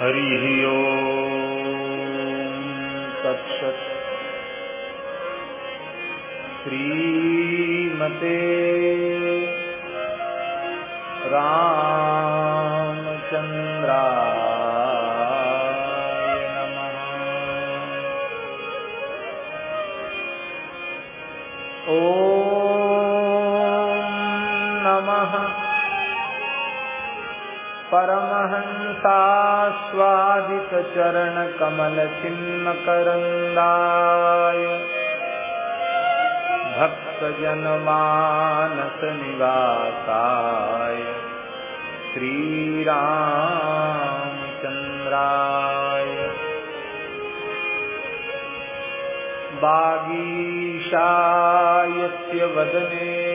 हरिः ॐ तत्सत् श्रीमते रामचन्द्राय नमः। ॐ नमः परमहंसास्वादितचरणकमलचिन्मकरन्दाय भक्तजनमानसनिवासाय श्रीरामचन्द्राय। बागीशायस्य वदने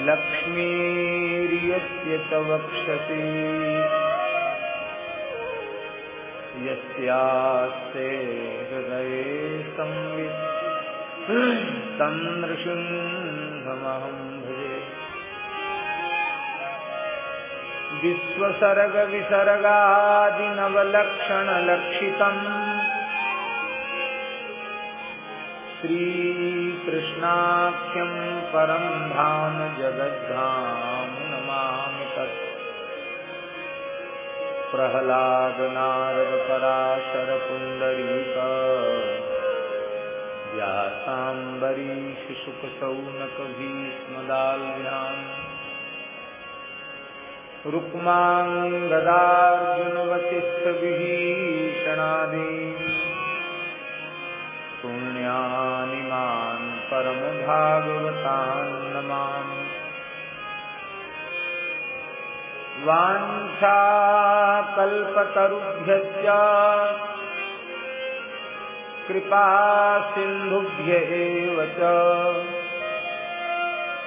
लक्ष्मीर्यस्य च वक्षसि। यस्यास्ते हृदये संवित्। तन्नृसिंहमहं भजे। विश्वसर्गविसर्गादिनवलक्षणलक्षितम् श्रीकृष्णाख्यं परं धाम जगद्धाम प्रह्लादनारदपराशरपुण्डरीक व्यासाम्बरीशिशुकसौनकभीष्मदाल्भ्याम् रुक्माङ्गदार्जुनवसिष्ठविभीषणादीन् पुण्यानिमान् परमभागवतान् नमामि। वाञ्छाकल्पतरुभ्यश्च। कृपा सिन्धुभ्य एव च।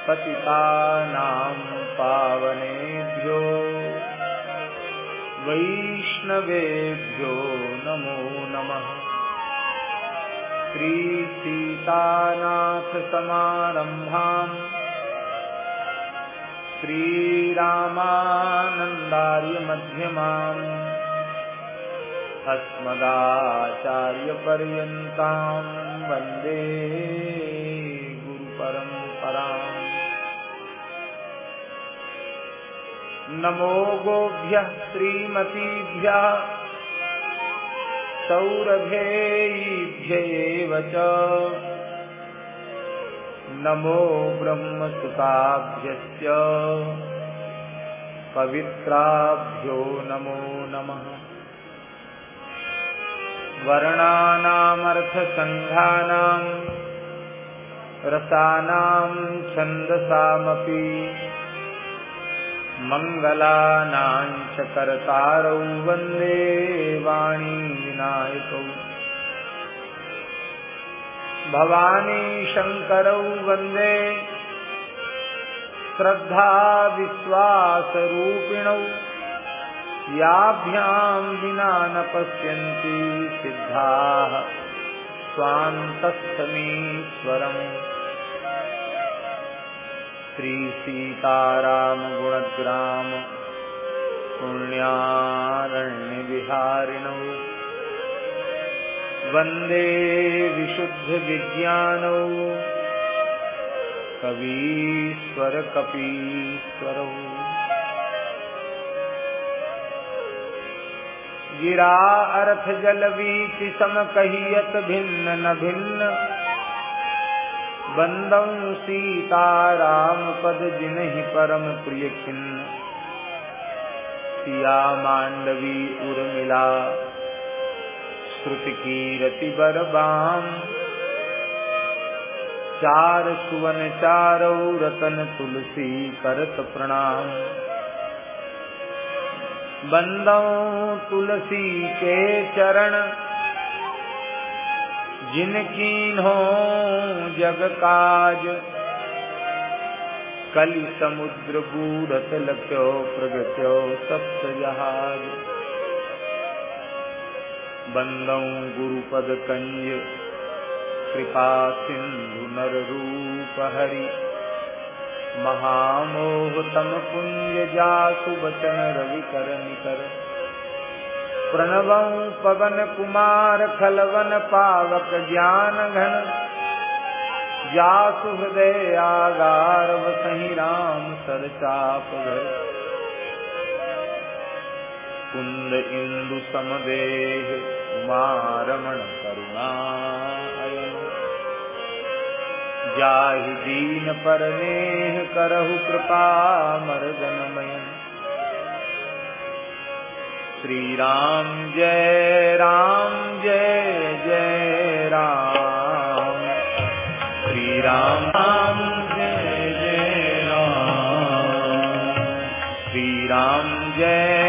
पतितानां पावनेभ्यो। वैष्णवेभ्यो नमो नमः। श्रीसीतानाथसमारम्भाम् श्रीरामानन्दार्यमध्यमाम् अस्मदाचार्यपर्यन्तां वंदे गुरुपरम्पराम्। नमो गोभ्यः श्रीमतीभ्यः सौरभेयीभ्यैव च नमो ब्रह्मसुताभ्यश्च। पवित्राभ्यो नमो नमः। वर्णानामर्थसङ्घानाम् रसानां छन्दसामपि मङ्गलानां च कर्तारौ वंदे वाणी विनायकौ भवानी शङ्करौ वंदे। श्रद्धा विश्वासरूपिणौ। याभ्यां विना न पश्यन्ति सिद्धाः। स्वान्तस्थमीश्वरम् श्रीसीतारामगुणग्राम। पुण्यारण्यविहारिणौ। वंदे विशुद्धविज्ञानौ। कवीश्वरकपीश्वरौ। गिरा अर्थ जलवीति समकहियत भिन्न न भिन्न। बंदौ सीताराम पद जिनहि परम प्रिय खिन्न। सिया मांडवी उर्मिला श्रुति कीरति बरबाम चार सुवन चारौ रतन तुलसी करत प्रणाम। बंदौ तुलसी के चरण जिनकी हो जग काज। कलि समुद्र बूढ़त लख्यो प्रगत्यो सप्त जहाज़। बंदौ गुरुपद कंज कृपा सिंधु नर रूप हरि महामोहतम पुण्य जासु वचन रविकर निकर। प्रणव पवन कुमार खलवन पावक ज्ञान घन। जासु हृदय आगार सही राम सरचाप घर। कुन्द समदेह। उमारमण करुणा जाहि दीन पर नेह करहु कृपा मर्दनमय श्री राम जय राम जय जय राम। श्री राम राम जय जय राम। श्री राम जय।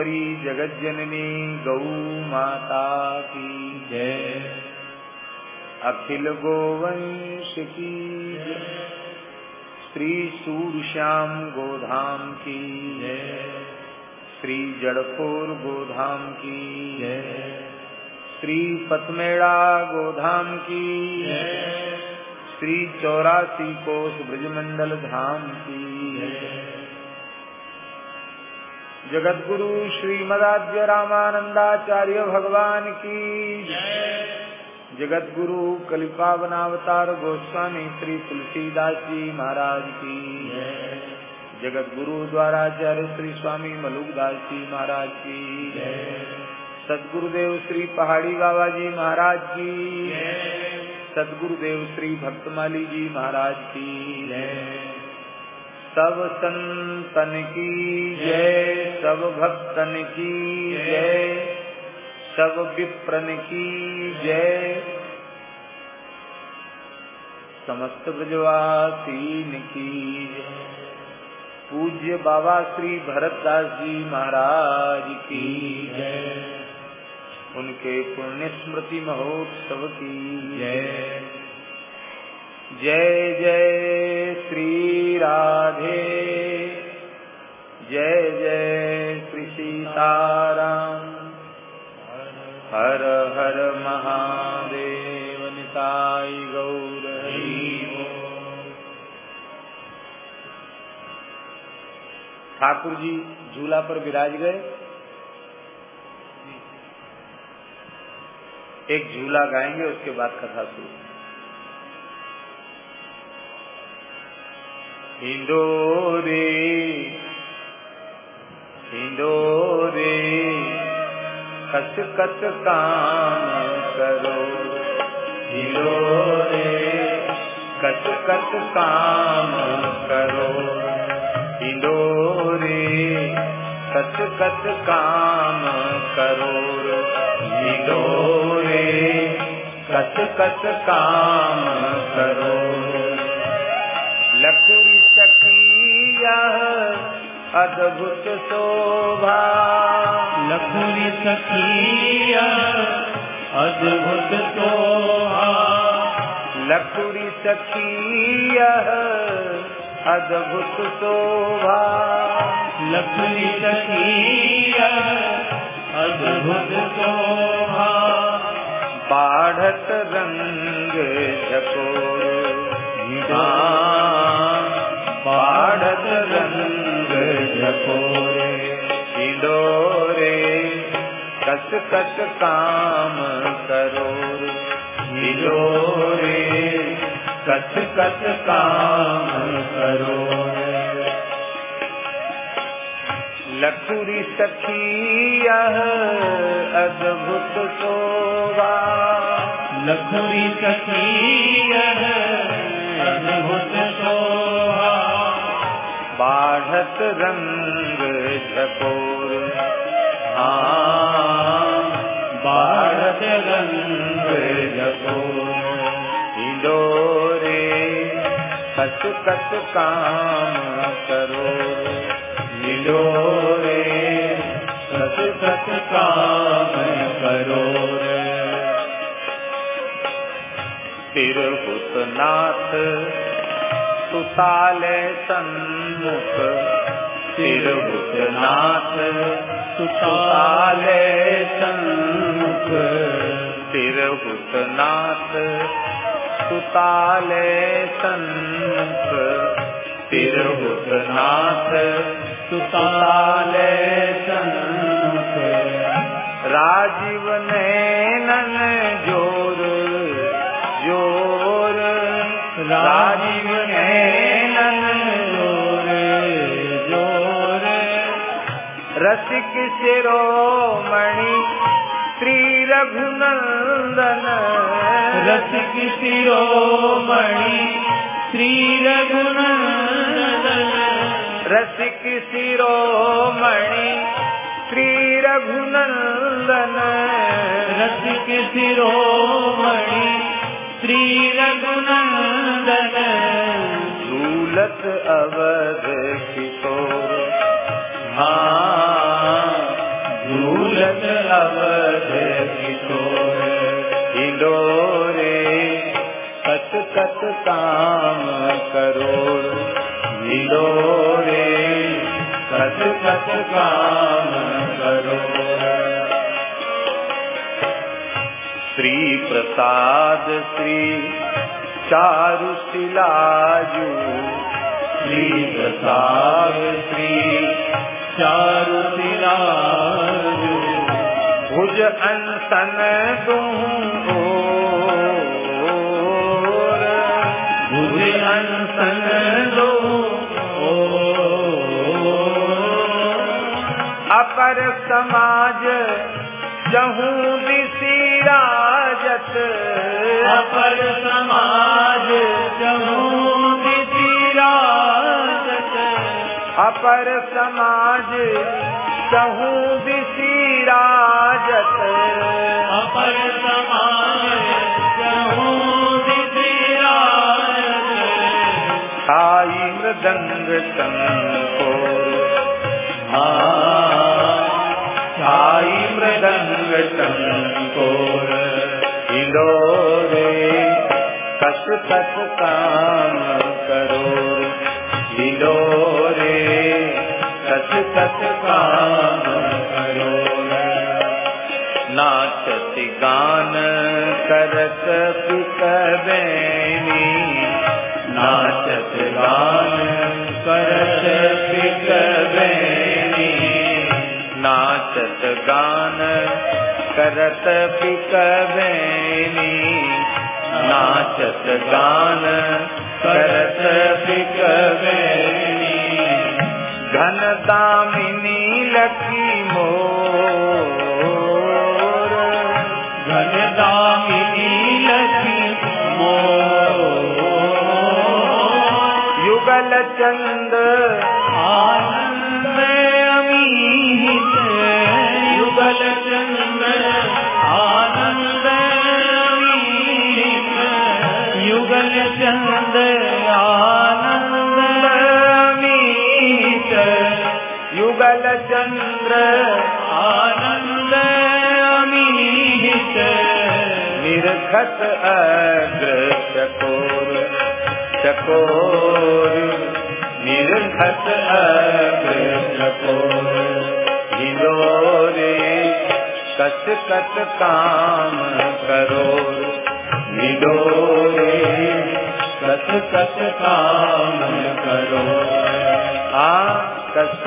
यज्ञेश्वरी जगत गौ माता की जय। अखिल गोवंश की जय। श्री सूरश्याम गोधाम की जय। श्री जड़खोर गोधाम की जय। श्री पथमेड़ा गोधाम की जय। श्री चौरासी कोष ब्रजमंडल धाम की जगत गुरु श्रीमदाद्य रामानंदाचार्य भगवान की। जगत गुरु कलिकावनावतार गोस्वामी श्री तुलसीदास जी महाराज की। जगत गुरु द्वाराचार्य श्री स्वामी मलुकदास जी महाराज की। सदगुरुदेव श्री पहाड़ी बाबा जी महाराज की। सदगुरुदेव श्री भक्तमाली जी महाराज की। सब संतन की जय सब भक्तन की जय सब विप्रन की जय। समस्त ब्रजवासीन की जय। पूज्य बाबा श्री भरतदास जी महाराज की जय। उनके पुण्य स्मृति महोत्सव की जय। जय जय श्री राधे। जय जय श्री सीताराम। हर हर महादेव निताई गौर ठाकुर जी झूला पर विराज गए। एक झूला गाएँगे, उसके बाद कथा शुरू। हिंदोरे हिंदोरे कच कच काम करो हिंदोरे कच कच काम करो हिंदोरे कच कच काम करो हिंदोरे कच कच काम करो सखिया अद्भुत शोभा। लखुरी सखिया अद्भुत शोभा। लखुरी सखिया अद्भुत शोभा। लखुरी सखिया अद्भुत शोभा। बाढ़त रंग झकोर रंग झकोरे हिडोरे कस कस काम करो हिडोरे कस कस काम करो लखुरी सखिया अद्भुत शोभा। लखुरी सखिया बाढ़त रंग झकोर हाँ बाढ़त रंग झकोर हिडोरे कस कस काम करो। हिडोरे कस कस काम करो। तिरहुत नाथ सुताले सन्मुख तिरहुत नाथ सुताले सन्मुख तिरहुत नाथ सुताले सन्मुख तिरहुत नाथ सुताले सन्मुख। राजीव नैनन ज़ोर ज़ोर, राजीव रसिक शिरोमणि श्री रघुनंदन। रसिक शिरोमणि श्री रघुनंदन। रसिक शिरोमणि श्री रघुनंदन। रसिक शिरोमणि श्री रघुनंदन। झूलत अवध किशोर हाँ अवध किशोर हिलोरे कत कत काम करोड़। हिलोरे कत कत काम करोड़। श्री प्रसाद, श्री चारु शिलाजू श्री प्रसाद, श्री चारु भुज अनसन दूर भुज अनसन दो अपर समाज जहूँ विसिराजत अपर समाज जहूँ विराजत अपर समाज जहूँ विसिराजत अपर विराजत। आई मृदंग चंको आई मृदंग चंकोर हिलोरे कस कस काम करो। हिलोरे कस कस काम गान करत पिक नाचत गान करत पिक नाचत गान करत पिकबैनी नाचत गान करत पिकबैनी घन दामिनी लकी युगल चंद्र आनंद अमीत युगल चंद्र आनंद अमीत निरखत अग्र चकोर चकोर। निरखत अग्र चकोर। हिलोरे कस कस काम करोर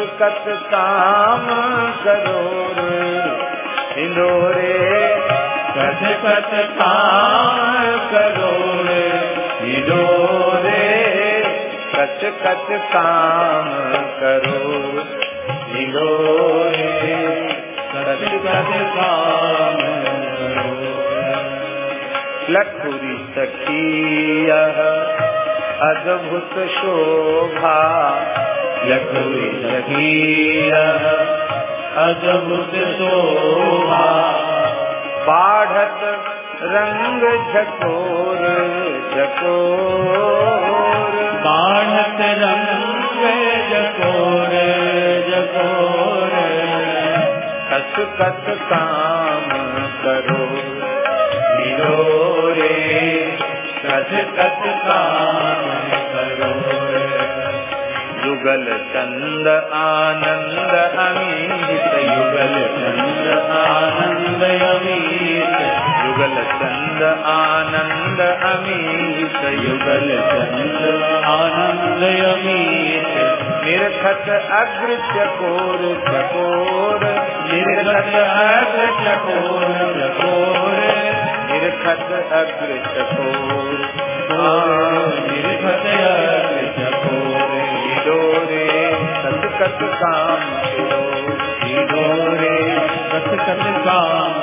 कस काम करोर। इंदोरे कस कस काम करोर। इंदोरे कस कस काम करोर। इंदोरे कस कस काम लखुरी सखिय अद्भुत शोभा लखुरी अद्भुत शोभा बाढ़त रंग झकोर झकोर। बाढ़त रंग जकोर जकोर कस चंद आनंद अमीत युगल चंद, आनंद अमीत युगल चंद, आनंद अमीत युगल चंद, आनंद अमीत निरखत अग्र चकोर चकोर निर्गत अग्र चकोर चकोर, निरखत अग्र चकोर। निर्गत कस काम डोरे कस कस काम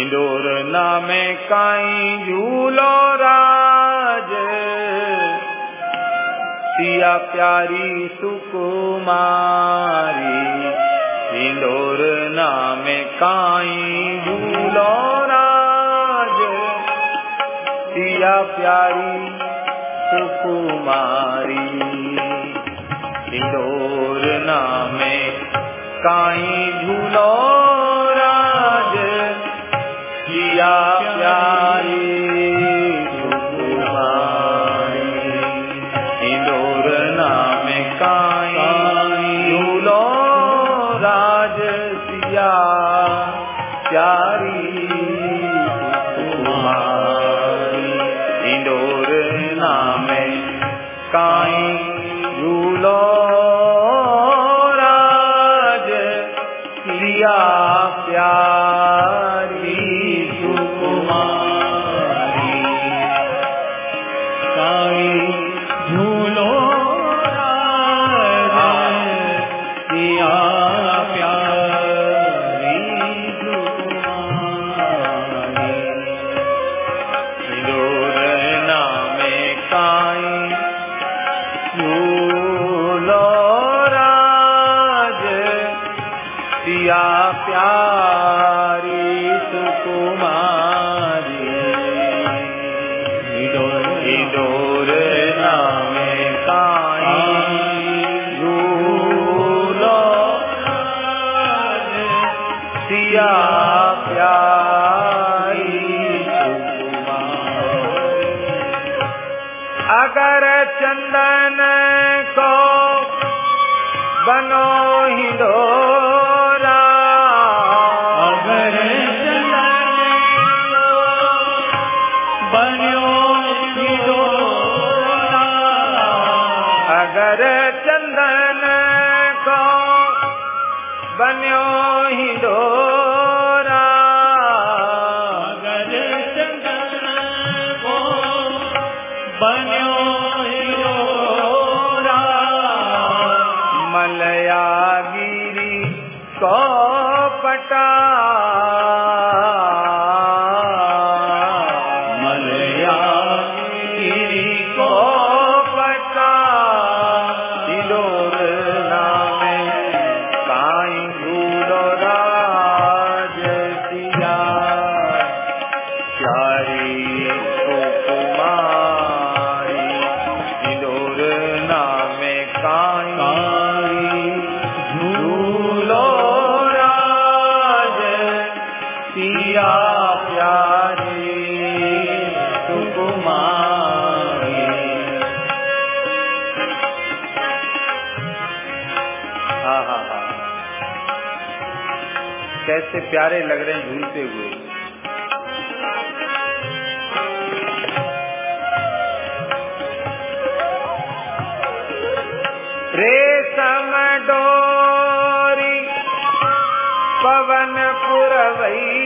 इंदौर नामे काई झूलो राज सिया प्यारी सुकुमारी इंदौर नाम काई झूलो राज। सिया प्यारी सुकुमारी इंदौर नाम काई काई सारे लग रहे झूलते हुए। रेशम डोरी पवन पुरवई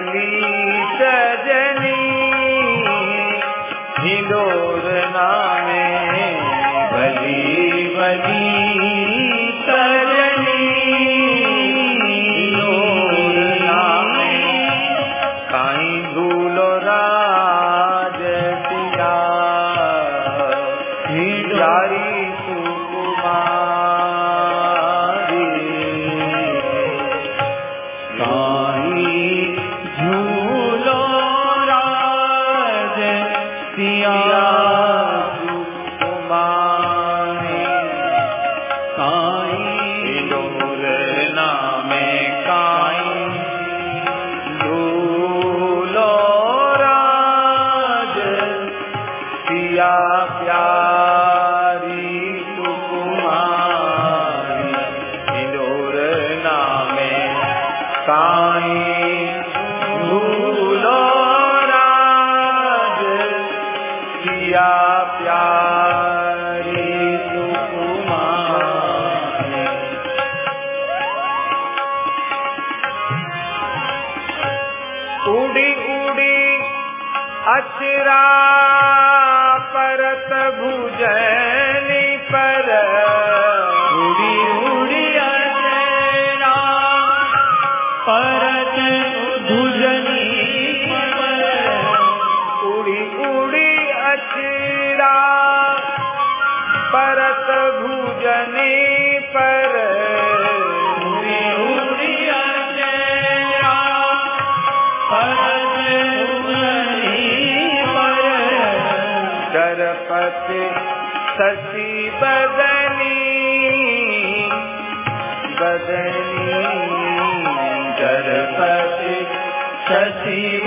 भली सजनी हिलोर नामे बली बली साई ಶಿವ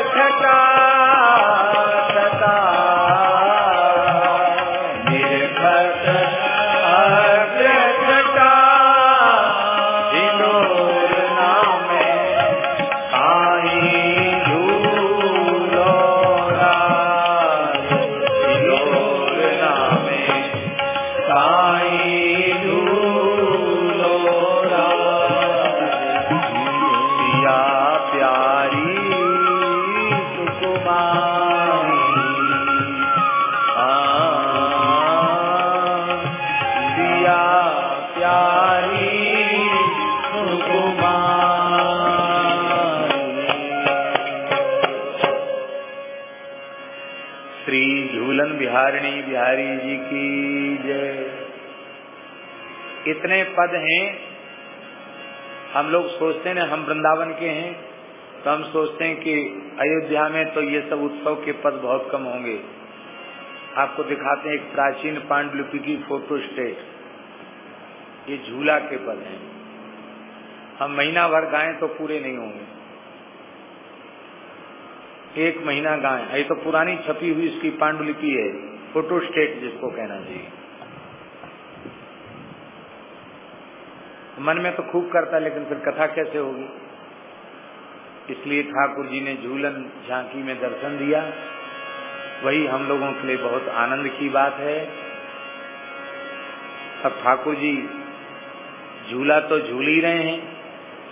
श्री झूलन बिहारिणी बिहारी जी की जय। इतने पद हैं, हम लोग सोचते हैं, हम वृंदावन के हैं तो हम सोचते हैं कि अयोध्या में तो ये सब उत्सव के पद बहुत कम होंगे। आपको दिखाते हैं एक प्राचीन पांडुलिपि की फ़ोटो स्टेट। ये झूला के पद हैं। हम महीना भर गाएँ तो पूरे नहीं होंगे। एक महीना गाय ये तो पुरानी छपी हुई इसकी पांडुलिपि है फ़ोटो स्टेट जिसको कहना चाहिए मन में तो खूब करता, लेकिन फिर कथा कैसे होगी? इसलिए ठाकुर जी ने झूलन झांकी में दर्शन दिया। वही हम लोगों के लिए बहुत आनंद की बात है। अब ठाकुर जी झूला तो झूल ही रहे हैं,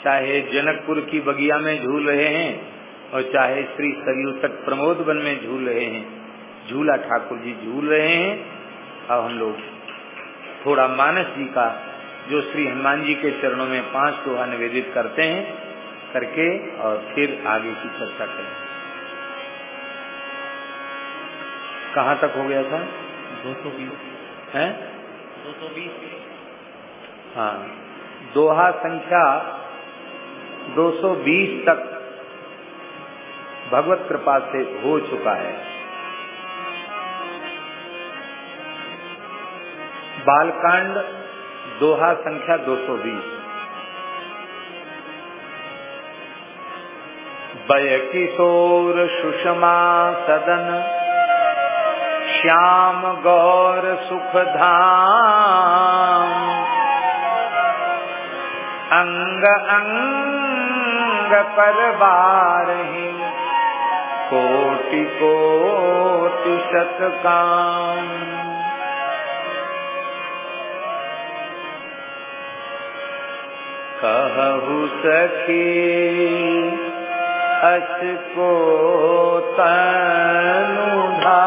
चाहे जनकपुर की बगिया में झूल रहे हैं और चाहे श्री सरयू तक प्रमोद वन में झूल रहे हैं झूला ठाकुर जी झूल रहे हैं अब हम लोग थोड़ा मानस जी का जो श्री हनुमान जी के चरणों में पाँच दोहा निवेदित करते हैं करके और फिर आगे की चर्चा करें। कहाँ तक हो गया था? दो सौ बीस। है? दो सौ बीस। हाँ दोहा संख्या 220 तक भगवत कृपा से हो चुका है। बालकांड, दोहा संख्या 220 बय किशोर सुषमा सदन, श्याम गौर सुख धाम अंग अंग पर बारही कोटि कोटि शतकाम कहु सखी अस को तनुधा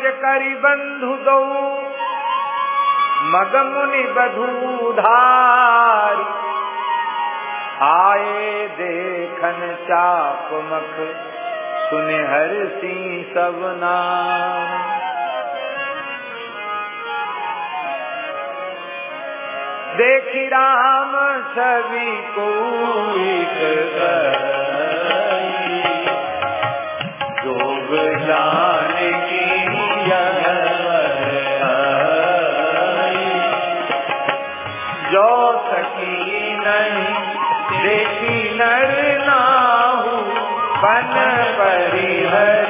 काज करि बंधु दौ। मग मुनि बधूधार। आए देखन चाप मख सुने हर सी सब देखी राम सभी को एक जोग राम परिहर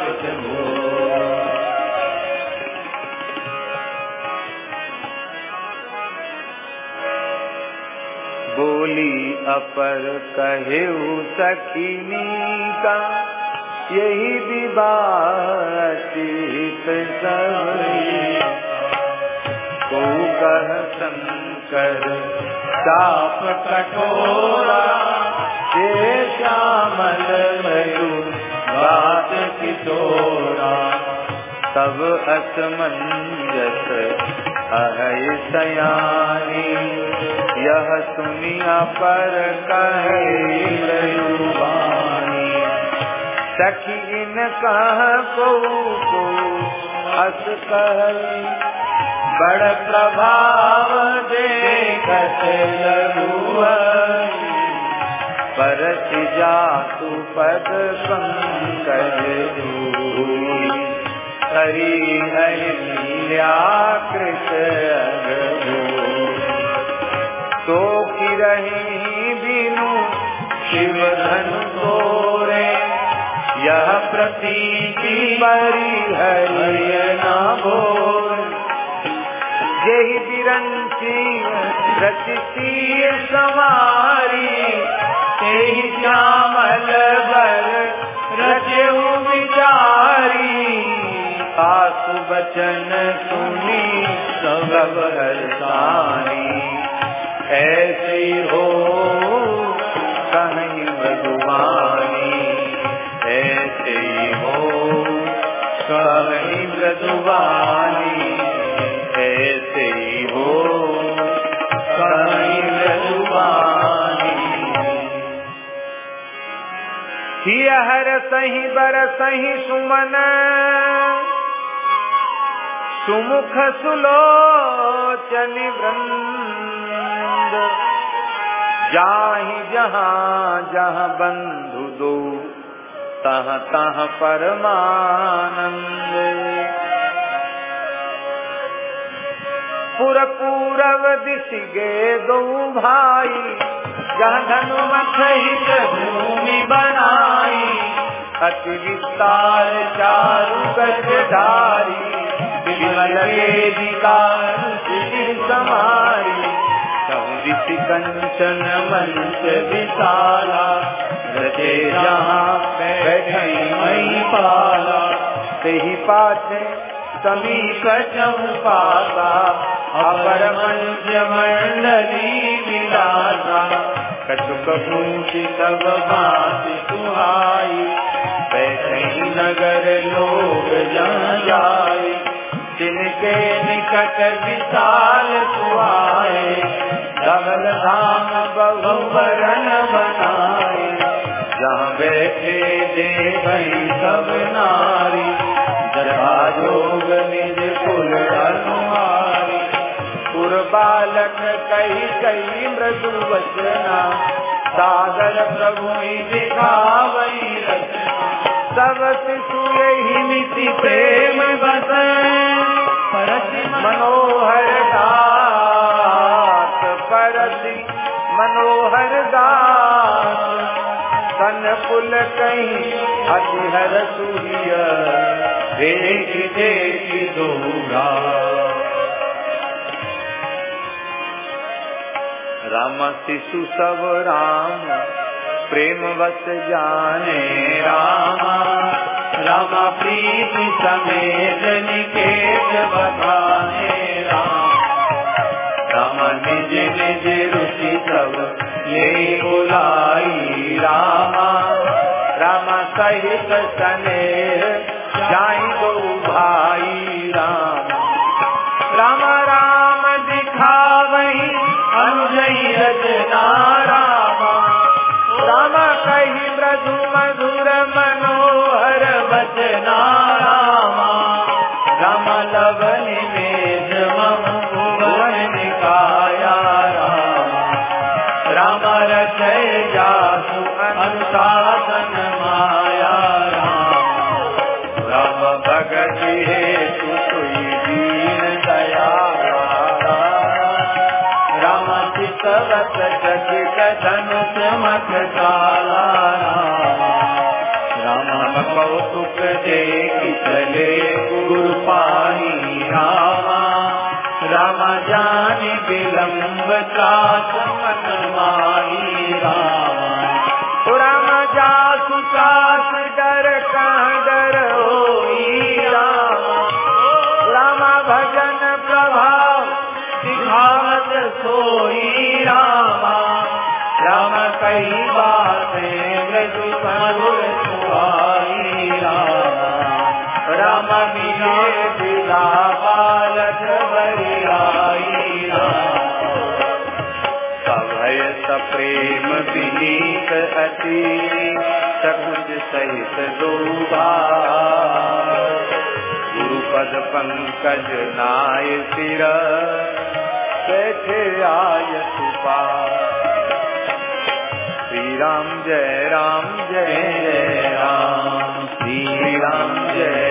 अपर कहे सखिनी का, यही सवई को कह शंकर, चाप कठोरा ये श्यामल मयू बात किशोरा। तब असमंजस अहय सयानी। सुनिया पर सखी इन कह को हस कह बड़ प्रभाव देखत लघुअ परत जातु पद दूरी। हरि कृत यह प्रतीति बरी हरिय न भोर यही बिरंची रचती समारी तेहि श्यामल बर रचऊ विचारी। आसु बचन सुनी सब हर सही बर सही सुमन। सुमुख सुलोचन वृंद। जाहि जहाँ जहाँ बंधु दो, तह तह परमानंद। पुर पूरव दिश गे दो भाई, जहाँ धनुमथ हित भूमि बनाई अति विस्तार चारु गजधारी विमल वेदिकार समारी ऋषि कंचन मंच विशाला रचे जहाँ बैठे मई पाला ते ही पाछे समीप चौपाता अपर मंच मंडली विलासा पूछी सब बात बैठे नगर लोग जाई जिनके निकट विशाल सुहाए धवल धाम बहुवरण बनाए। जहाँ बैठे देव सब नारी जरा जोग निज कुल अनुहारी पुर बालक कही कही मृदु वचना सागर प्रभु दिखावई रचना सब शिशु यही नीति प्रेम बस मनोहर दास परति मनोहर दास। कन पुल कहीं हरिहर सूर्य देख देख दूरा राम शिशु सब राम। प्रेम वस जाने रामा रामा प्रीति समेत निकेत बखाने राम। राम निज निज रुचि सब ले बुलाई रामा। रामा सहित सने जाई दो भाई राम। राम राम दिखावही अनुजई रचना रामा राम कही मृदु मधुर मनोहर बचना रामा रम लव निवेश मम भुवन निकाया राम रम रचय जासु अनुशासन माया राम रम भगत हेतु दीन दया राम चितवत जग धनुष मत कौतुक देख गुरु पानी रामा राम जान विलम्ब का चमन माही रामा राम जासु जास डर कहाँ डर होई राम राम भजन प्रभाव दिखावत सोई रामा राम कई बातें मधुर रामा राम मिले दिला बालक सभय सप्रेम विनीत अति सकुच सहित दोबा गुरुपद पंकज नाय सिर बैठे आय सुपा श्री राम जय राम जय जय राम। श्री राम जय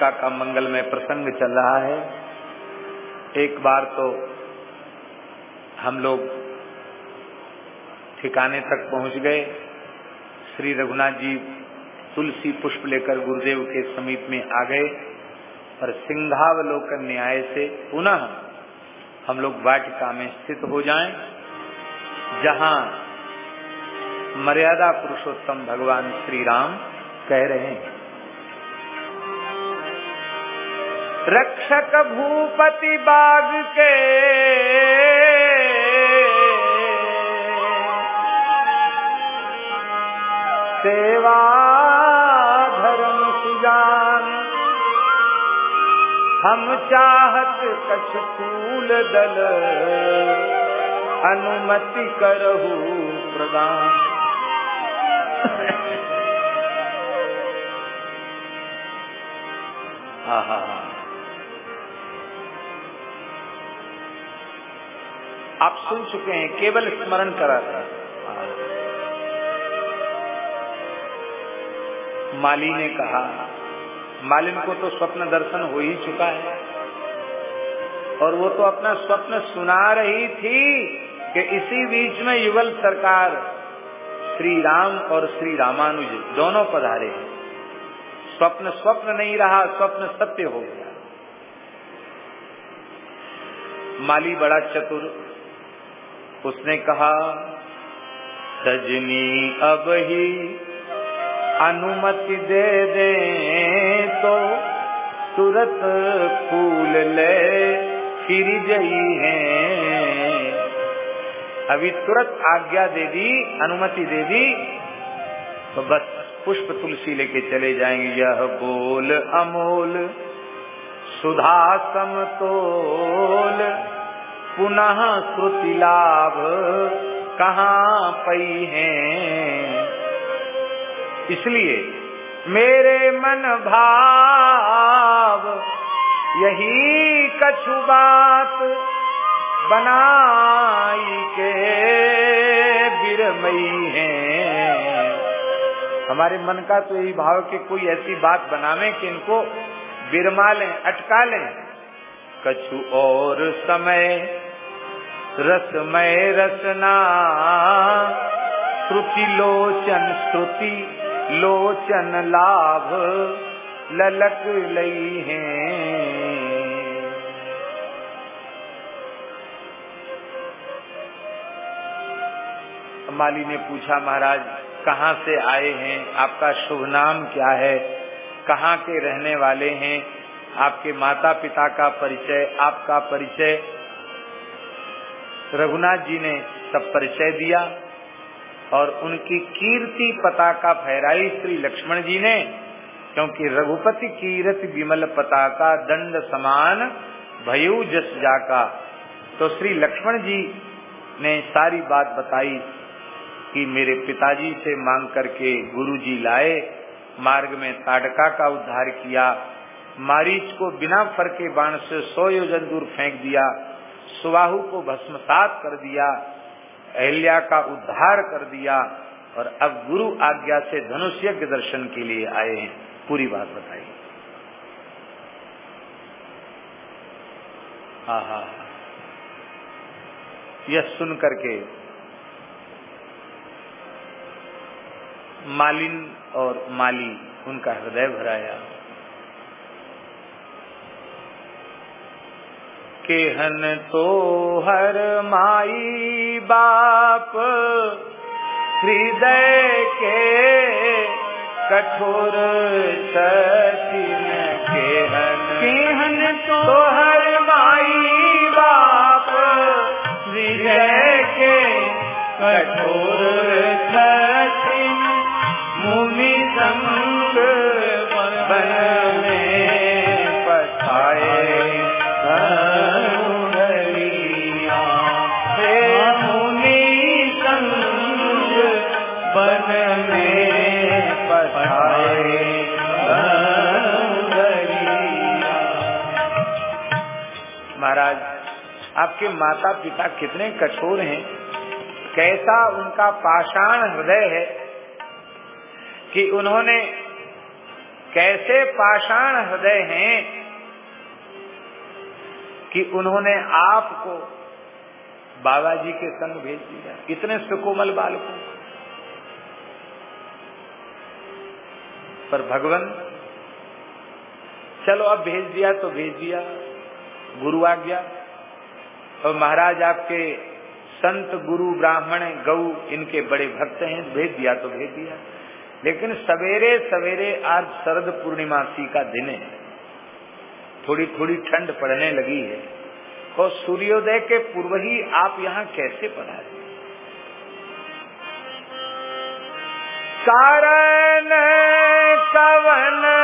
वाटिका का मंगलमय प्रसंग चल रहा है। एक बार तो हम लोग ठिकाने तक पहुँच गए। श्री रघुनाथ जी तुलसी पुष्प लेकर गुरुदेव के समीप में आ गए और सिंघावलोकन न्याय से पुनः हम लोग वाटिका में स्थित हो जाएँ, जहाँ मर्यादा पुरुषोत्तम भगवान श्री राम कह रहे हैं। रक्षक भूपति बाग के सेवा धर्म सुजान। हम चाहत कछ फूल दल, अनुमति करहु प्रदान। हा आप सुन चुके हैं, केवल स्मरण करा माली ने कहा, मालिन को तो स्वप्न दर्शन हो ही चुका है। और वो तो अपना स्वप्न सुना रही थी कि इसी बीच में युगल सरकार श्री राम और श्री रामानुज दोनों पधारे हैं। स्वप्न स्वप्न नहीं रहा, स्वप्न सत्य हो गया। माली बड़ा चतुर उसने कहा, सजनी, अब ही अनुमति दे दे तो तुरंत फूल ले फिर जई है। अभी तुरंत आज्ञा दे दी, अनुमति दे दी तो बस पुष्प तुलसी लेके चले जाएँगे। यह बोल अमोल सुधा समतोल पुनः श्रुति लाभ कहाँ पई है? इसलिए मेरे मन भाव यही कछु बात बनाई के बिरमई है। हमारे मन का तो यही भाव कि कोई ऐसी बात बनावे कि इनको बिरमा लें अटका लें कछु और समय रसमय रसना। श्रुति लोचन श्रुति लोचन लाभ ललक लई है। माली ने पूछा, महाराज, कहाँ से आए हैं? आपका शुभ नाम क्या है? कहाँ के रहने वाले हैं? आपके माता पिता का परिचय, आपका परिचय रघुनाथ जी ने सब परिचय दिया और उनकी कीर्ति पताका फहराई श्री लक्ष्मण जी ने, क्योंकि रघुपति कीरति विमल पताका दंड समान भयु जस जाका। तो श्री लक्ष्मण जी ने सारी बात बताई कि मेरे पिताजी से मांग करके गुरुजी लाए, मार्ग में ताड़का का उद्धार किया, मारीच को बिना फर के बाण से सौ योजन दूर फेंक दिया सुबाहु को भस्मसात कर दिया, अहल्या का उद्धार कर दिया और अब गुरु आज्ञा से धनुष यज्ञ दर्शन के लिए आए हैं। पूरी बात बताई आहा। यह सुन करके मालिन और माली, उनका हृदय भराया। केहन तो हर माई बाप। हृदय के कठोर सचिन केहन केहन तो तो हर माई बाप। हृदय के कठोर सचिन आपके माता पिता कितने कठोर हैं। कैसा उनका पाषाण हृदय है कि उन्होंने कैसे पाषाण हृदय हैं कि उन्होंने आपको बाबा जी के संग भेज दिया। इतने सुकोमल बालकों पर भगवान, चलो अब भेज दिया तो भेज दिया, गुरु आ गया। और महाराज आपके संत गुरु ब्राह्मण गौ इनके बड़े भक्त हैं, भेज दिया तो भेज दिया। लेकिन सवेरे सवेरे आज शरद पूर्णिमासी का दिन है। थोड़ी थोड़ी ठंड पड़ने लगी है। और सूर्योदय के पूर्व ही आप यहाँ कैसे पधारे? कारण कवन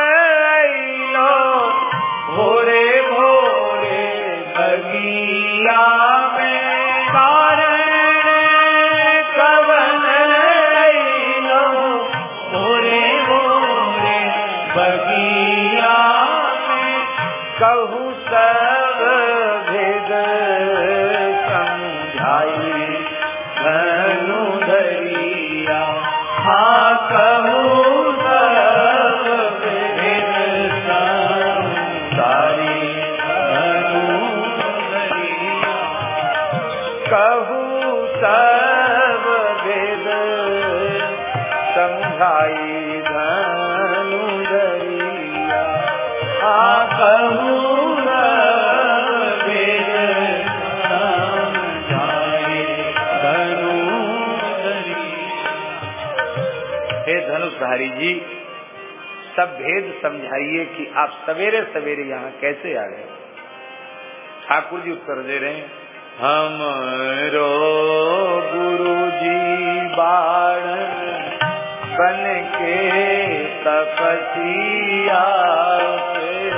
धनुषधारी जी सब भेद समझाइए कि आप सवेरे सवेरे यहाँ कैसे आ गए? ठाकुर जी उत्तर दे रहे हैं हम रो गुरु जी बाण बन के तपसिया से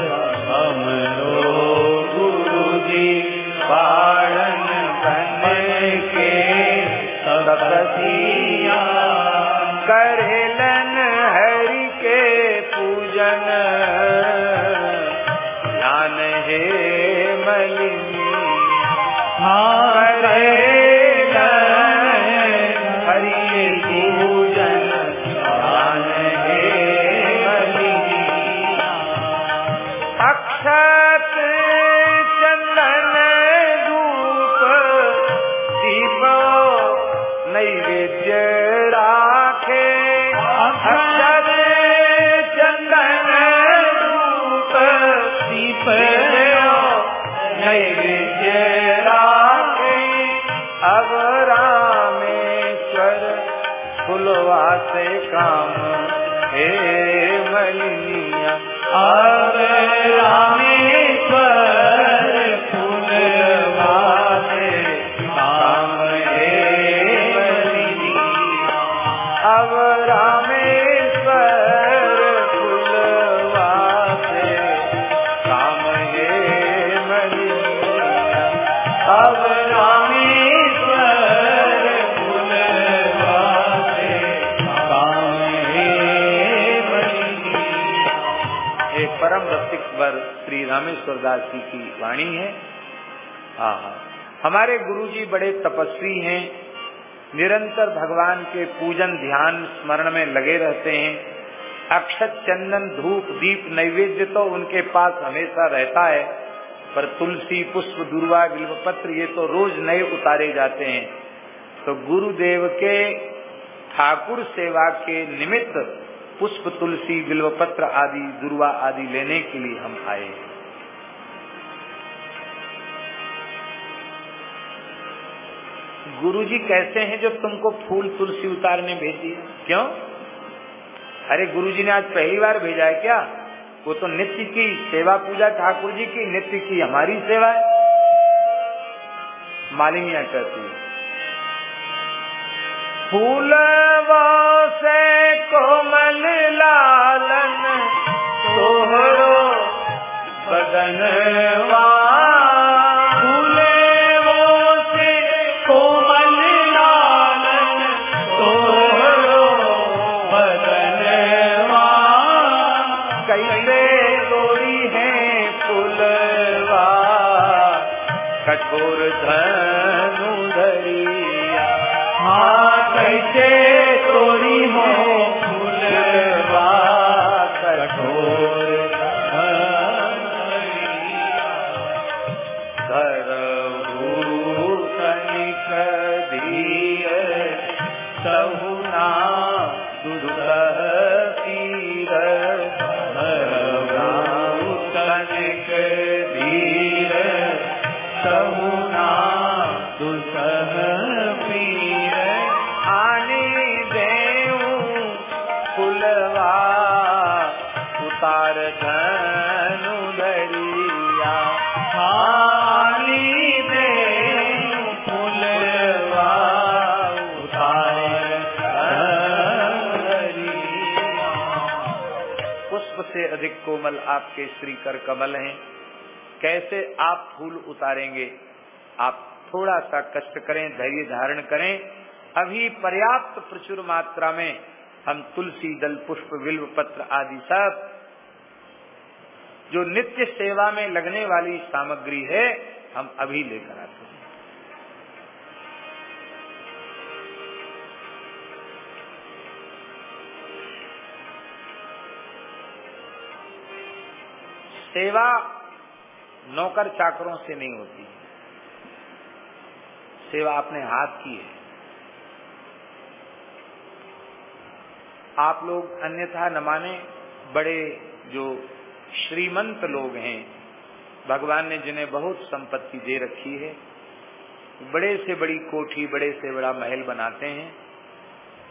हमरो गुरु जी बाणन बन के तपसिया करेलन से काम। हे मलिया अब वर श्री रामेश्वर दास जी की वाणी है। हाँ हमारे गुरुजी बड़े तपस्वी हैं, निरंतर भगवान के पूजन ध्यान स्मरण में लगे रहते हैं। अक्षत चंदन धूप दीप नैवेद्य तो उनके पास हमेशा रहता है, पर तुलसी, पुष्प, दुर्वा, बिल्वपत्र ये तो रोज नए उतारे जाते हैं। तो गुरुदेव के ठाकुर सेवा के निमित्त पुष्प, तुलसी, बिल्वपत्र आदि, दुर्वा आदि लेने के लिए हम आए हैं। गुरुजी कैसे हैं जो तुमको फूल, तुलसी उतारने भेजी। क्यों? अरे गुरुजी ने आज पहली बार भेजा है क्या? वो तो नित्य की सेवा पूजा, ठाकुर जी की नित्य की हमारी सेवा है। मालिनिया कहती है। फूलवा से कोमल लालन तोहरो बदनवा अधिक कोमल आपके श्री कर कमल हैं। कैसे आप फूल उतारेंगे? आप थोड़ा सा कष्ट करें, धैर्य धारण करें। अभी पर्याप्त प्रचुर मात्रा में हम तुलसी दल पुष्प बिल्व पत्र आदि सब, जो नित्य सेवा में लगने वाली सामग्री है, हम अभी लेकर आते हैं। सेवा नौकर चाकरों से नहीं होती सेवा अपने हाथ की है। आप लोग अन्यथा न माने, बड़े जो श्रीमंत लोग हैं, भगवान ने जिन्हें बहुत संपत्ति दे रखी है, बड़े से बड़ी कोठी, बड़े से बड़ा महल बनाते हैं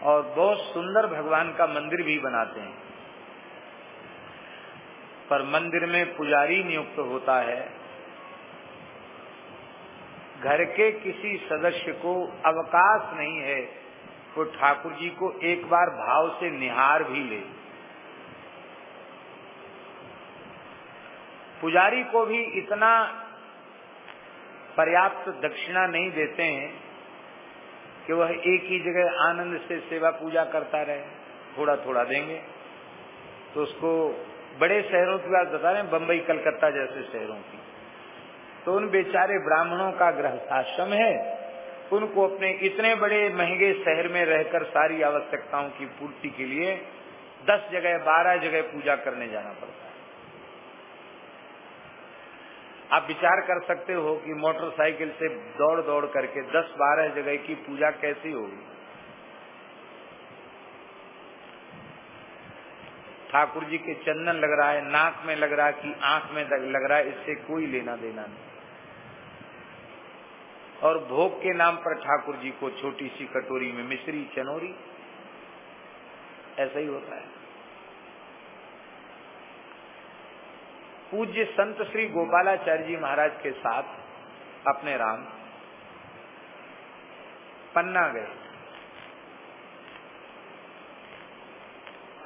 और बहुत सुंदर भगवान का मंदिर भी बनाते हैं। पर मंदिर में पुजारी नियुक्त होता है। घर के किसी सदस्य को अवकाश नहीं है वो तो ठाकुर जी को एक बार भाव से निहार भी ले। पुजारी को भी इतना पर्याप्त दक्षिणा नहीं देते हैं कि वह एक ही जगह आनंद से सेवा पूजा करता रहे। थोड़ा थोड़ा देंगे तो उसको बड़े शहरों की बात बता रहे हैं बम्बई कलकत्ता जैसे शहरों की। तो उन बेचारे ब्राह्मणों का गृहस्थाश्रम है। उनको अपने इतने बड़े महँगे शहर में रहकर सारी आवश्यकताओं की पूर्ति के लिए दस जगह, बारह जगह पूजा करने जाना पड़ता है। आप विचार कर सकते हो कि मोटरसाइकिल से दौड़ दौड़ करके दस बारह जगह की पूजा कैसी होगी? ठाकुर जी के चंदन लग रहा है, नाक में लग रहा है कि आँख में लग रहा है, इससे कोई लेना देना नहीं। और भोग के नाम पर ठाकुर जी को छोटी सी कटोरी में मिश्री चनोरी, ऐसा ही होता है। पूज्य संत श्री गोपालाचार्य जी महाराज के साथ अपने राम पन्ना गए।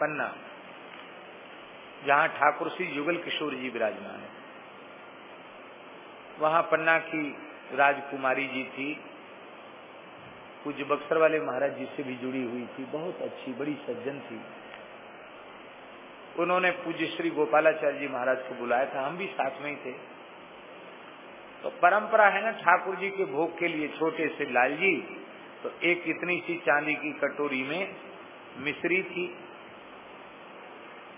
पन्ना। जहाँ ठाकुर श्री युगल किशोर जी विराजमान है। वहाँ पन्ना की राजकुमारी जी थी, पूज्य बक्सर वाले महाराज जी से भी जुड़ी हुई थी, बहुत अच्छी, बड़ी सज्जन थी। उन्होंने पूज्य श्री गोपालाचार्य जी महाराज को बुलाया था, हम भी साथ में ही थे। तो परंपरा है ना ठाकुर जी के भोग के लिए छोटे से लाल जी तो एक इतनी सी चांदी की कटोरी में मिश्री थी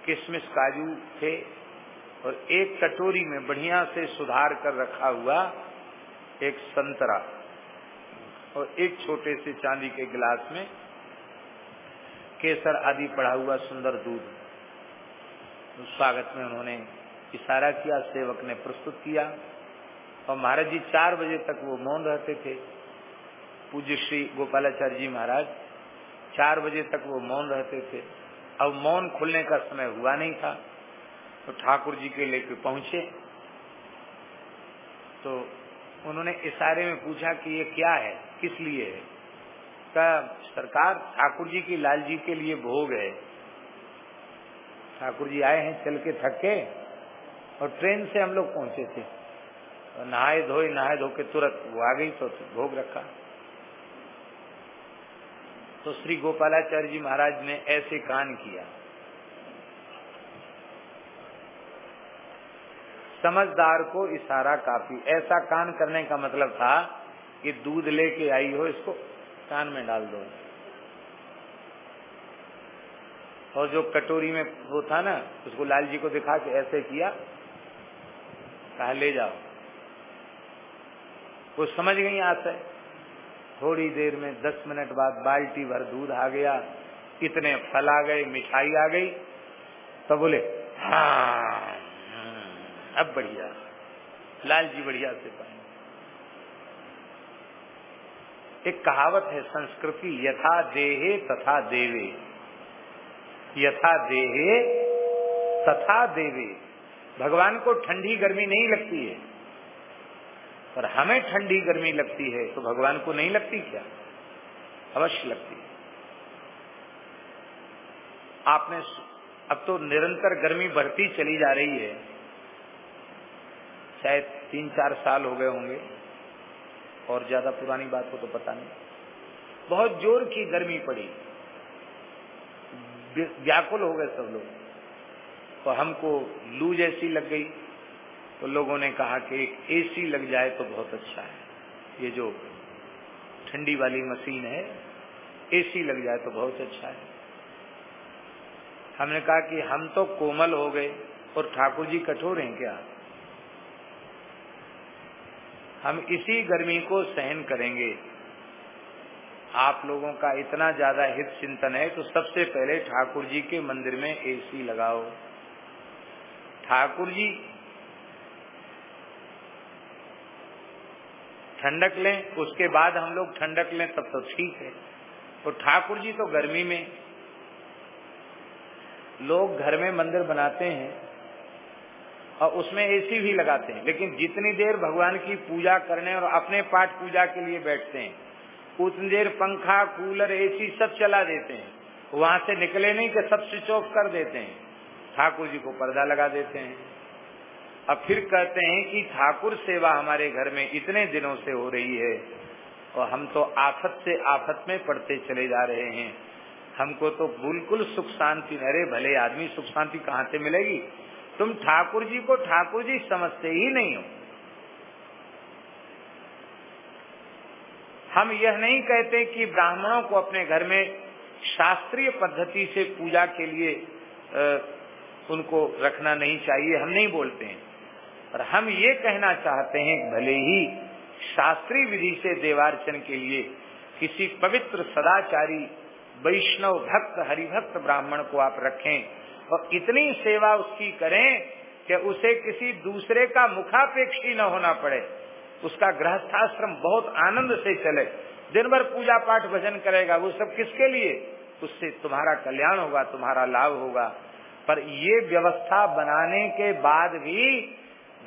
किशमिश काजू थे और एक कटोरी में बढ़िया से सुधार कर रखा हुआ एक संतरा और एक छोटे से चांदी के गिलास में केसर आदि पड़ा हुआ सुंदर दूध। स्वागत में उन्होंने इशारा किया, सेवक ने प्रस्तुत किया और महाराज जी चार बजे तक वो मौन रहते थे। पूज्य श्री गोपालाचार्य जी महाराज चार बजे तक वो मौन रहते थे। अब मौन खुलने का समय हुआ नहीं था तो ठाकुर जी के लेके पहुँचे। तो उन्होंने इशारे में पूछा कि ये क्या है, किस लिए है? का सरकार ठाकुर जी की लाल जी के लिए भोग है। ठाकुर जी आए हैं, चल के थके और ट्रेन से हम लोग पहुँचे थे। और नहाए धोए, नहाए धो के तुरंत वो आ गई तो भोग रखा। तो श्री गोपालाचार्य जी महाराज ने ऐसे कान किया। समझदार को इशारा काफ़ी। ऐसा कान करने का मतलब था कि दूध लेके आई हो, इसको कान में डाल दो। और जो कटोरी में वो था ना, उसको लाल जी को दिखा के ऐसे किया, कहा, ले जाओ। वो समझ गई आशय थोड़ी देर में दस मिनट बाद बाल्टी भर दूध आ गया, इतने फल आ गए, मिठाई आ गई तो बोले हाँ अब बढ़िया लाल जी बढ़िया से पाए एक कहावत है संस्कृति, यथा देहे तथा देवे। यथा देहे तथा देवे। भगवान को ठंडी गर्मी नहीं लगती है। पर हमें ठंडी गर्मी लगती है तो भगवान को नहीं लगती क्या? अवश्य लगती है। आपने अब तो निरंतर गर्मी बढ़ती चली जा रही है। शायद तीन चार साल हो गए होंगे। और ज़्यादा पुरानी बात को तो पता नहीं। बहुत ज़ोर की गर्मी पड़ी। व्याकुल हो गए सब लोग। तो हमको लू जैसी लग गई। तो लोगों ने कहा कि एक एसी लग जाए तो बहुत अच्छा है। ये जो ठंडी वाली मशीन है, एसी लग जाए तो बहुत अच्छा है। हमने कहा कि हम तो कोमल हो गए, और ठाकुर जी कठोर हैं क्या? हम इसी गर्मी को सहन करेंगे। आप लोगों का इतना ज़्यादा हित चिंतन है तो सबसे पहले ठाकुर जी के मंदिर में एसी लगाओ। ठाकुर जी ठंडक लें, उसके बाद हम लोग ठंडक लें, तब तो ठीक है। तो ठाकुर जी तो गर्मी में, लोग घर में मंदिर बनाते हैं और उसमें एसी भी लगाते हैं, लेकिन जितनी देर भगवान की पूजा करने और अपने पाठ पूजा के लिए बैठते हैं, उतनी देर पंखा, कूलर एसी सब चला देते हैं। वहाँ से निकले नहीं कि सब स्विच ऑफ़ कर देते हैं। ठाकुर जी को पर्दा लगा देते हैं। अब फिर कहते हैं कि ठाकुर सेवा हमारे घर में इतने दिनों से हो रही है और हम तो आफत से आफत में पड़ते चले जा रहे हैं। हमको तो बिल्कुल सुख शांति, अरे भले आदमी सुख शांति कहाँ से मिलेगी? तुम ठाकुर जी को ठाकुर जी समझते ही नहीं हो। हम यह नहीं कहते कि ब्राह्मणों को अपने घर में शास्त्रीय पद्धति से पूजा के लिए उनको रखना नहीं चाहिए, हम नहीं बोलते हैं। पर हम ये कहना चाहते हैं, भले ही शास्त्रीय विधि से देवार्चन के लिए किसी पवित्र सदाचारी, वैष्णव भक्त, हरिभक्त ब्राह्मण को आप रखें और इतनी सेवा उसकी करें कि उसे किसी दूसरे का मुखापेक्षी न होना पड़े। उसका गृहस्थाश्रम बहुत आनंद से चले। दिन भर पूजा पाठ भजन करेगा, वो सब किसके लिए? उससे तुम्हारा कल्याण होगा, तुम्हारा लाभ होगा। पर ये व्यवस्था बनाने के बाद भी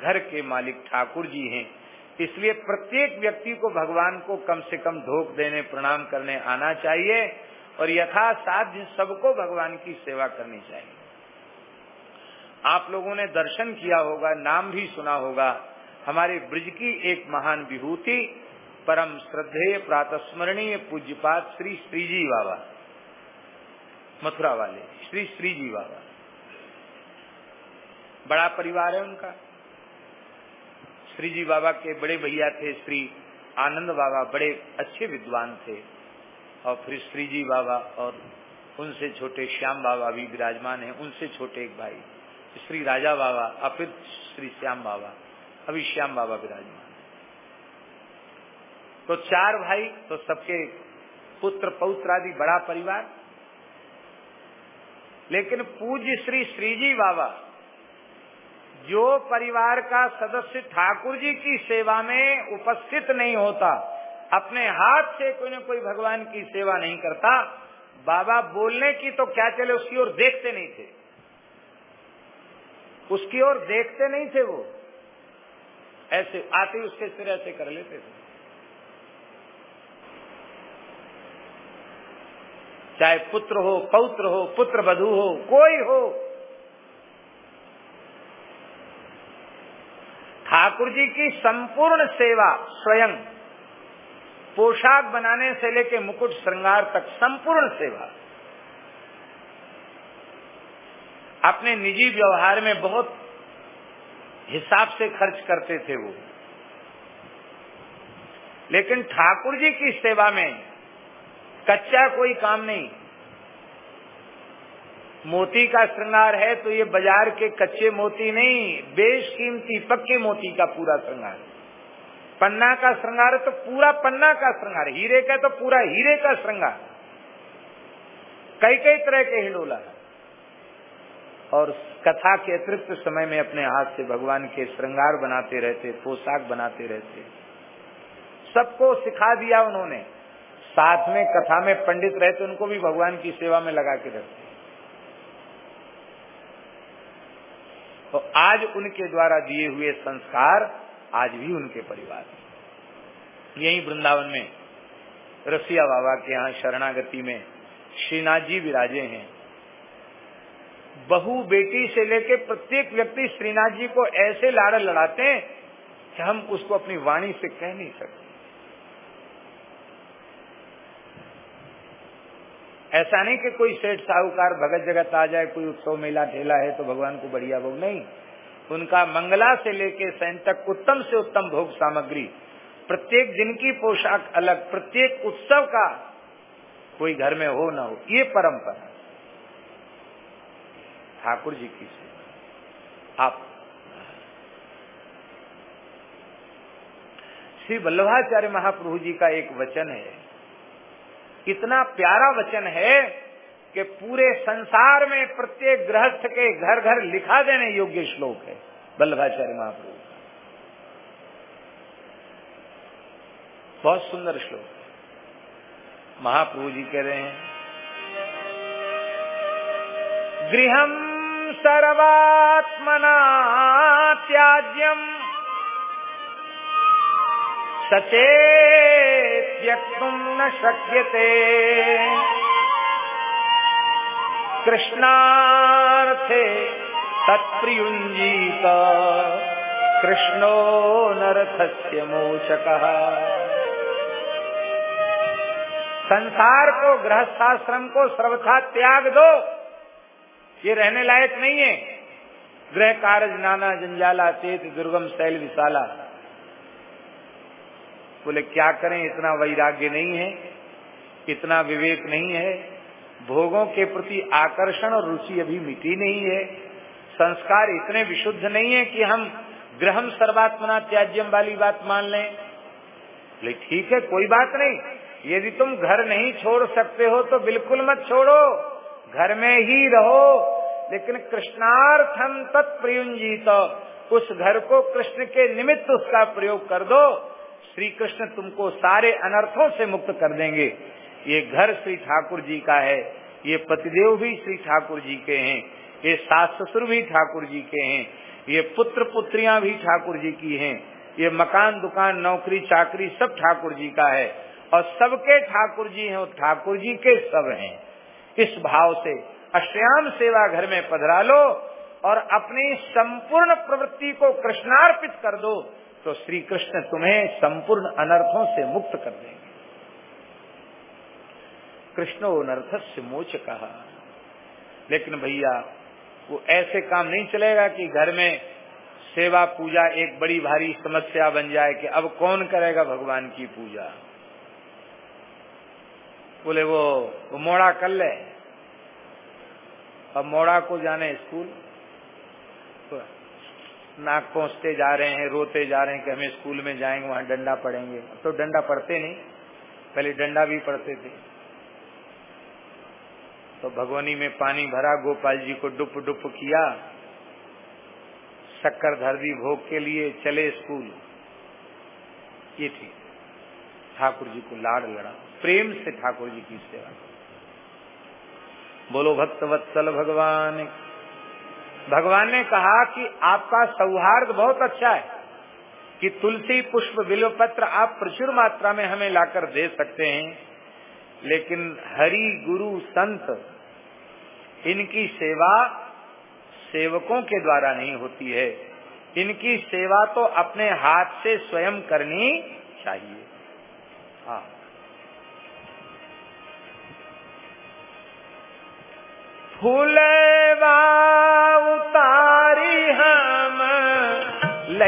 घर के मालिक ठाकुर जी हैं। इसलिए प्रत्येक व्यक्ति को भगवान को कम से कम धोख देने, प्रणाम करने आना चाहिए और यथा साध्य सबको भगवान की सेवा करनी चाहिए। आप लोगों ने दर्शन किया होगा, नाम भी सुना होगा। हमारे ब्रज की एक महान विभूति, परम श्रद्धेय, प्रातस्मरणीय पूज्यपात श्री श्रीजी बाबा, मथुरा वाले, श्री श्रीजी बाबा। बड़ा परिवार है उनका। श्रीजी बाबा के बड़े भैया थे, श्री आनंद बाबा बड़े अच्छे विद्वान थे। और फिर श्रीजी बाबा और उनसे छोटे श्याम बाबा भी विराजमान है, उनसे छोटे एक भाई, श्री राजा बाबा और फिर श्री श्याम बाबा, अभी श्याम बाबा विराजमान तो चार भाई तो सबके पुत्र पौत्र आदि बड़ा परिवार। लेकिन पूज्य श्री श्रीजी बाबा जो परिवार का सदस्य ठाकुर जी की सेवा में उपस्थित नहीं होता, अपने हाथ से कोई न कोई भगवान की सेवा नहीं करता, बाबा बोलने की तो क्या चले, उसकी ओर देखते नहीं थे। उसकी ओर देखते नहीं थे वो। ऐसे, आते उसके सिर ऐसे कर लेते थे। चाहे पुत्र हो, पौत्र हो, पुत्र बधु हो, कोई हो ठाकुर जी की संपूर्ण सेवा स्वयं, पोशाक बनाने से लेके मुकुट श्रृंगार तक संपूर्ण सेवा। अपने निजी व्यवहार में बहुत हिसाब से खर्च करते थे वो। लेकिन ठाकुर जी की सेवा में कच्चा कोई काम नहीं। मोती का श्रृंगार है तो ये बाज़ार के कच्चे मोती नहीं, बेशकीमती पक्के मोती का पूरा श्रृंगार। पन्ना का श्रृंगार तो पूरा पन्ना का श्रृंगार, हीरे का तो पूरा हीरे का श्रृंगार। कई कई तरह के हिंडोला। और कथा के अतिरिक्त समय में अपने हाथ से भगवान के श्रृंगार बनाते रहते, पोशाक बनाते रहते। सबको सिखा दिया उन्होंने। साथ में कथा में पंडित रहते उनको भी भगवान की सेवा में लगा के रखते। तो आज उनके द्वारा दिए हुए संस्कार आज भी उनके परिवार यही वृंदावन में रसिया बाबा के यहाँ शरणागति में श्रीनाथ जी विराजे हैं। बहु बेटी से लेके प्रत्येक व्यक्ति श्रीनाथ जी को ऐसे लाड़ लड़ाते हैं कि हम उसको अपनी वाणी से कह नहीं सकते। ऐसा नहीं कि कोई सेठ साहूकार भगत जगत आ जाए, कोई उत्सव मेला ठेला है तो भगवान को बढ़िया भोग नहीं। उनका मंगला से लेके सैन तक उत्तम से उत्तम भोग सामग्री, प्रत्येक दिन की पोशाक अलग, प्रत्येक उत्सव का कोई घर में हो ना हो, ये परंपरा ठाकुर जी की सेवा। आप श्री वल्लभाचार्य महाप्रभु जी का एक वचन है। इतना प्यारा वचन है कि पूरे संसार में प्रत्येक गृहस्थ के घर घर लिखा देने योग्य श्लोक है, बल्लभाचार्य महाप्रभु बहुत सुंदर श्लोक महाप्रभु जी कह रहे हैं गृहम सर्वात्मना त्याज्यम सचे त्यक्तुम न शक्यते। कृष्णार्थे तत्प्रियुञ्जीत, कृष्णो नरथस्य मोचक। संसार को, गृहस्थाश्रम को सर्वथा त्याग दो। ये रहने लायक नहीं है। गृह कारज नाना जंजाला, चेत दुर्गम, शैल विशाला। बोले, क्या करें? इतना वैराग्य नहीं है, इतना विवेक नहीं है। भोगों के प्रति आकर्षण और रुचि अभी मिटी नहीं है। संस्कार इतने विशुद्ध नहीं है कि हम ग्रहम सर्वात्मना त्याज्यम वाली बात मान लें। बोले, ठीक है, कोई बात नहीं। यदि तुम घर नहीं छोड़ सकते हो तो बिल्कुल मत छोड़ो। घर में ही रहो। लेकिन कृष्णार्थम तत्प्रयुंजित उस घर को कृष्ण के निमित्त उसका प्रयोग कर दो। श्री कृष्ण तुमको सारे अनर्थों से मुक्त कर देंगे। ये घर श्री ठाकुर जी का है, ये पतिदेव भी श्री ठाकुर जी के हैं, ये सास ससुर भी ठाकुर जी के हैं, ये पुत्र पुत्रियाँ भी ठाकुर जी की हैं, ये मकान दुकान नौकरी चाकरी सब ठाकुर जी का है, और सबके ठाकुर जी हैं, और ठाकुर जी के सब हैं। इस भाव से अश्याम सेवा घर में पधरा लो और अपनी संपूर्ण प्रवृत्ति को कृष्णार्पित कर दो। तो श्री कृष्ण तुम्हें संपूर्ण अनर्थों से मुक्त कर देंगे। कृष्णो अनर्थ से मोच कहा लेकिन भैया वो ऐसे काम नहीं चलेगा कि घर में सेवा पूजा एक बड़ी भारी समस्या बन जाए कि अब कौन करेगा भगवान की पूजा? बोले वो, वो मोड़ा कर ले। अब मोड़ा को जाने स्कूल। नाक पहुँचते जा रहे हैं, रोते जा रहे हैं कि हमें स्कूल में जाएँगे, वहाँ डंडा पड़ेंगे। तो डंडा पड़ते नहीं, पहले डंडा भी पड़ते थे। तो भगवानी में पानी भरा, गोपाल जी को डुप डुप किया, शक्कर धर दी भोग के लिए चले स्कूल। ये थी। ठाकुर जी को लाड़ लड़ा। प्रेम से ठाकुर जी की सेवा बोलो, भक्त वत्सल भगवान भगवान ने कहा कि आपका सौहार्द बहुत अच्छा है कि तुलसी पुष्प बिल्व पत्र आप प्रचुर मात्रा में हमें लाकर दे सकते हैं। लेकिन हरि गुरु संत, इनकी सेवा सेवकों के द्वारा नहीं होती है। इनकी सेवा तो अपने हाथ से स्वयं करनी चाहिए। हाँ। फूलवा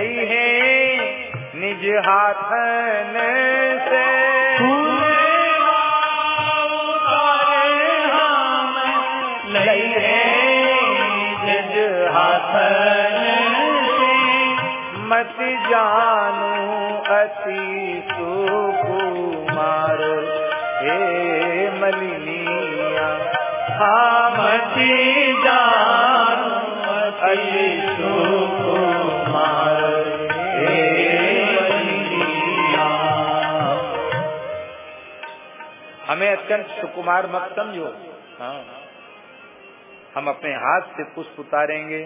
लई है निज हाथन से अत्यंत सुकुमार मत समझो। हाँ। हम अपने हाथ से पुष्प उतारेंगे।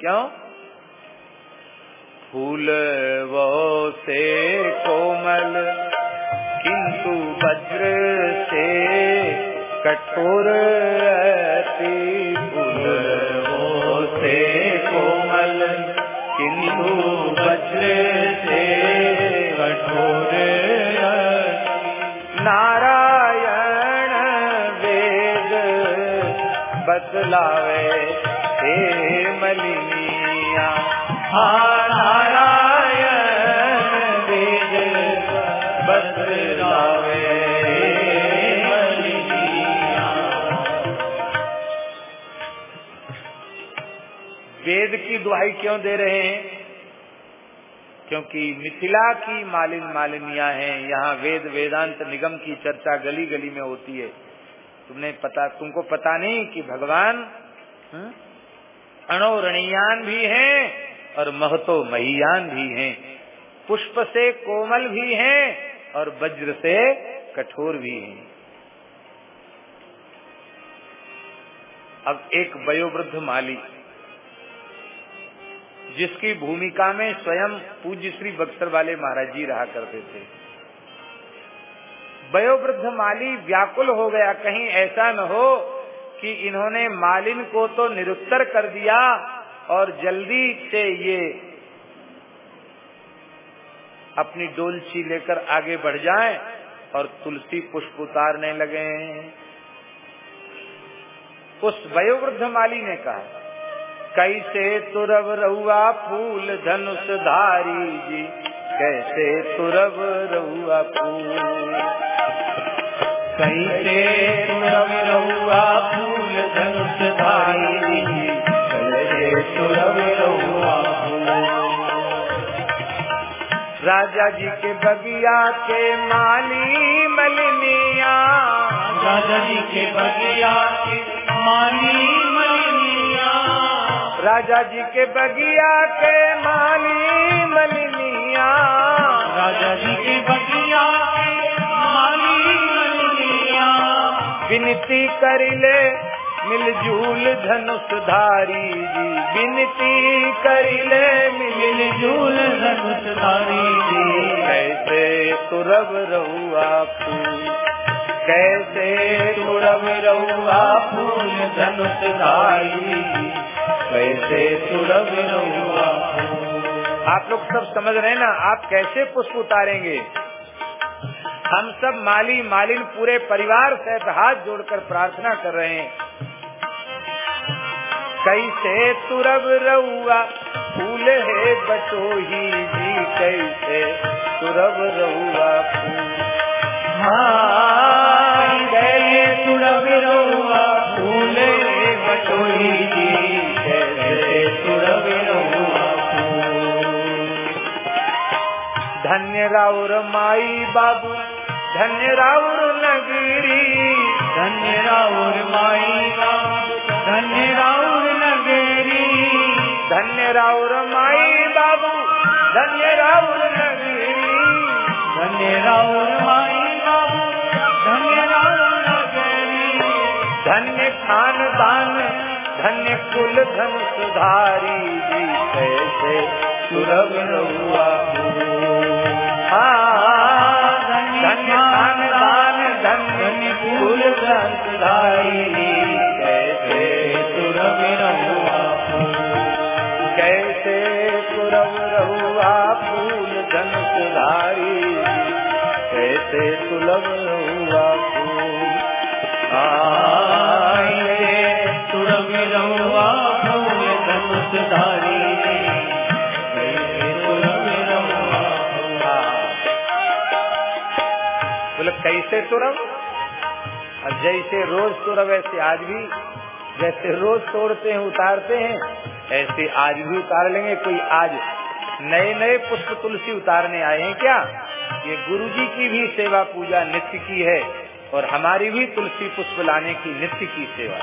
क्यों? फूल वो से कोमल, किंतु वज्र से कठोर फूल वो से कोमल, किंतु वज्र बतलावे हे मलिनिया। नारायण वेद बतलावे मलिनिया। वेद की दुहाई क्यों दे रहे हैं? क्योंकि मिथिला की मालिन मालिनिया हैं। यहाँ वेद वेदांत निगम की चर्चा गली गली में होती है। तुमने पता तुमको पता नहीं कि भगवान हम्म, अणोरणीयान भी हैं और महतो महियान भी हैं। पुष्प से कोमल भी हैं और वज्र से कठोर भी हैं। अब एक वयोवृद्ध माली जिसकी भूमिका में स्वयं पूज्य श्री बक्सर वाले महाराज जी रहा करते थे। वयोवृद्ध माली व्याकुल हो गया। कहीं ऐसा न हो कि इन्होंने मालिन को तो निरुत्तर कर दिया और जल्दी से ये अपनी डोलची लेकर आगे बढ़ जाएँ और तुलसी पुष्प उतारने लगे उस वयोवृद्ध माली ने कहा, कैसे तुरब रहुआ फूल धनुष धारी जी, कैसे तुरब रहुआ फूल कैसे तुरब रहुआ फूल धनुष धारी कैसे रहुआ फूल। राजा जी के बगिया के माली मलिनिया। राजा जी के बगिया के माली मलिनिया। राजा जी के बगिया के माली मलिनिया। राजा जी के बगिया के विनती करिले मिलजूल धनुष धारी जी। विनती करिले मिलजूल धनुष धारी जी। कैसे तुरब रहुआ फूल, कैसे तुरब रहुआ फूल धनुष धारी कैसे तुरब रहुआ आप लोग सब समझ रहे हैं ना, आप कैसे पुष्प उतारेंगे? हम सब माली मालिन पूरे परिवार सहित हाथ जोड़कर प्रार्थना कर रहे हैं। कैसे तुरब रउआ फूल है बटोही जी, कैसे तुरब रउआ फूल। हाँ तुरब फूल बटोही जी, कैसे तुरब रहुआ धन्य राउर माई बाबू धन्य राउर नगरी, धन्य राउर माई बाबू धन्य राउर नगरी, धन्य राउर माई बाबू, धन्य राउर नगरी, धन्य राउर माई बाबू, धन्य राउर नगरी, धन्य खानदान धन्य कुल धन सुधारी जी कैसे सुरभ रहुआ धन्य कुल धन सुधारी कैसे तुरब रहुआ कैसे सुरभ रहुआ फूल धन सुधारी कैसे सुलभ रहुआ फूल? आए तुरब रहुआ कैसे तुरब? और जैसे रोज तुरब, ऐसे आज भी जैसे रोज तोड़ते हैं, उतारते हैं, ऐसे आज भी उतार लेंगे। कोई आज नए नए पुष्प तुलसी उतारने आए हैं क्या? ये गुरु जी की भी सेवा, पूजा, नित्य की है और हमारी भी तुलसी पुष्प लाने की नित्य की सेवा।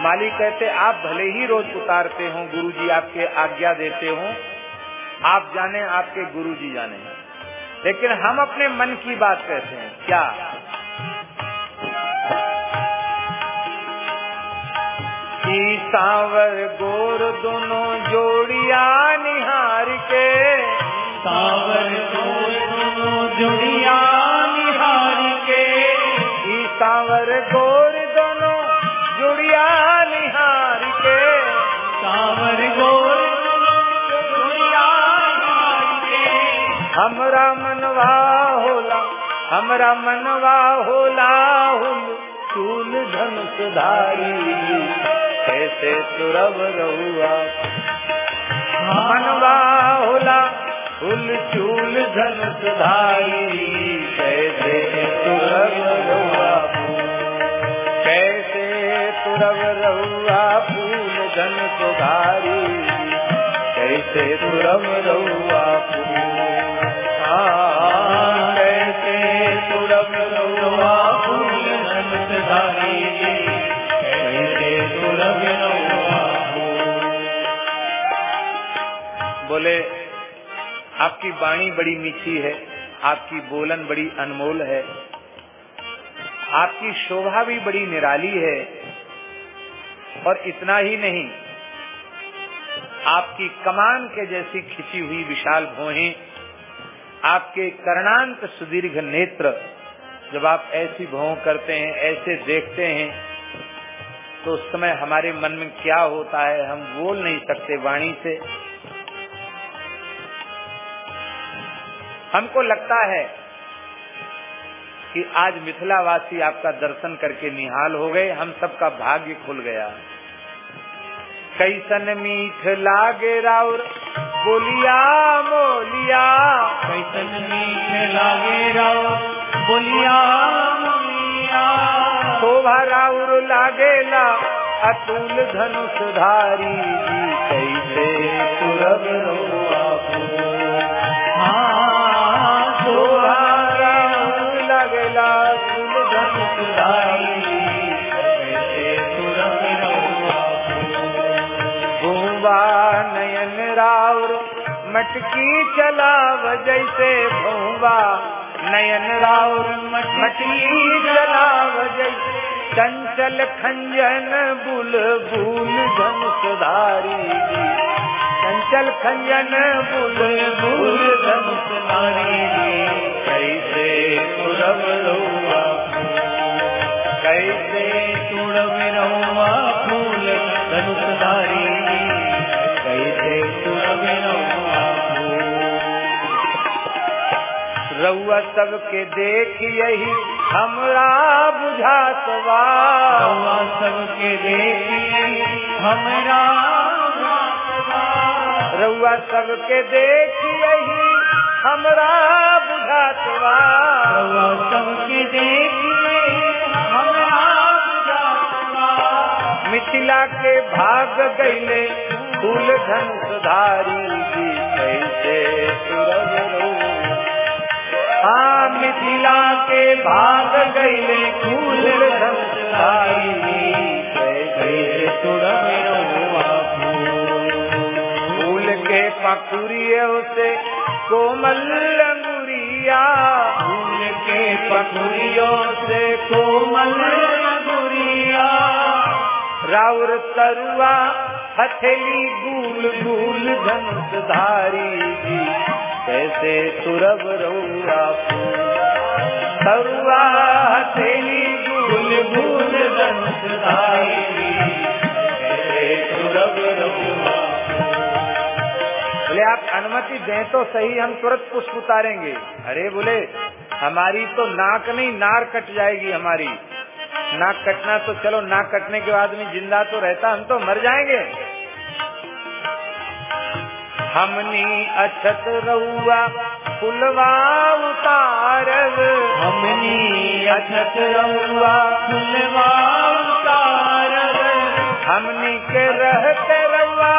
मालिक कहते, आप भले ही रोज उतारते हो गुरु जी आपके आज्ञा देते हो आप जाने, आपके गुरु जी जाने। लेकिन हम अपने मन की बात कहते हैं, क्या? सांवर गोर दोनों जोड़िया निहार के। सावर मनवा होला, हमरा मनवा होला चूल धन सुधारी कैसे तुरब रहुआ। मनवा होला हुल चूल धन सुधारी कैसे तुरब रहुआ। कैसे तुरब रहुआ, फूल धन सुधारी कैसे तुरब रहुआ। फूल बोले, आपकी वाणी बड़ी मीठी है, आपकी बोलन बड़ी अनमोल है, आपकी शोभा भी बड़ी निराली है, और इतना ही नहीं, आपकी कमान के जैसी खिंची हुई विशाल भौहें आपके कर्णांत सुदीर्घ नेत्र जब आप ऐसी भौं करते हैं, ऐसे देखते हैं तो उस समय हमारे मन में क्या होता है हम बोल नहीं सकते वाणी से। हमको लगता है कि आज मिथिलावासी आपका दर्शन करके निहाल हो गए, हम सबका भाग्य खुल गया। कैसन मीठ लागे राउर बोलिया मोलिया कैसन मीठ लागे राव बोलिया मोलिया शोभा राउर लागेला अतुल धनुष धारी। जी कैसे तुरब मटकी चलाव जैसे भूबा नयन राउर मछली जलाव जई चंचल खंजन बुल बुल धनुषधारी जी। चंचल खंजन बुल बुल धनुषधारी जी। कैसे सुरभ रहुआ कैसे तुड़ब रहुआ फूल धनुषधारी कैसे तुड़ब रउआ सबके देख यही हमरा बुझातवा रहुआ सबके देखिए हमरा रउआ सबके देख यही हमरा बुझातवा रहुआ सबके हमरा मिथिला के भाग गईले फूल धनुषधारी जी कैसे सुरभ रउआ हाँ मिथिला के भाग गईले, फूल रहुआ फूल। के पकुरियों से कोमल अंगुरिया, फूल के पकुड़ियों से कोमल गुड़िया राउर तरुआ, हथेली, गुल गुल धनुषधारी जी। कैसे तुरब रउआ तरुआ बोले, आप अनुमति दें तो सही, हम तुरंत पुष्प उतारेंगे। अरे बोले, हमारी तो नाक नहीं, नार कट जाएगी हमारी। नाक कटना तो चलो, नाक कटने के बाद में ज़िंदा तो रहता, हम तो मर जाएँगे। हमनी अछत रउआ फुलवा उतारब। हमनी अछत रहुआ फुलवा उतारब। हमनी के रहते रउआ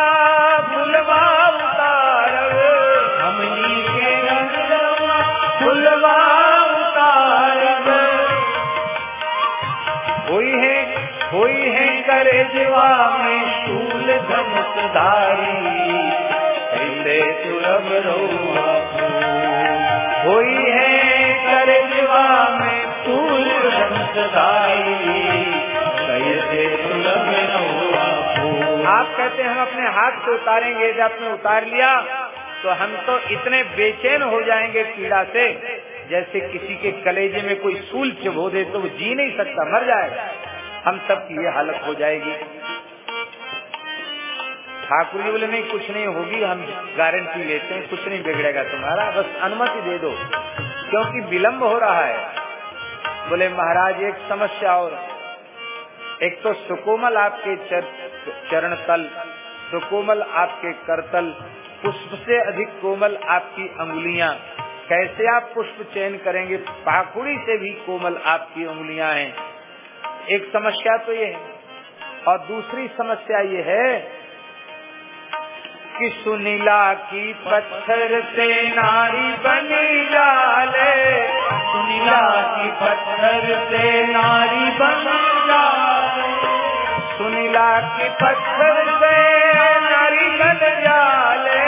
फुलवा उतारब। हमनी के रहुआ फुलवा उतारब। हुई है हुई है करे जीवा में शूल कैसे रउआ हुई है करे आप कहते हम अपने हाथ से उतारेंगे जब आपने उतार लिया तो हम तो इतने बेचैन हो जाएँगे पीड़ा से। जैसे किसी के कलेजे में कोई सूल चबो दे तो वो जी नहीं सकता, मर जाएगा हम सब की ये हालत हो जाएगी। ठाकुर जी बोले नहीं कुछ नहीं होगी हम गारंटी लेते हैं कुछ नहीं बिगड़ेगा तुम्हारा बस अनुमति दे दो क्योंकि विलम्ब हो रहा है। बोले महाराज एक समस्या और एक तो सुकोमल आपके चर, चरण तल सुकोमल आपके करतल पुष्प से अधिक कोमल आपकी अंगुलियाँ। कैसे आप पुष्प चयन करेंगे? पाखुड़ी से भी कोमल आपकी उंगलियाँ हैं। एक समस्या तो ये है और दूसरी समस्या ये है कि सुनीला की पत्थर से नारी बनी जाले सुनीला की पत्थर से नारी बन जाए सुनीला की पत्थर से नारी बन जाले।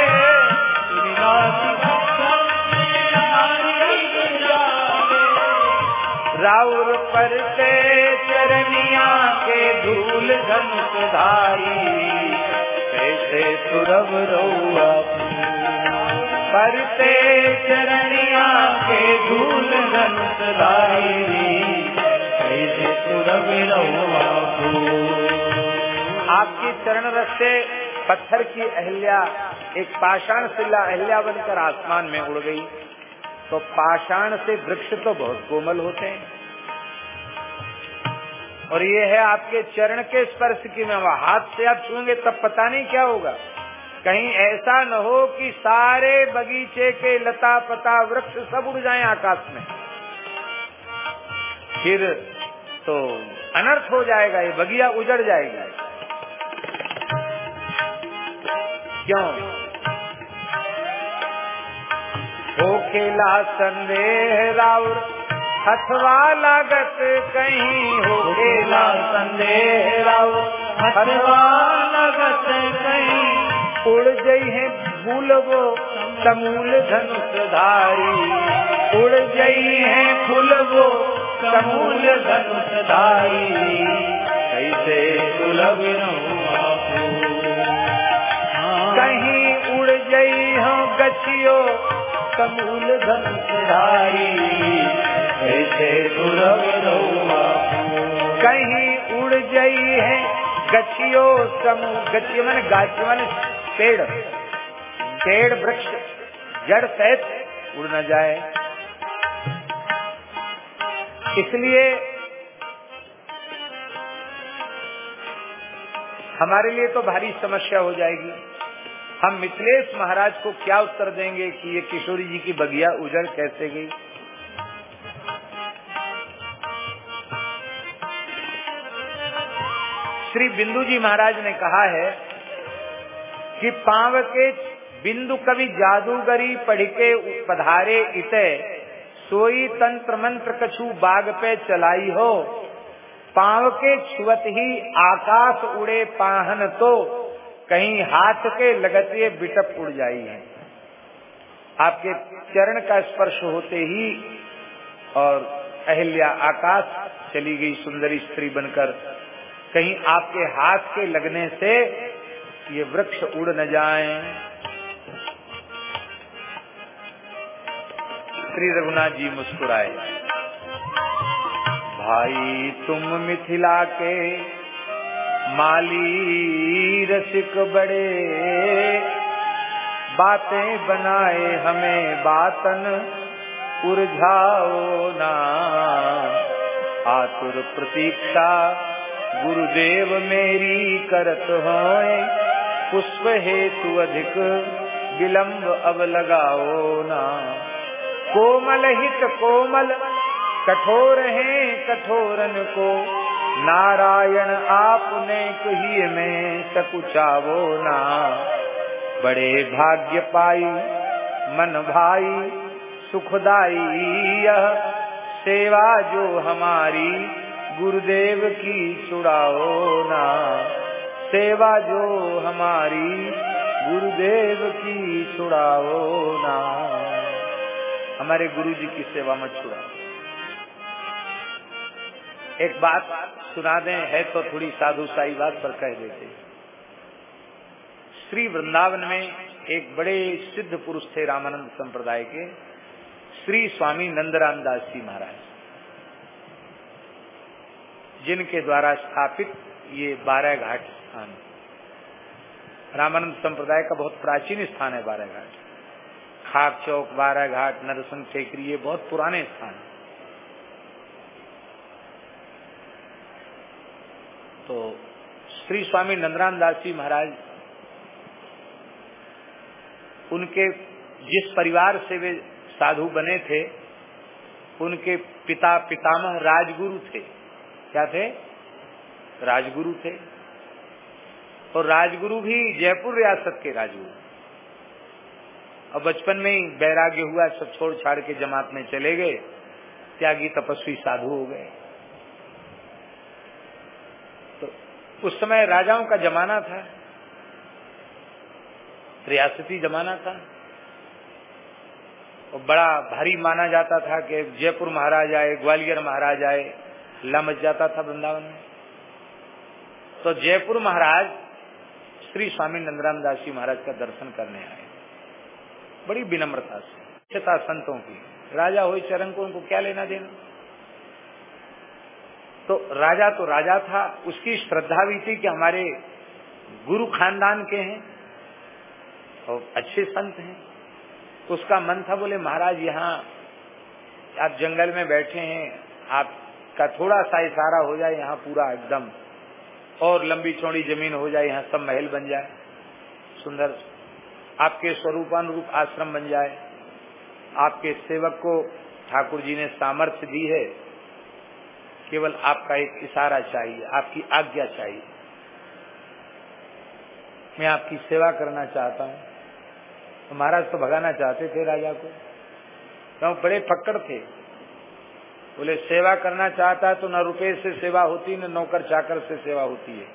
सुनीला की पत्थर से नारी बन जाए राउर पर से चरनिया के धूल धनुषधारी कैसे सुरभ रउआ परते चरनिया के धूल कैसे सुरभ रउआ आपकी चरण रस से पत्थर की अहल्या, एक पाषाण शिला अहल्या बनकर आसमान में उड़ गई। तो पाषाण से वृक्ष तो बहुत कोमल होते हैं। और ये है आपके चरण के स्पर्श की। में हाथ से आप छूँगे तब पता नहीं क्या होगा। कहीं ऐसा न हो कि सारे बगीचे के लता पता वृक्ष सब उड़ जाएँ आकाश में। फिर तो अनर्थ हो जाएगा, ये बगिया उजड़ जाएगा। क्यों? होकेला संदेह राउर अथवा लागत कहीं होकेला संदेह राउर हथवा लगत कहीं उड़ गई है बुलबो समूल धनुषधारी उड़ गई है फुलबो समूल धनुषधारी कैसे सुलभ कहीं उड़ गई हो गछियो समूल धनुषधारी कहीं उड़ गई है गछियो समूह गाछ मन पेड़। पेड़, वृक्ष, जड़ सहित उड़ न जाए। इसलिए हमारे लिए तो भारी समस्या हो जाएगी। हम मिथिलेश महाराज को क्या उत्तर देंगे कि ये किशोरी जी की बगिया उजड़ कैसे गई? श्री बिंदु जी महाराज ने कहा है कि पाव के बिंदु कवि जादूगरी पढ़ के पधारे इते, सोई तंत्र मंत्र कछु बाग पे चलाई हो। पाव के छुवत ही आकाश उड़े पाहन तो कहीं हाथ के लगते बिटप उड़ जाई है। आपके चरण का स्पर्श होते ही और अहिल्या आकाश चली गई सुंदरी स्त्री बनकर कहीं आपके हाथ के लगने से ये वृक्ष उड़ न जाएँ। श्री रघुनाथ जी मुस्कुराए। भाई तुम मिथिला के माली रसिक बड़े, बातें बनाए हमें बातन, उर्झाओ ना। आतुर प्रतीक्षा गुरुदेव मेरी करत होए, पुष्प हेतु अधिक विलंब अब लगाओ ना। कोमल हित कोमल, कठोर है कठोरन को, नारायण आपने कही में सकुचावो ना। बड़े भाग्य पाई, मन भाई, सुखदाई यह सेवा जो हमारी गुरुदेव की छुड़ाओ ना। सेवा जो हमारी, गुरुदेव की छुड़ाओ ना। हमारे गुरु जी की सेवा मत छुड़ाओ। एक बात सुना दें, है तो थोड़ी साधु साई बात पर कह देते श्री वृंदावन में एक बड़े सिद्ध पुरुष थे रामानंद संप्रदाय के, श्री स्वामी नंदराम दास जी महाराज। जिनके द्वारा स्थापित ये बारह घाट स्थान। रामानंद संप्रदाय का बहुत प्राचीन स्थान है बारह घाट। खाक चौक, बारह घाट, नरसिंह टेकरी, ये बहुत पुराने स्थान। है तो श्री स्वामी नंदराम दास जी महाराज, उनके जिस परिवार से वे साधु बने थे, उनके पिता पितामह राजगुरु थे। क्या थे? राजगुरु थे। और राजगुरु भी जयपुर रियासत के राजगुरु। और बचपन में ही बैराग्य हुआ, सब छोड़ छाड़ के जमात में चले गए। त्यागी तपस्वी साधु हो गए। तो उस समय राजाओं का जमाना था। रियासती जमाना था। और बड़ा भारी माना जाता था कि जयपुर महाराज आए, ग्वालियर महाराज आए। हल्ला मच जाता था वृंदावन में। तो जयपुर महाराज श्री स्वामी नंदराम दास जी महाराज का दर्शन करने आए। बड़ी विनम्रता से था संतों की। राजा हो चरण को उनको क्या लेना देना? तो राजा तो राजा था, उसकी श्रद्धा भी थी कि हमारे गुरु खानदान के हैं और अच्छे संत हैं। उसका मन था, बोले, महाराज, यहाँ आप जंगल में बैठे हैं आपका थोड़ा सा इशारा हो जाए, यहाँ पूरा एकदम, और लंबी चौड़ी ज़मीन हो जाए, यहाँ सब महल बन जाए। सुंदर, आपके स्वरूपानुरूप आश्रम बन जाए। आपके सेवक को ठाकुर जी ने सामर्थ्य दी है। केवल आपका एक इशारा चाहिए, आपकी आज्ञा चाहिए। मैं आपकी सेवा करना चाहता हूँ। तो महाराज तो भगाना चाहते थे राजा को। तो बड़े फक्कड़ थे। बोले, सेवा करना चाहता है तो न रुपए से सेवा होती, न नौकर चाकर से सेवा होती है।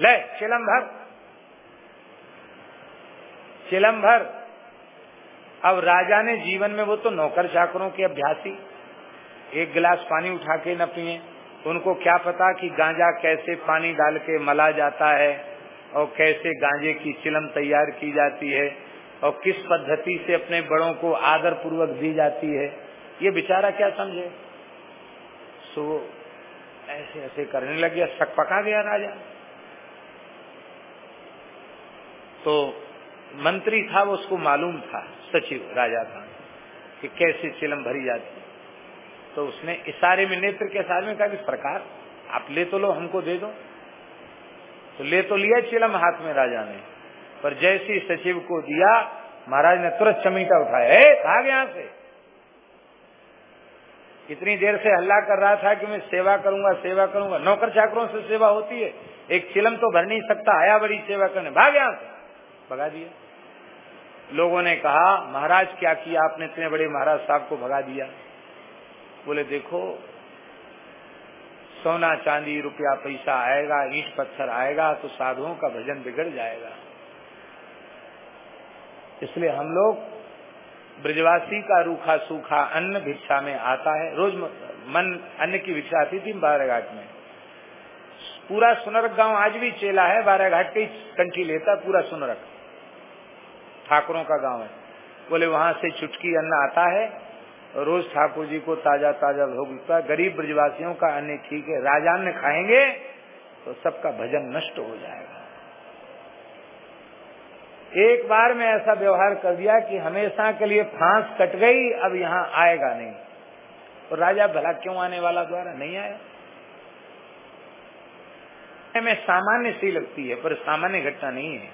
ले चिलम भर। चिलम भर। अब राजा ने जीवन में वो तो नौकर चाकरों के अभ्यासी, एक गिलास पानी उठा के न पिए। उनको क्या पता कि गांजा कैसे पानी डाल के मला जाता है, और कैसे गांजे की चिलम तैयार की जाती है, और किस पद्धति से अपने बड़ों को आदर पूर्वक दी जाती है। ये बेचारा क्या समझे? सो ऐसे ऐसे करने लग गया, शक पका गया राजा। तो मंत्री था वो उसको मालूम था, सचिव राजा का कि कैसे चिलम भरी जाती है। तो उसने इशारे में, नेत्र के इशारे में कहा कि सरकार आप ले तो लो, हमको दे दो। तो ले तो लिया चिलम हाथ में राजा ने, पर जैसे सचिव को दिया, महाराज ने तुरंत चमीटा उठाया भाग यहाँ से। इतनी देर से हल्ला कर रहा था कि मैं सेवा करूँगा सेवा करूँगा। नौकर चाकरों से सेवा होती है। एक चिलम तो भर नहीं सकता, आया बड़ी सेवा करने। भाग यहाँ से। भगा दिया। लोगों ने कहा, महाराज, क्या किया आपने? इतने बड़े महाराज साहब को भगा दिया। बोले, देखो, सोना, चांदी, रुपया पैसा आएगा, ईट, पत्थर आएगा तो साधुओं का भजन बिगड़ जाएगा। इसलिए हम लोग ब्रजवासी का रूखा सूखा अन्न भिक्षा में आता है। रोज मन अन्न की भिक्षा आती थी बाराघाट में। पूरा सुनरक गाँव आज भी चेला है, बाराघाट के कंठी लेता पूरा सुनरक। ठाकुरों का गाँव है। बोले, वहाँ से चुटकी अन्न आता है, रोज ठाकुर जी को ताज़ा ताज़ा भोग मिलता गरीब ब्रजवासियों का अन्न ठीक है राजान खाएँगे तो सबका भजन नष्ट हो जाएगा। एक बार में ऐसा व्यवहार कर दिया कि हमेशा के लिए फांस कट गई, अब यहाँ आएगा नहीं। तो राजा भला क्यों आने वाला द्वारा नहीं आया? में सामान्य सी लगती है, पर सामान्य घटना नहीं है।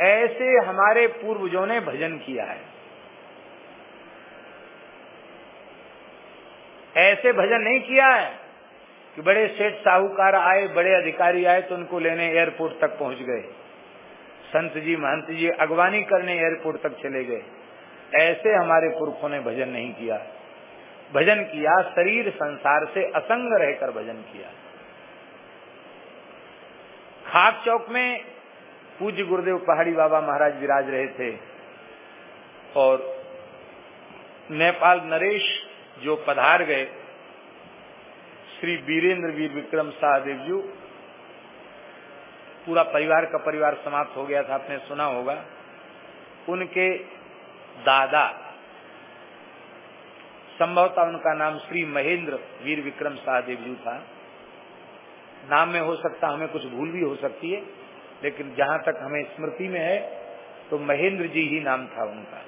ऐसे हमारे पूर्वजों ने भजन किया है। ऐसे भजन नहीं किया है। कि बड़े सेठ साहूकार आए, बड़े अधिकारी आए तो उनको लेने एयरपोर्ट तक पहुँच गए। संत जी, महंत जी, अगवानी करने एयरपोर्ट तक चले गए। ऐसे हमारे पुरखों ने भजन नहीं किया। भजन किया, शरीर संसार से असंग रहकर भजन किया। खाक चौक में पूज्य गुरुदेव पहाड़ी बाबा महाराज विराज रहे थे और नेपाल नरेश जो पधार गए श्री वीरेंद्र वीर विक्रम शाहदेव जी, पूरा परिवार का परिवार समाप्त हो गया था, आपने सुना होगा। उनके दादा, संभवतः उनका नाम श्री महेंद्र वीर विक्रम शाहदेव जी था। नाम में हो सकता, हमें कुछ भूल भी हो सकती है, लेकिन जहाँ तक हमें स्मृति में है तो महेंद्र जी ही नाम था उनका।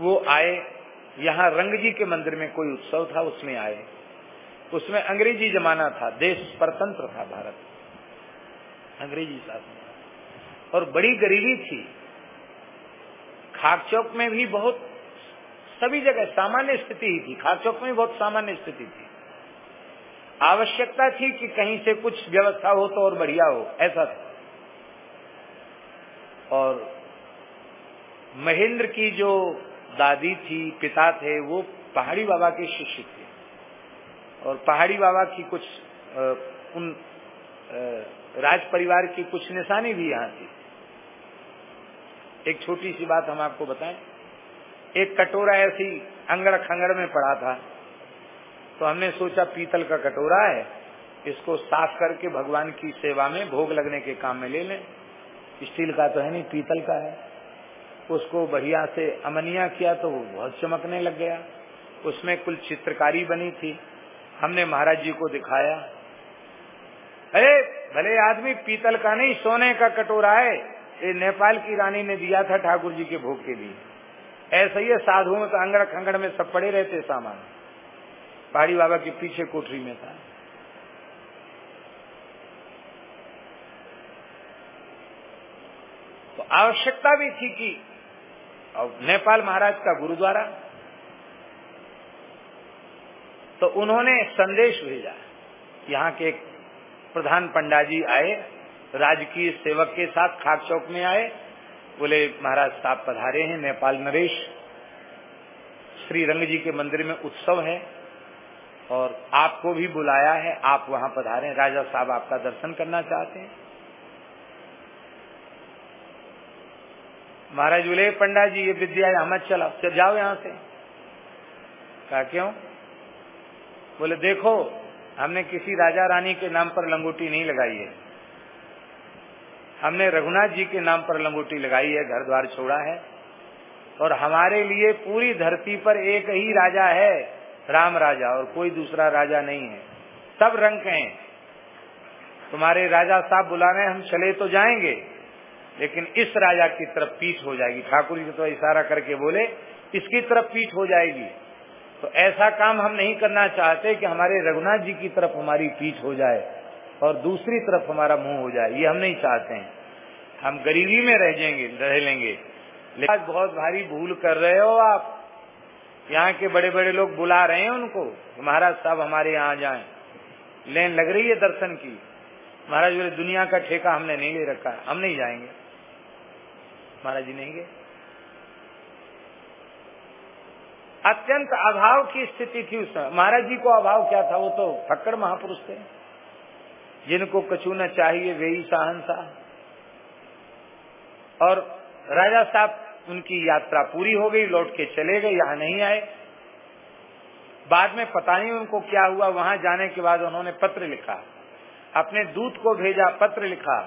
वो आए, यहाँ रंग जी के मंदिर में कोई उत्सव था, उसमें आए। उसमें अंग्रेज़ी जमाना था, देश परतंत्र था भारत। अंग्रेज़ी शासन और बड़ी गरीबी थी। खाक चौक में भी बहुत सभी जगह सामान्य स्थिति ही थी। खाक चौक में बहुत सामान्य स्थिति थी। आवश्यकता थी कि कहीं से कुछ व्यवस्था हो तो और बढ़िया हो, ऐसा था। और महेंद्र की जो दादी थी, पिता थे, वो पहाड़ी बाबा के शिष्य थे। और पहाड़ी बाबा की कुछ आ, उन राज परिवार की कुछ निशानी भी यहाँ थी। एक छोटी सी बात हम आपको बताएँ। एक कटोरा ऐसी अंगड़ खंगड़ में पड़ा था तो हमने सोचा पीतल का कटोरा है इसको साफ़ करके भगवान की सेवा में भोग लगने के काम में ले लें। स्टील का तो है नहीं पीतल का है। उसको बढ़िया से अमनिया किया तो वो बहुत चमकने लग गया। उसमें कुल चित्रकारी बनी थी। हमने महाराज जी को दिखाया। अरे, भले आदमी पीतल का नहीं, सोने का कटोरा है। ये नेपाल की रानी ने दिया था ठाकुर जी के भोग के लिए। ऐसा ही साधुओं में तो अंगड़ खंगड़ में सब पड़े रहते सामान। पहाड़ी बाबा के पीछे कोठरी में था। तो आवश्यकता भी थी कि और नेपाल महाराज का गुरुद्वारा तो उन्होंने संदेश भेजा। यहाँ के प्रधान पंडा जी आए, राजकीय सेवक के साथ खाक चौक में आए, बोले, महाराज साहब पधारे हैं, नेपाल नरेश। श्री रंग जी के मंदिर में उत्सव है और आपको भी बुलाया है, आप वहाँ पधारे। राजा साहब आपका दर्शन करना चाहते हैं। महाराज बोले पंडा जी ये विद्या मत चलाओ। चल जाओ यहाँ से। कहा, क्यों? बोले, देखो, हमने किसी राजा रानी के नाम पर लंगोटी नहीं लगाई है। हमने रघुनाथ जी के नाम पर लंगोटी लगाई है घर द्वार छोड़ा है। और हमारे लिए पूरी धरती पर एक ही राजा है, राम राजा, और कोई दूसरा राजा नहीं है। सब रंग के हैं। तुम्हारे राजा साहब बुलाने हम चले तो जाएँगे। लेकिन इस राजा की तरफ़ पीठ हो जाएगी। ठाकुर जी तो इशारा करके बोले, इसकी तरफ़ पीठ हो जाएगी। तो ऐसा काम हम नहीं करना चाहते कि हमारे रघुनाथ जी की तरफ़ हमारी पीठ हो जाए और दूसरी तरफ़ हमारा मुँह हो जाए, ये हम नहीं चाहते हैं। हम गरीबी में रह जाएँगे, रह लेंगे। लेकिन बहुत भारी भूल कर रहे हो आप। यहाँ के बड़े बड़े लोग बुला रहे हैं उनको महाराज साहब हमारे यहाँ जाए। लेन लग रही है दर्शन की। महाराज बोले, दुनिया का ठेका हमने नहीं ले रखा है, हम नहीं जाएँगे। महाराज जी नहीं गए। अत्यंत अभाव की स्थिति थी उस समय। महाराज जी को अभाव क्या था? वो तो फक्कड़ महापुरुष थे। जिनको कछु न चाहिए, वे ही साहनसा और राजा साहब, उनकी यात्रा पूरी हो गई, लौट के चले गए, यहाँ नहीं आए। बाद में पता नहीं उनको क्या हुआ। वहाँ जाने के बाद उन्होंने पत्र लिखा। अपने दूत को भेजा, पत्र लिखा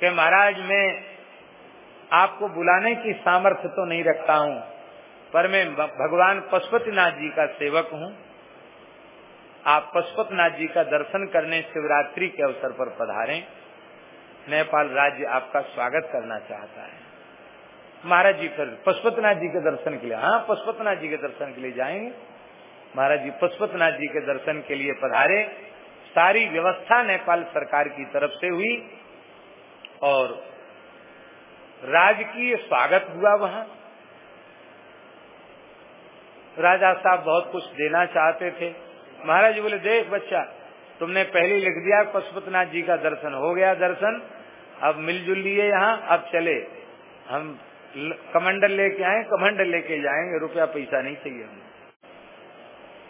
कि महाराज, मैं आपको बुलाने की सामर्थ्य तो नहीं रखता हूँ। पर मैं भगवान पशुपतिनाथ जी का सेवक हूँ। आप पशुपतिनाथ जी का दर्शन करने शिवरात्रि के अवसर पर पधारें। नेपाल राज्य आपका स्वागत करना चाहता है। महाराज जी, फिर पशुपतिनाथ जी के दर्शन के लिए हाँ पशुपतिनाथ जी के दर्शन के लिए जाएँगे। महाराज जी, पशुपतिनाथ जी के दर्शन के लिए पधारे। सारी व्यवस्था नेपाल सरकार की तरफ़ से हुई और राजकीय स्वागत हुआ वहाँ। राजा साहब बहुत कुछ देना चाहते थे। महाराज जी बोले, देख बच्चा, तुमने पहले लिख दिया, पशुपतिनाथ जी का दर्शन हो गया दर्शन। अब मिलजुल लिए यहाँ, अब चले। हम कमंडल लेके आए, कमंडल लेके जाएँगे, रुपया पैसा नहीं चाहिए हमें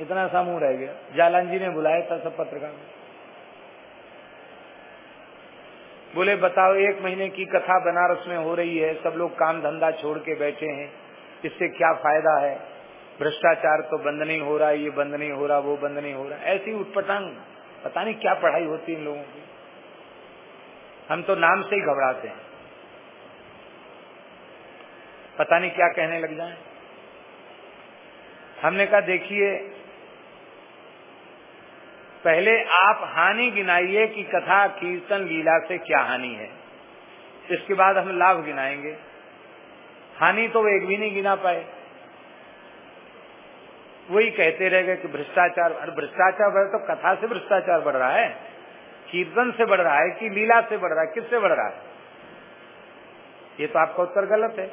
इतना सा समूह रह गया। जालान जी ने बुलाया था सब पत्रकार बोले, बताओ, एक महीने की कथा बनारस में हो रही है, सब लोग काम धंधा छोड़ के बैठे हैं। इससे क्या फ़ायदा है? भ्रष्टाचार तो बंद नहीं हो रहा, ये बंद नहीं हो रहा, वो बंद नहीं हो रहा। ऐसी उठपटांग पता नहीं क्या पढ़ाई होती इन लोगों की। हम तो नाम से ही घबराते हैं। पता नहीं क्या कहने लग जाए। हमने कहा, देखिए, पहले आप हानि गिनाइए कि कथा, कीर्तन, लीला से क्या हानि है। इसके बाद हम लाभ गिनाएँगे। हानि तो एक भी नहीं गिना पाए। वही कहते रह गए कि भ्रष्टाचार, अरे भ्रष्टाचार बढ़ तो कथा से भ्रष्टाचार बढ़ रहा है, कीर्तन से बढ़ रहा है कि लीला से बढ़ रहा है, किससे बढ़ रहा है? ये तो आपका उत्तर गलत है।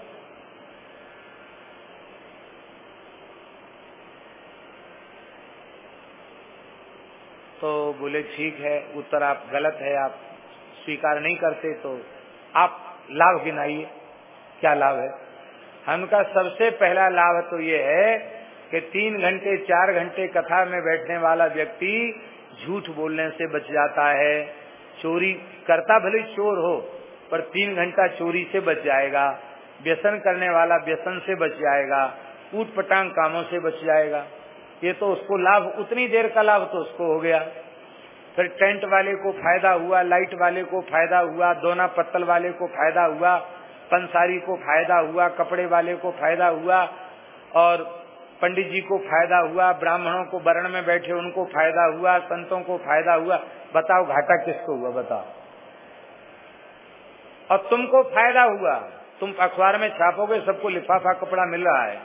तो बोले, ठीक है, उत्तर आप गलत है, आप स्वीकार नहीं करते तो आप लाभ गिनाइए। क्या लाभ है? हमका सबसे पहला लाभ तो ये है कि तीन घंटे, चार घंटे कथा में बैठने वाला व्यक्ति झूठ बोलने से बच जाता है। चोरी, करता भले चोर हो, पर तीन घंटा चोरी से बच जाएगा। व्यसन करने वाला व्यसन से बच जाएगा। ऊट पटांग कामों से बच जाएगा। ये तो उसको लाभ, उतनी देर का लाभ तो उसको हो गया। फिर टेंट वाले को फ़ायदा हुआ, लाइट वाले को फ़ायदा हुआ, दोना पत्तल वाले को फ़ायदा हुआ, पंसारी को फ़ायदा हुआ, कपड़े वाले को फ़ायदा हुआ, और पंडित जी को फ़ायदा हुआ, ब्राह्मणों को वर्ण में बैठे, उनको फ़ायदा हुआ, संतों को फ़ायदा हुआ। बताओ घाटा किसको हुआ, बताओ। और तुमको फ़ायदा हुआ। तुम अखबार में छापोगे, सबको लिफाफा कपड़ा मिल रहा है।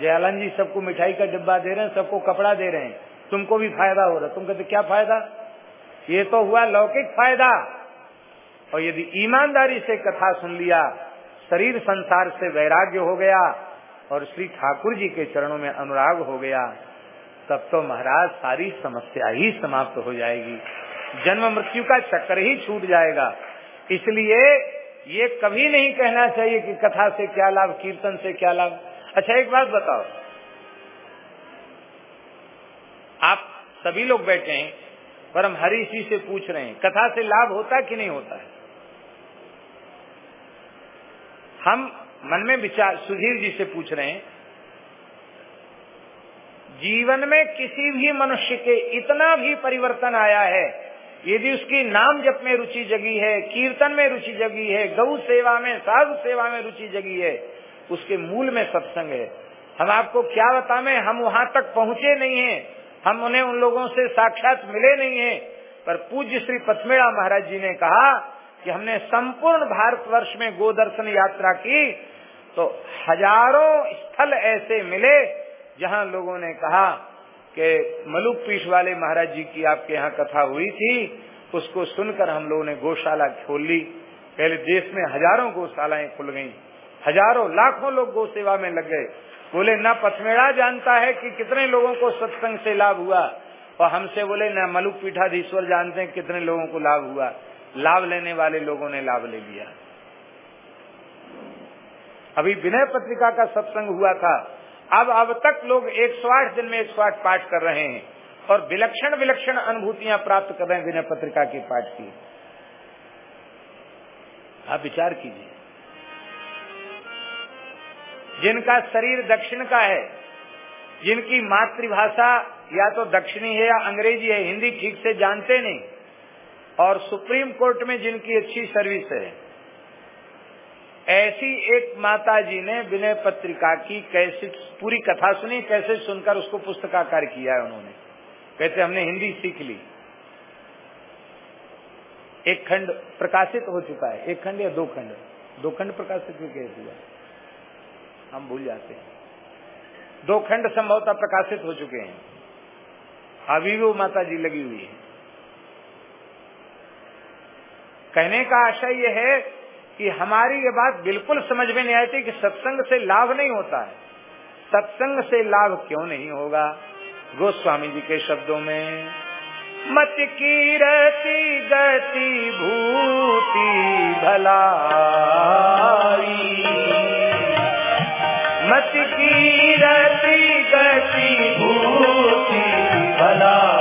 जयालन जी सबको मिठाई का डिब्बा दे रहे हैं, सबको कपड़ा दे रहे हैं। तुमको भी फ़ायदा हो रहा तुम कहते, क्या फ़ायदा? ये तो हुआ लौकिक फ़ायदा। और यदि ईमानदारी से कथा सुन लिया, शरीर संसार से वैराग्य हो गया और श्री ठाकुर जी के चरणों में अनुराग हो गया, तब तो महाराज सारी समस्या ही समाप्त हो जाएगी। जन्म मृत्यु का चक्कर ही छूट जाएगा। इसलिए ये कभी नहीं कहना चाहिए कि कथा से क्या लाभ, कीर्तन से क्या लाभ। अच्छा एक बात बताओ। आप सभी लोग बैठे हैं पर हम हर इसी से पूछ रहे हैं, कथा से लाभ होता कि नहीं होता है? हम मन में विचार, सुधीर जी से पूछ रहे हैं, जीवन में किसी भी मनुष्य के इतना भी परिवर्तन आया है, यदि उसकी नाम जप में रुचि जगी है, कीर्तन में रुचि जगी है गौ सेवा में, साधु सेवा में रुचि जगी है, उसके मूल में सत्संग है। हम आपको क्या बतावे हम वहाँ तक पहुँचे नहीं है, हम उन्हें उन लोगों से साक्षात मिले नहीं है, पर पूज्य श्री पथमेड़ा महाराज जी ने कहा कि हमने संपूर्ण भारतवर्ष में गोदर्शन यात्रा की तो हज़ारों स्थल ऐसे मिले जहाँ लोगों ने कहा कि मलुक पीठ वाले महाराज जी की आपके यहाँ कथा हुई थी, उसको सुनकर हम लोगों ने गौशाला खोल ली। पहले देश में हज़ारों गौशालाएँ खुल गईं। हज़ारों, लाखों लोग गौ सेवा में लग गए। बोले, न पथमेड़ा जानता है कि कितने लोगों को सत्संग से लाभ हुआ? और हमसे बोले, न मलुक पीठाधीश्वर जानते हैं कितने लोगों को लाभ हुआ? लाभ लेने वाले लोगों ने लाभ ले लिया। अभी विनय पत्रिका का सत्संग हुआ था। अब अब तक लोग एक सौ आठ दिन में एक सौ आठ पाठ कर रहे हैं और विलक्षण विलक्षण अनुभूतियाँ प्राप्त कर रहे हैं विनय पत्रिका के पाठ की। आप विचार कीजिए। जिनका शरीर दक्षिण का है, जिनकी मातृभाषा या तो दक्षिणी है या अंग्रेज़ी है, हिंदी ठीक से जानते नहीं, और सुप्रीम कोर्ट में जिनकी अच्छी सर्विस है ऐसी एक माता जी ने विनय पत्रिका की कैसे पूरी कथा सुनी, कैसे सुनकर उसको पुस्तकाकार किया है उन्होंने। कहते, हमने हिंदी सीख ली। एक खंड प्रकाशित हो चुका है, एक खंड या दो खंड? दो खंड प्रकाशित हो हुआ हम भूल जाते हैं। दो खंड संभवतः प्रकाशित हो चुके हैं। अभी वो माता जी लगी हुई है। कहने का आशय यह है कि हमारी ये बात बिल्कुल समझ में नहीं आई थी कि सत्संग से लाभ नहीं होता है। सत्संग से लाभ क्यों नहीं होगा? गोस्वामी जी के शब्दों में, मत की रति गति भूति भलाई। मत की रति गति भूति भलाई।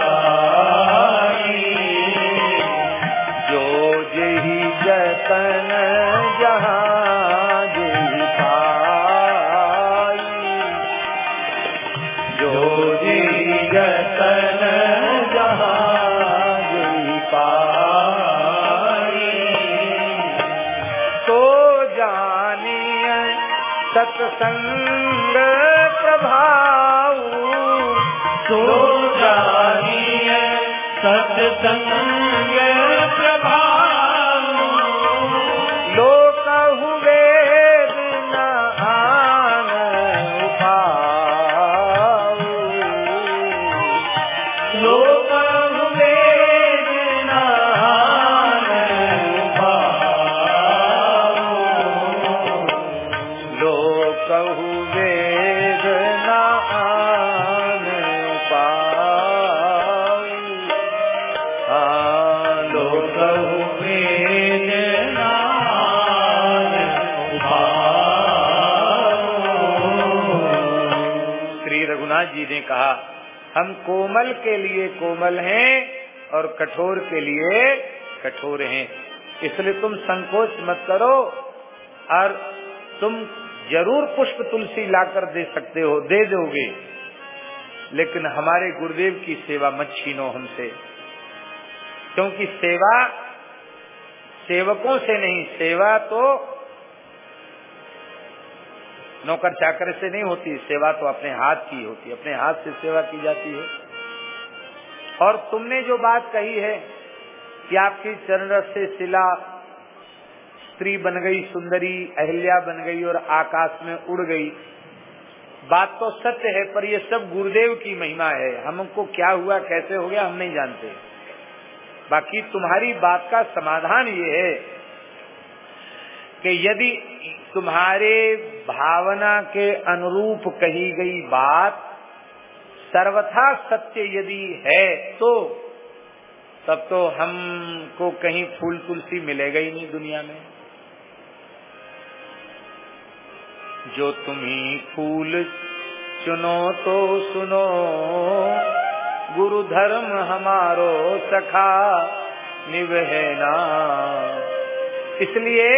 सत्संग प्रभाऊ जानिए सत्संग कोमल के लिए कोमल हैं और कठोर के लिए कठोर हैं। इसलिए तुम संकोच मत करो और तुम ज़रूर पुष्प तुलसी लाकर दे सकते हो, दे दोगे। लेकिन हमारे गुरुदेव की सेवा मत छीनो हमसे, क्योंकि सेवा सेवकों से नहीं, सेवा तो नौकर चाकर से नहीं होती, सेवा तो अपने हाथ की होती, अपने हाथ से सेवा की जाती है। और तुमने जो बात कही है कि आपकी चरण से शिला स्त्री बन गई, सुंदरी, अहिल्या बन गई और आकाश में उड़ गई, बात तो सत्य है, पर ये सब गुरुदेव की महिमा है। हमको क्या हुआ, कैसे हो गया, हम नहीं जानते। बाकी तुम्हारी बात का समाधान ये है कि यदि तुम्हारे भावना के अनुरूप कही गई बात सर्वथा सत्य यदि है तो तब तो हमको कहीं फूल तुलसी मिलेगा ही नहीं दुनिया में। जो तुम्ही फूल चुनो तो सुनो गुरु धर्म हमारो सखा निवहना। इसलिए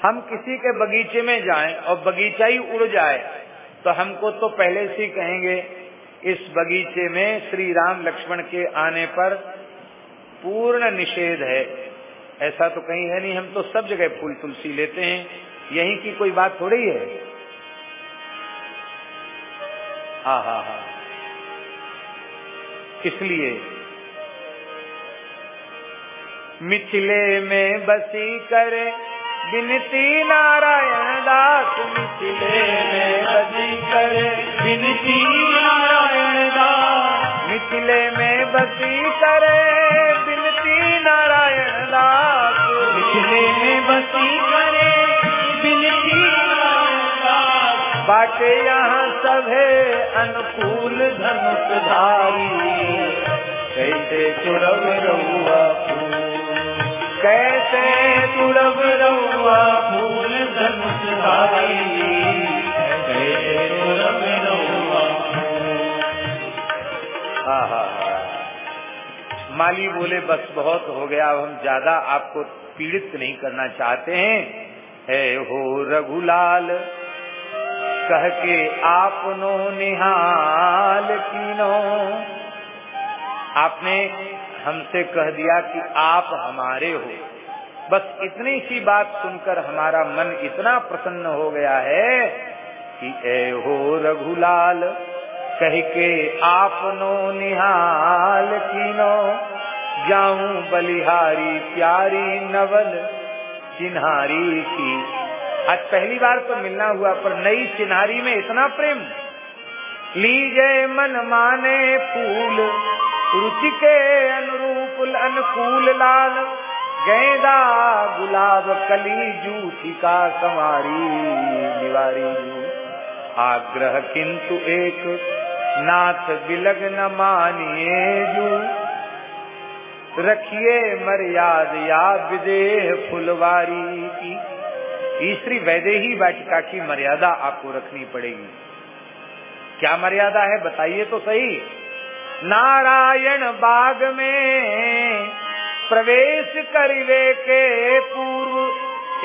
हम किसी के बगीचे में जाएँ और बगीचा ही उड़ जाए तो हमको तो पहले से कहेंगे, इस बगीचे में श्री राम लक्ष्मण के आने पर पूर्ण निषेध है। ऐसा तो कहीं है नहीं, हम तो सब जगह फूल तुलसी लेते हैं, यही की कोई बात थोड़ी है? हा हा हा। इसलिए मिथिले में बसी करे बिनती नारायण दास मिथिले में बसी करे। बिनती नारायण दास मिथिले में बसी करे। बिनती नारायण दास मिथिले में बसी करे। बिनती बाटे यहाँ सभे अनुकूल धनुष कैसे चुरव रहुआ कैसे तुरब रहुआ फूल धनुष धारी कैसे रहुआ हाँ हाँ हाँ। माली बोले, बस बहुत हो गया, अब हम ज़्यादा आपको पीड़ित नहीं करना चाहते हैं। है हो रघुलाल, कह के आपनो निहाल कीनो। आपने हमसे कह दिया कि आप हमारे हो। बस इतनी सी बात सुनकर हमारा मन इतना प्रसन्न हो गया है कि, ए हो रघुलाल, कह के आपनो निहाल कीनो। जाऊँ बलिहारी प्यारी नवल, चिन्हारी की। आज पहली बार तो मिलना हुआ, पर नई चिन्हारी में इतना प्रेम। लीजे मन माने फूल रुचि के अनुरूप अनुकूल लाल, गेंदा, गुलाब, कली, जूठी का संवारी निवारी। आग्रह किंतु एक, नाथ बिलग न मानिए जू। रखिए मर्याद या विदेह फुलवारी की। तीसरी वैदेही वाटिका की मर्यादा आपको रखनी पड़ेगी। क्या मर्यादा है बताइए तो सही। नारायण बाग में प्रवेश करिवे के पूर्व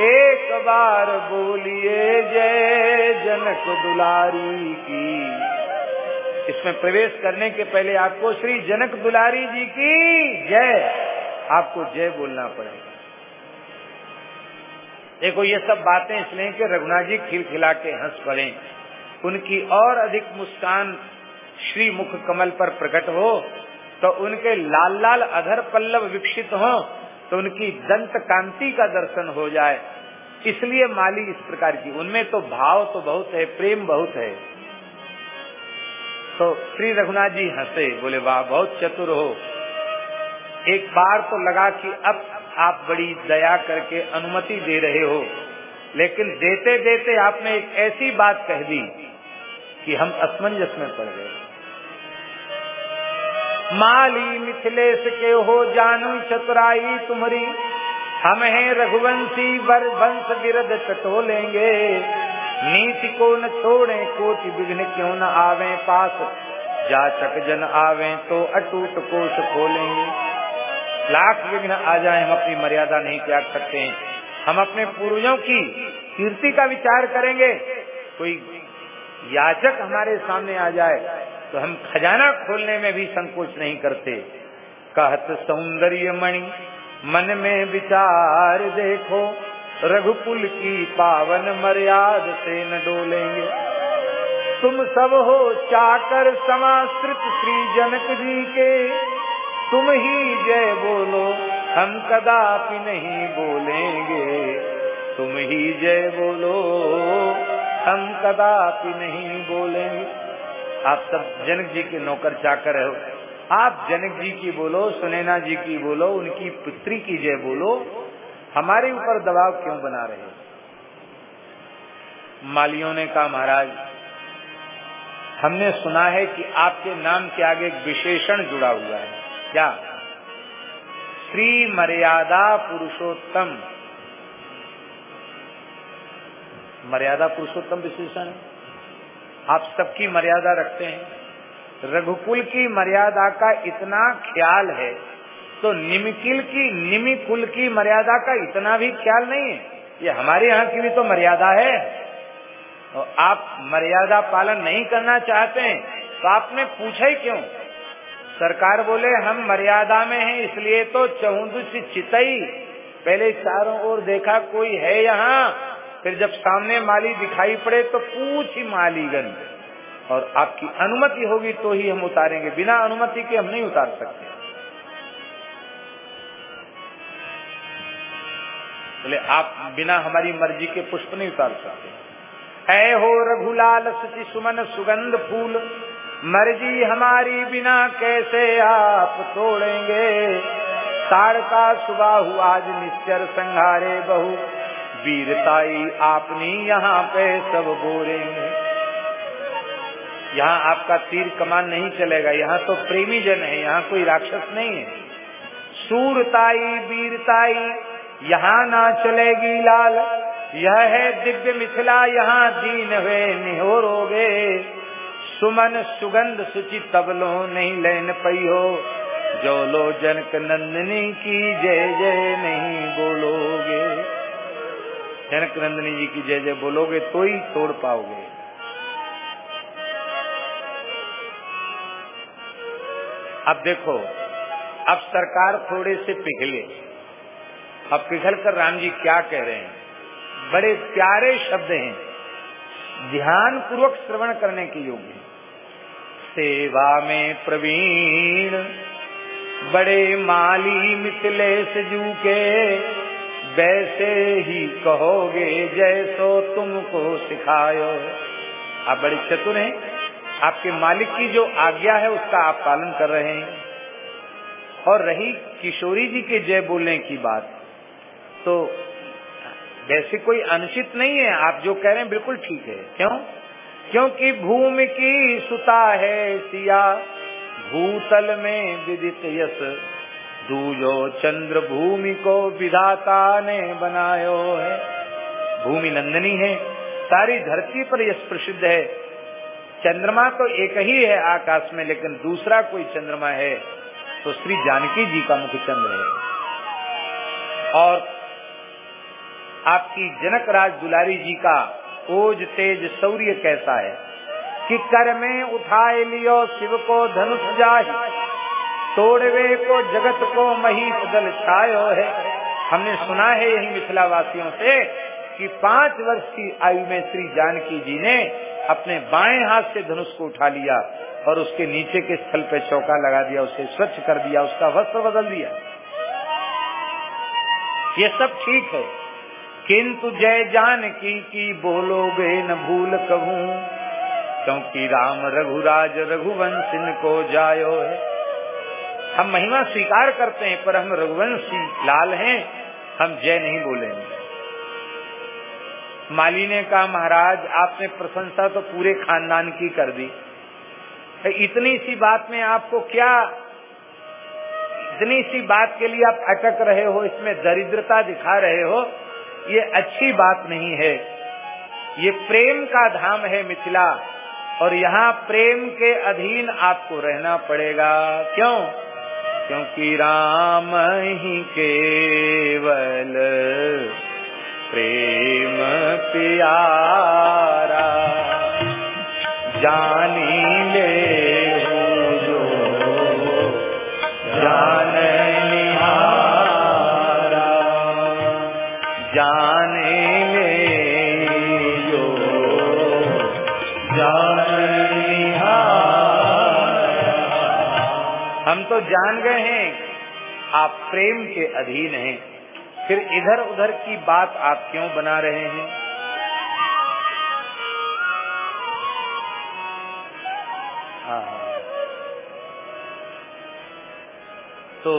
एक बार बोलिए जय जनक दुलारी की। इसमें प्रवेश करने के पहले आपको श्री जनक दुलारी जी की जय। आपको जय बोलना पड़ेगा। देखो, ये सब बातें इसलिए कि रघुनाथ जी खिलखिला के हंस पड़े। उनकी और अधिक मुस्कान श्री मुख कमल पर प्रकट हो तो उनके लाल लाल अधर पल्लव विकसित हो तो उनकी दंत कांति का दर्शन हो जाए। इसलिए माली इस प्रकार की, उनमें तो भाव तो बहुत है, प्रेम बहुत है। तो श्री रघुनाथ जी हंसे, बोले, वाह, बहुत चतुर हो। एक बार तो लगा कि अब आप बड़ी दया करके अनुमति दे रहे हो, लेकिन देते देते आपने एक ऐसी बात कह दी कि हम असमंजस में पड़ गए। माली मिथिलेश के हो जानू चतुराई तुम्हारी। हम हैं रघुवंशी, वर, वंश, विरद टटोलेंगे। नीति को न छोड़े, कोटि विघ्न क्यों न आवे पास। जाचक जन आवे तो अटूट कोष खोलेंगे। लाख विघ्न आ जाए, हम अपनी मर्यादा नहीं त्याग सकते। हैं हम अपने पूर्वजों की कीर्ति का विचार करेंगे। कोई याचक हमारे सामने आ जाए तो हम खजाना खोलने में भी संकोच नहीं करते। कहत सौंदर्य मणि मन में विचार देखो, रघुकुल की पावन मर्याद से न डोलेंगे। तुम सब हो चाकर समाश्रित श्री जनक जी के। तुम ही जय बोलो, हम कदापि नहीं बोलेंगे। तुम ही जय बोलो, हम कदापि नहीं बोलेंगे। आप सब जनक जी के नौकर चाकर हो आप जनक जी की बोलो, सुनैना जी की बोलो, उनकी पुत्री की जय बोलो। हमारे ऊपर दबाव क्यों बना रहे? मालियों ने कहा, महाराज, हमने सुना है कि आपके नाम के आगे एक विशेषण जुड़ा हुआ है। क्या? श्री मर्यादा पुरुषोत्तम। मर्यादा पुरुषोत्तम विशेषण है। आप सबकी मर्यादा रखते हैं। रघुकुल की मर्यादा का इतना ख्याल है तो निमकिल की, निमिकुल की मर्यादा का इतना भी ख्याल नहीं है। ये हमारे यहाँ की भी तो मर्यादा है। और आप मर्यादा पालन नहीं करना चाहते हैं तो आपने पूछा ही क्यों? सरकार बोले, हम मर्यादा में हैं, इसलिए तो चौदस चितई। पहले चारों ओर देखा कोई है यहाँ फिर जब सामने माली दिखाई पड़े तो पूछ ही मालीगन और आपकी अनुमति होगी तो ही हम उतारेंगे। बिना अनुमति के हम नहीं उतार सकते। बोले तो आप बिना हमारी मर्ज़ी के पुष्प नहीं उतार सकते। ऐ हो रघुलाल सचि सुमन, सुगंध फूल, मर्ज़ी हमारी बिना कैसे आप तोड़ेंगे? ताड़ का सुबह आज निश्चर संघारे बहु। वीरताई आपनी यहाँ पे सब बोरेंगे यहाँ आपका तीर कमान नहीं चलेगा, यहाँ तो प्रेमी जन है, यहाँ कोई राक्षस नहीं है। सूरताई, वीरताई, यहाँ ना चलेगी लाल। यह है दिव्य मिथिला, यहाँ दीन हुए निहोरोगे सुमन सुगंध सुचि तबलो नहीं लेन पई हो। जो लो जनक नंदनी की जय जय नहीं बोलोगे। जनक नंदिनी जी की जय जय बोलोगे तो ही तोड़ पाओगे। अब देखो, अब सरकार थोड़े से पिघले। अब पिघल कर राम जी क्या कह रहे हैं? बड़े प्यारे शब्द हैं। ध्यान पूर्वक श्रवण करने के योग्य सेवा में प्रवीण, बड़े माली मिथिले से जू के वैसे ही कहोगे जैसो तुमको सिखायो। आप बड़े चतुर हैं। आपके मालिक की जो आज्ञा है, उसका आप पालन कर रहे हैं। और रही किशोरी जी के जय बोलने की बात तो वैसे कोई अनुचित नहीं है। आप जो कह रहे हैं, बिल्कुल ठीक है। क्यों? क्योंकि भूमि की सुता है सिया, भूतल में विदित यश। दूजो चंद्र भूमि को विधाता ने बनायो है। भूमि नंदनी है, सारी धरती पर यश प्रसिद्ध है। चंद्रमा तो एक ही है आकाश में, लेकिन दूसरा कोई चंद्रमा है तो श्री जानकी जी का मुख्य चंद्र है। और आपकी जनक राज दुलारी जी का ओज तेज शौर्य कैसा है? कि कर में उठाए लियो शिव को धनुष जाहि। तोड़वे को जगत को महीप दल छायो है। हमने सुना है यही मिथिला वासियों से कि पाँच वर्ष की आयु में श्री जानकी जी ने अपने बाएँ हाथ से धनुष को उठा लिया और उसके नीचे के स्थल पे चौका लगा दिया, उसे स्वच्छ कर दिया, उसका वस्त्र बदल दिया। ये सब ठीक है, किंतु जय जानकी की बोलोगे न भूल कहूँ, क्योंकि राम रघुराज रघुवंश को जायो है। हम महिमा स्वीकार करते हैं पर हम रघुवंशी लाल हैं, हम जय नहीं बोलेंगे। माली ने कहा महाराज, आपने प्रशंसा तो पूरे खानदान की कर दी। इतनी सी बात में आपको क्या, इतनी सी बात के लिए आप अटक रहे हो, इसमें दरिद्रता दिखा रहे हो, ये अच्छी बात नहीं है। ये प्रेम का धाम है मिथिला, और यहाँ प्रेम के अधीन आपको रहना पड़ेगा। क्यों? क्योंकि राम ही केवल प्रेम प्यारा जानी ले जो जान हम तो जान गए हैं, आप प्रेम के अधीन हैं। फिर इधर उधर की बात आप क्यों बना रहे हैं? तो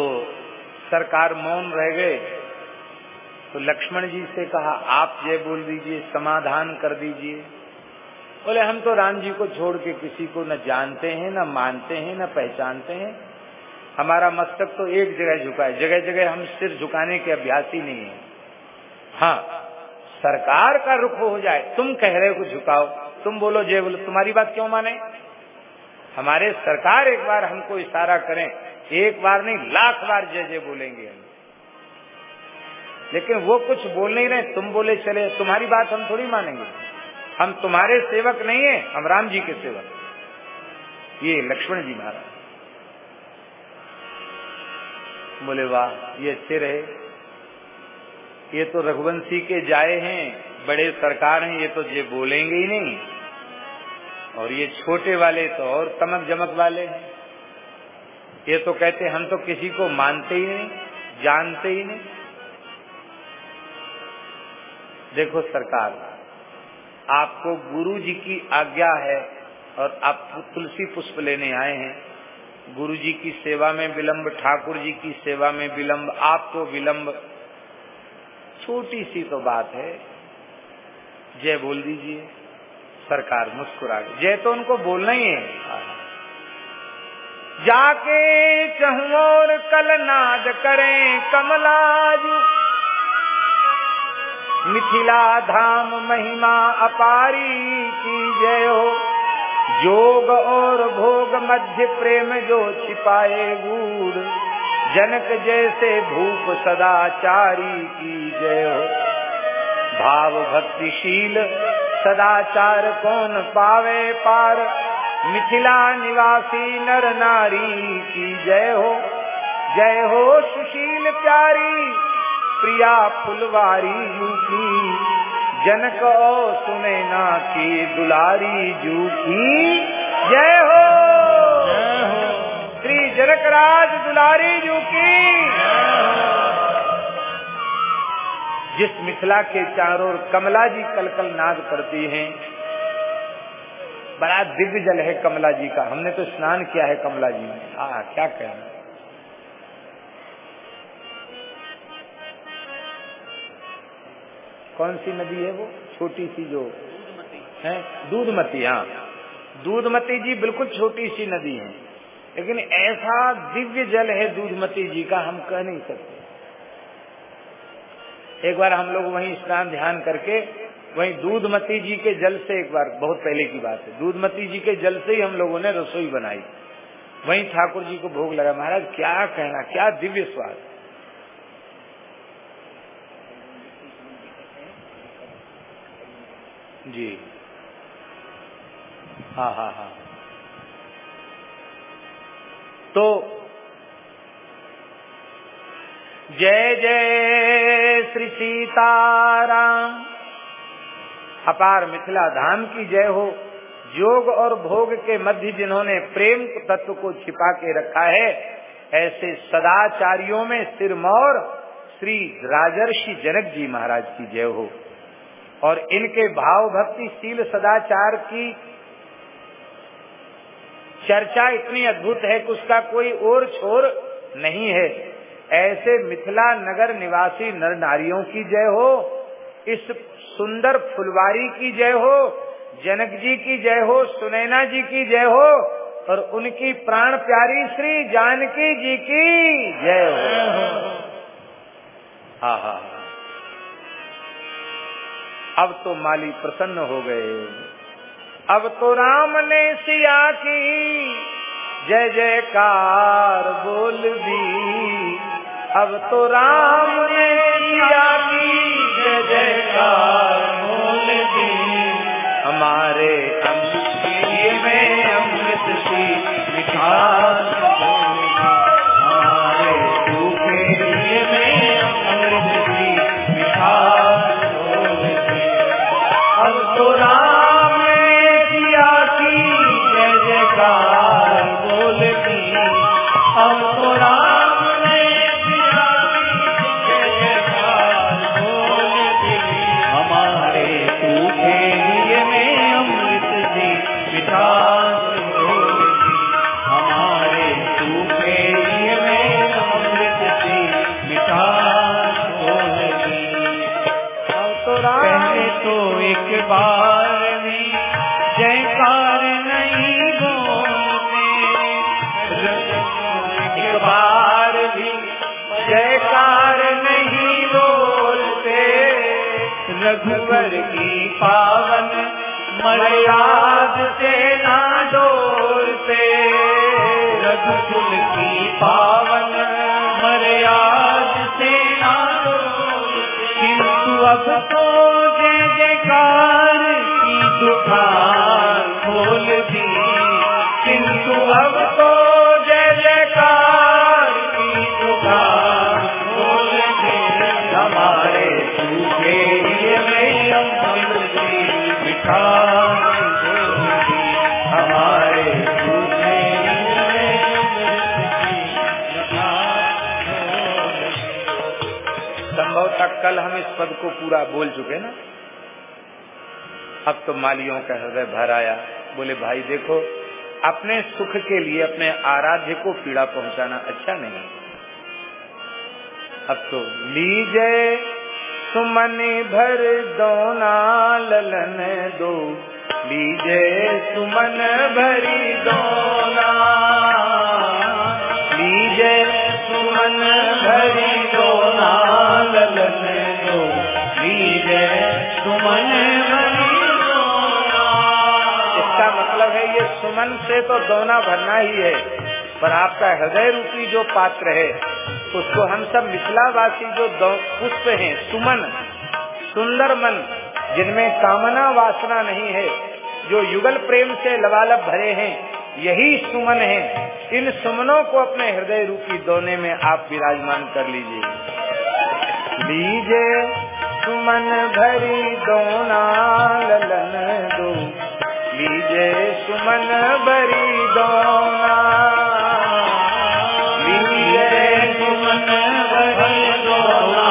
सरकार मौन रह गए तो लक्ष्मण जी से कहा, आप जय बोल दीजिए, समाधान कर दीजिए। बोले, हम तो राम जी को छोड़ के किसी को न जानते हैं, न मानते हैं, न पहचानते हैं। हमारा मस्तक तो एक जगह झुका है, जगह जगह हम सिर झुकाने के अभ्यास ही नहीं है। हाँ सरकार का रुख हो जाए, तुम कह रहे हो झुकाओ, तुम बोलो जय बोलो, तुम्हारी बात क्यों माने? हमारे सरकार एक बार हमको इशारा करें, एक बार नहीं, लाख बार जय जय बोलेंगे हम। लेकिन वो कुछ बोल नहीं रहे, तुम बोले चले, तुम्हारी बात हम थोड़ी मानेंगे। हम तुम्हारे सेवक नहीं है, हम राम जी के सेवक। ये लक्ष्मण जी महाराज। बोले, वाह, ये अच्छे रहे। ये तो रघुवंशी के जाए हैं, बड़े सरकार हैं, ये तो ये बोलेंगे ही नहीं। और ये छोटे वाले तो और तमक जमक वाले हैं। ये तो कहते हम तो किसी को मानते ही नहीं, जानते ही नहीं। देखो सरकार, आपको गुरु जी की आज्ञा है और आप तुलसी पुष्प लेने आए हैं। गुरु जी की सेवा में विलंब, ठाकुर जी की सेवा में विलंब, आपको विलंब। छोटी सी तो बात है। जय बोल दीजिए। सरकार मुस्कुरा गई जय तो उनको बोलना ही है। जाके चहुर कल नाद करें कमलाज। मिथिला धाम महिमा अपारी की जय हो। जोग और भोग मध्य प्रेम जो छिपाए गूढ़, जनक जैसे भूप सदाचारी की जय हो। भाव भक्तिशील सदाचार कौन पावे पार? मिथिला निवासी नर नारी की जय हो। जय हो सुशील प्यारी, प्रिया फुलवारी जनक ओ सुनैना की दुलारी जू की जय हो। श्री जनक राज दुलारी जू की जिस मिथिला के चारों ओर कमला जी कल कल नाद करती हैं, बड़ा दिव्य जल है कमला जी का। हमने तो स्नान किया है कमला जी में। हाँ क्या कहना कौन सी नदी है वो? छोटी सी जो है? दूधमती हाँ। दूधमती जी बिल्कुल छोटी सी नदी है। लेकिन ऐसा दिव्य जल है दूधमती जी का हम कह नहीं सकते। एक बार हम लोग वहीं स्नान ध्यान करके वहीं दूधमती जी के जल से एक बार बहुत पहले की बात है। दूधमती जी के जल से ही हम लोगों ने रसोई बनाई। वहीं ठाकुर जी को भोग लगा महाराज क्या कहना क्या दिव्य स्वाद। जी। हाँ हाँ हाँ। तो जय जय श्री सीताराम। अपार मिथिला धाम की जय हो। योग और भोग के मध्य जिन्होंने प्रेम तत्व को छिपा के रखा है, ऐसे सदाचारियों में सिरमौर श्री राजर्षि जनक जी महाराज की जय हो। और इनके भाव भक्ति शील सदाचार की चर्चा इतनी अद्भुत है कि उसका कोई और छोर नहीं है। ऐसे मिथिला नगर निवासी नर नारियों की जय हो इस सुंदर फुलवारी की जय हो जनक जी की जय हो सुनैना जी की जय हो और उनकी प्राण प्यारी श्री जानकी जी की जय हो। हाँ हाँ हाँ। अब तो माली प्रसन्न हो गए। अब तो राम ने सिया की, जय जयकार बोल दी। अब तो राम ने सिया की, जय जयकार बोल दी। हमारे अमृत में अमृत सी मिठास पावन मर्याद से ना डोलते कुल की पावन मर्याद से ना किंतु अब तो जय जयकार की दुकान खोल दी। किंतु अब तो कल हम इस पद को पूरा बोल चुके ना? अब तो मालियों का हृदय भर आया। बोले, भाई देखो, अपने सुख के लिए, अपने आराध्य को पीड़ा पहुंचाना अच्छा नहीं अब तो लीजे सुमन भर दोना ललन दो। लीजे सुमन भरी दोना लीजे सुमन भरी ये सुमन से तो दोना भरना ही है, पर आपका हृदय रूपी जो पात्र है, उसको हम सब मिथिलावासी जो पुष्प हैं, सुमन, सुंदर मन, जिनमें कामना वासना नहीं है, जो युगल प्रेम से लबालब भरे हैं, यही सुमन है। इन सुमनों को अपने हृदय रूपी दोने में आप विराजमान कर लीजिए। लीजे सुमन भरी दोना ललन। लीजे सुमन भरी दोना। लीजे सुमन भरी दोना।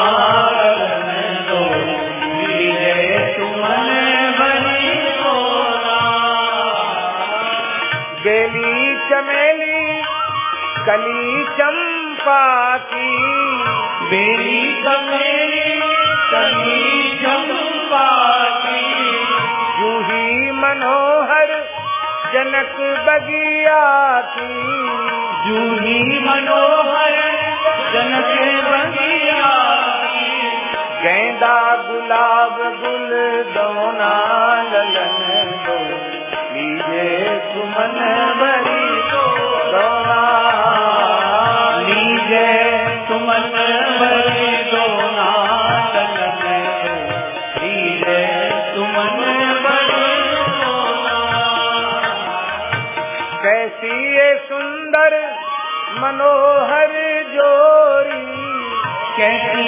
बेली चमेली, कली चंपा की। बेरी कमेरी मनोहर जनक बगिया की। जूही मनोहर जनक बगिया की। गेंदा गुलाब गुल दोना ललन दो लीजे सुमन भरी मनोहर जोरी कैसी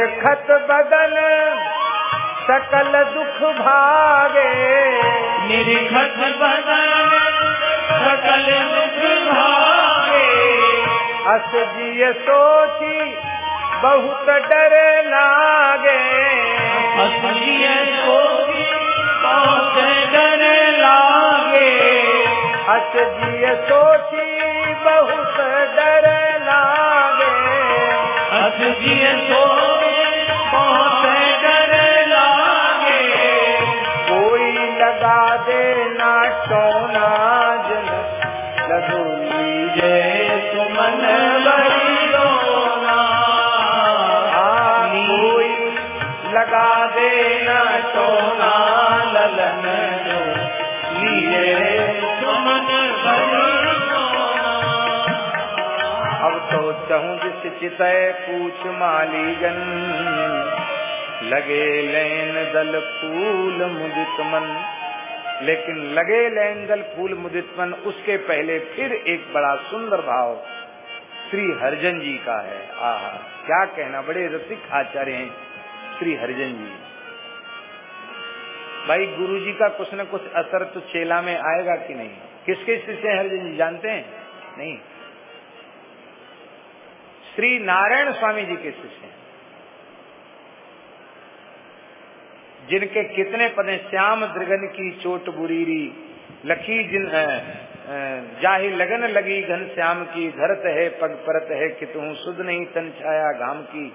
निरखत बदन सकल दुख भागे। निर्घट बदन सकल दुख भागे। अस जिय सोची बहुत डर लागे। सोगी बहुत डर लागे। अस जिय सोची बहुत डर लागे। सोगी बहुत डर लागे। कोई लगा दे ना चहूँ जिस चितय पूछ मालीगन लगे लैन दल फूल मुदित मन। लेकिन लगे लैन दल फूल मुदित मन, उसके पहले फिर एक बड़ा सुंदर भाव श्री हरिजन जी का है। आह, क्या कहना, बड़े रसिक आचार्य हैं श्री हरिजन जी। भाई गुरु जी का कुछ न कुछ असर तो चेला में आएगा कि नहीं? किसके शिष्य हरिजन जी, जानते हैं? नहीं। श्री नारायण स्वामी जी के शिष्य हैं। जिनके कितने पदे, श्याम दृगन की चोट बुरीरी, लखी जिन जाहि लगन लगी घन श्याम की, धरत है पग परत है कि तुम सुध नहीं तन छाया घाम की।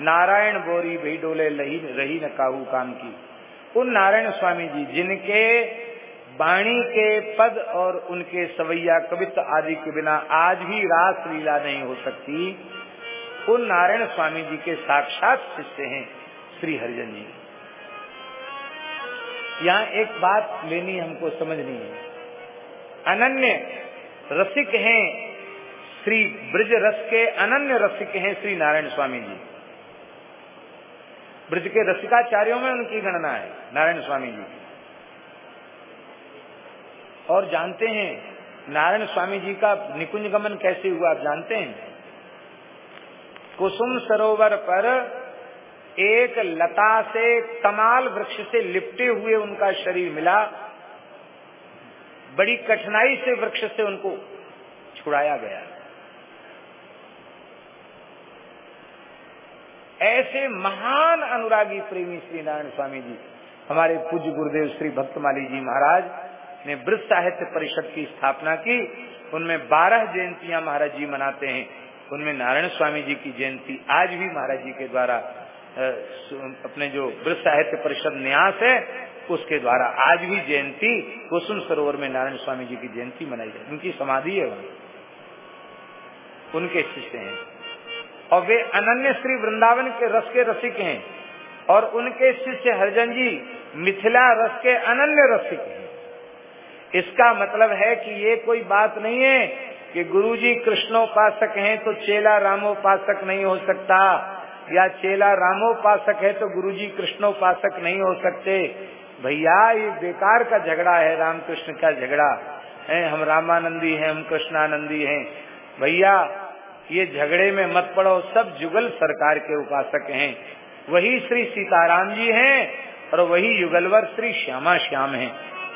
नारायण बोरी भई डोले लही, रही न काहू काम की। उन नारायण स्वामी जी, जिनके वाणी के पद और उनके सवैया कवित्व आदि के बिना आज भी रास लीला नहीं हो सकती उन नारायण स्वामी जी के साक्षात शिष्य हैं, श्री हरिजन जी। यहाँ एक बात लेनी हमको समझनी है। अनन्य रसिक हैं, श्री ब्रज रस के अनन्य रसिक हैं, श्री नारायण स्वामी जी। ब्रज के रसिकाचार्यों में उनकी गणना है, नारायण स्वामी जी और जानते हैं, नारायण स्वामी जी का निकुंज गमन कैसे हुआ, आप जानते हैं? कुसुम सरोवर पर एक लता से कमाल वृक्ष से लिपटे हुए उनका शरीर मिला। बड़ी कठिनाई से वृक्ष से उनको छुड़ाया गया। ऐसे महान अनुरागी प्रेमी श्री नारायण स्वामी जी, हमारे पूज्य गुरुदेव श्री भक्तमाली जी महाराज ने वृद्ध साहित्य परिषद की स्थापना की। उनमें बारह जयंतियाँ महाराज जी मनाते हैं। उनमें नारायण स्वामी जी की जयंती आज भी महाराज जी के द्वारा अपने जो वृद्ध साहित्य परिषद न्यास है, उसके द्वारा आज भी जयंती, कुसुम सरोवर में नारायण स्वामी जी की जयंती मनाई जाती उनकी समाधि है वहाँ। उनके शिष्य हैं। और वे अनन्य श्री वृंदावन के रस के रसिक हैं। और उनके शिष्य हरजन जी, मिथिला रस के अनन्य रसिक हैं। इसका मतलब है कि ये कोई बात नहीं है कि गुरुजी कृष्णोपासक हैं तो चेला रामोपासक नहीं हो सकता। या चेला रामोपासक है तो गुरुजी कृष्णोपासक नहीं हो सकते। भैया, ये बेकार का झगड़ा है, रामकृष्ण का झगड़ा। है, हम रामानंदी हैं, हम कृष्णानंदी हैं। भैया, ये झगड़े में मत पड़ो, सब जुगल सरकार के उपासक हैं। वही श्री सीताराम जी हैं और वही युगलवर श्री श्यामा श्याम हैं।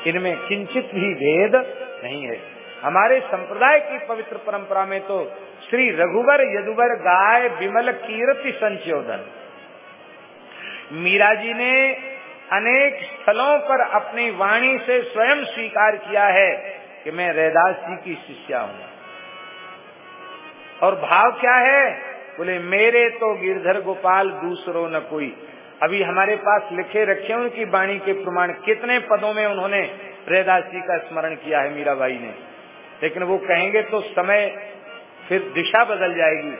इनमें किंचित भी भेद नहीं है। हमारे संप्रदाय की पवित्र परंपरा में तो श्री रघुवर यदुवर गाय विमल कीर्ति संचोदन मीरा जी ने अनेक स्थलों पर अपनी वाणी से स्वयं स्वीकार किया है कि मैं रैदास जी की शिष्या हूँ। और भाव क्या है? बोले, मेरे तो गिरधर गोपाल दूसरो न कोई। अभी हमारे पास लिखे रखे उनकी वाणी के प्रमाण कितने पदों में उन्होंने रैदास जी का स्मरण किया है मीराबाई ने। लेकिन वो कहेंगे तो समय फिर दिशा बदल जाएगी।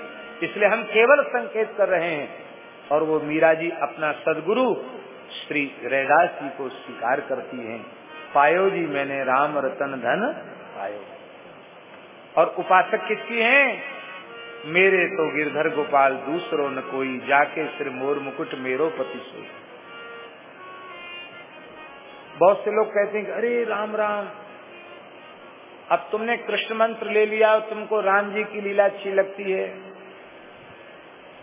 इसलिए हम केवल संकेत कर रहे हैं। और वो मीरा जी अपना सदगुरु श्री रैदास जी को स्वीकार करती हैं। पायो जी, मैंने राम रतन धन पायो। और उपासक किसकी हैं? मेरे तो गिरधर गोपाल, दूसरो न कोई। जाके सिर मोर मुकुट, मेरो पति सो बहुत से लोग कहते हैं अरे राम राम। अब तुमने कृष्ण मंत्र ले लिया और तुमको राम जी की लीला अच्छी लगती है।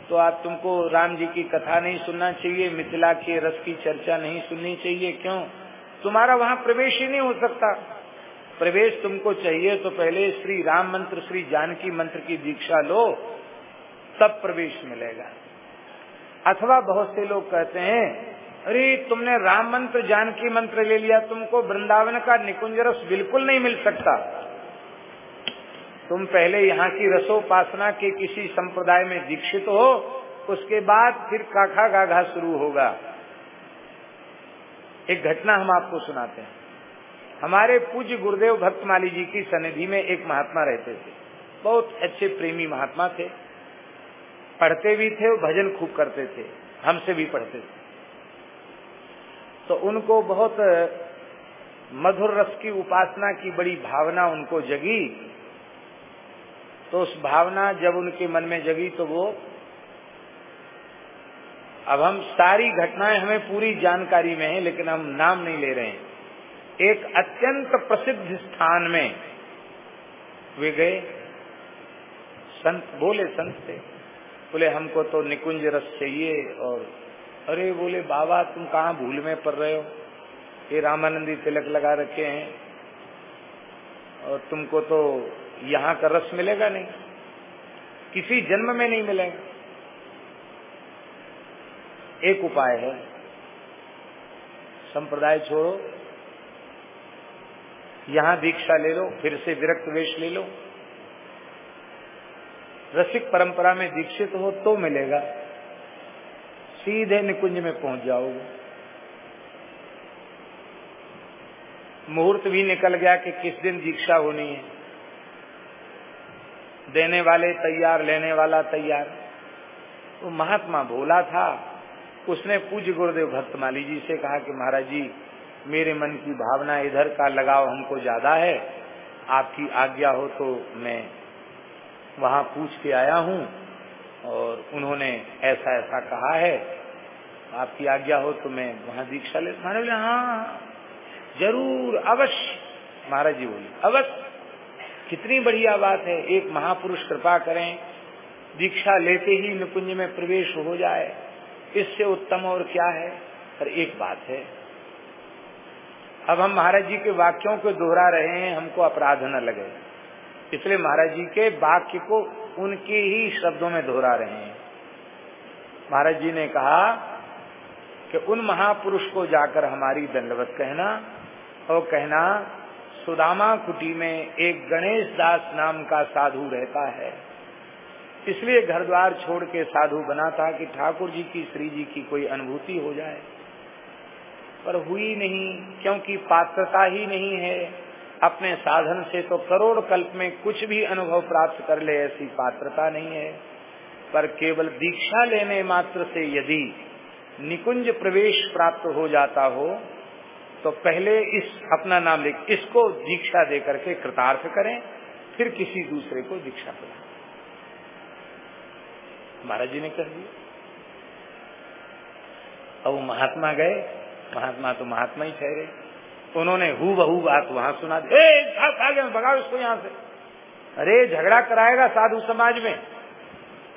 तो आप तुमको राम जी की कथा नहीं सुनना चाहिए, मिथिला के रस की चर्चा नहीं सुननी चाहिए। क्यों? तुम्हारा वहाँ प्रवेश ही नहीं हो सकता। प्रवेश तुमको चाहिए तो पहले श्री राम मंत्र, श्री जानकी मंत्र की दीक्षा लो, तब प्रवेश मिलेगा। अथवा बहुत से लोग कहते हैं अरे, तुमने राम मंत्र, जानकी मंत्र ले लिया, तुमको वृंदावन का निकुंज रस बिल्कुल नहीं मिल सकता। तुम पहले यहाँ की रसोपासना के किसी संप्रदाय में दीक्षित हो, उसके बाद फिर काखा गाघा शुरू होगा। एक घटना हम आपको सुनाते हैं। हमारे पूज्य गुरुदेव भक्तमाली जी की सनिधि में एक महात्मा रहते थे। बहुत अच्छे प्रेमी महात्मा थे। पढ़ते भी थे और भजन खूब करते थे। हमसे भी पढ़ते थे। तो उनको बहुत मधुर रस की उपासना की बड़ी भावना उनको जगी। तो उस भावना जब उनके मन में जगी तो वो, अब हम सारी घटनाएँ हमें पूरी जानकारी में है, लेकिन हम नाम नहीं ले रहे हैं। एक अत्यंत प्रसिद्ध स्थान में वे गए। संत, बोले, संत से बोले, हमको तो निकुंज रस चाहिए और अरे बोले, बाबा, तुम कहाँ भूल में पड़ रहे हो? ये रामानंदी तिलक लगा रखे हैं। और तुमको तो यहाँ का रस मिलेगा नहीं। किसी जन्म में नहीं मिलेगा। एक उपाय है। संप्रदाय छोड़ो। यहाँ दीक्षा ले लो, फिर से विरक्त वेश ले लो। रसिक परंपरा में दीक्षित हो तो मिलेगा। सीधे निकुंज में पहुँच जाओगे। मुहूर्त भी निकल गया कि किस दिन दीक्षा होनी है। देने वाले तैयार, लेने वाला तैयार। तो महात्मा भोला था। उसने पूज्य गुरुदेव भक्तमाली जी से कहा कि महाराज जी, मेरे मन की भावना इधर का लगाव हमको ज़्यादा है। आपकी आज्ञा हो तो मैं वहाँ पूछ के आया हूँ। और उन्होंने ऐसा ऐसा कहा है, आपकी आज्ञा हो तो मैं वहाँ दीक्षा ले महाराज बोले हाँ ज़रूर, अवश्य। महाराज जी बोले, अवश्य। कितनी बढ़िया बात है, एक महापुरुष कृपा करें, दीक्षा लेते ही निकुंज में प्रवेश हो जाए। इससे उत्तम और क्या है? पर एक बात है। अब हम महाराज जी के वाक्यों को दोहरा रहे हैं, हमको अपराध न लगे। इसलिए महाराज जी के वाक्य को उनके ही शब्दों में दोहरा रहे हैं। महाराज जी ने कहा कि उन महापुरुष को जाकर हमारी दंडवत कहना और कहना, सुदामा कुटी में एक गणेश दास नाम का साधु रहता है। इसलिए घर द्वार छोड़ के साधु बना था कि ठाकुर जी की, श्री जी की कोई अनुभूति हो जाए। पर हुई नहीं, क्योंकि पात्रता ही नहीं है। अपने साधन से तो करोड़ कल्प में कुछ भी अनुभव प्राप्त कर ले ऐसी पात्रता नहीं है। पर केवल दीक्षा लेने मात्र से यदि निकुंज प्रवेश प्राप्त हो जाता हो तो पहले इस अपना नाम लिख इसको दीक्षा दे करके कृतार्थ करें, फिर किसी दूसरे को दीक्षा करें। महाराज जी ने कह दिया। अब महात्मा गए, महात्मा तो महात्मा ही ठहरे। उन्होंने हु बहू बात वहाँ सुना दी। आगे भगाओ इसको यहाँ से। अरे, झगड़ा कराएगा साधु समाज में।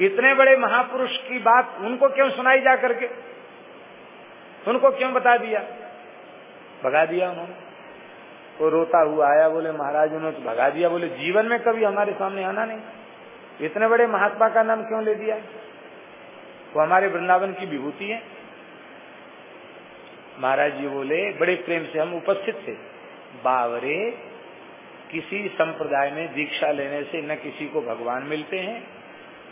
इतने बड़े महापुरुष की बात उनको क्यों सुनाई जा करके? उनको क्यों बता दिया? भगा दिया उन्होंने। वो रोता हुआ आया, बोले, महाराज, उन्होंने तो भगा दिया। बोले, जीवन में कभी हमारे सामने आना नहीं। इतने बड़े महात्मा का नाम क्यों ले दिया? वो हमारे वृंदावन की विभूति है। महाराज जी बोले, बड़े प्रेम से हम उपस्थित थे। बावरे, किसी संप्रदाय में दीक्षा लेने से न किसी को भगवान मिलते हैं,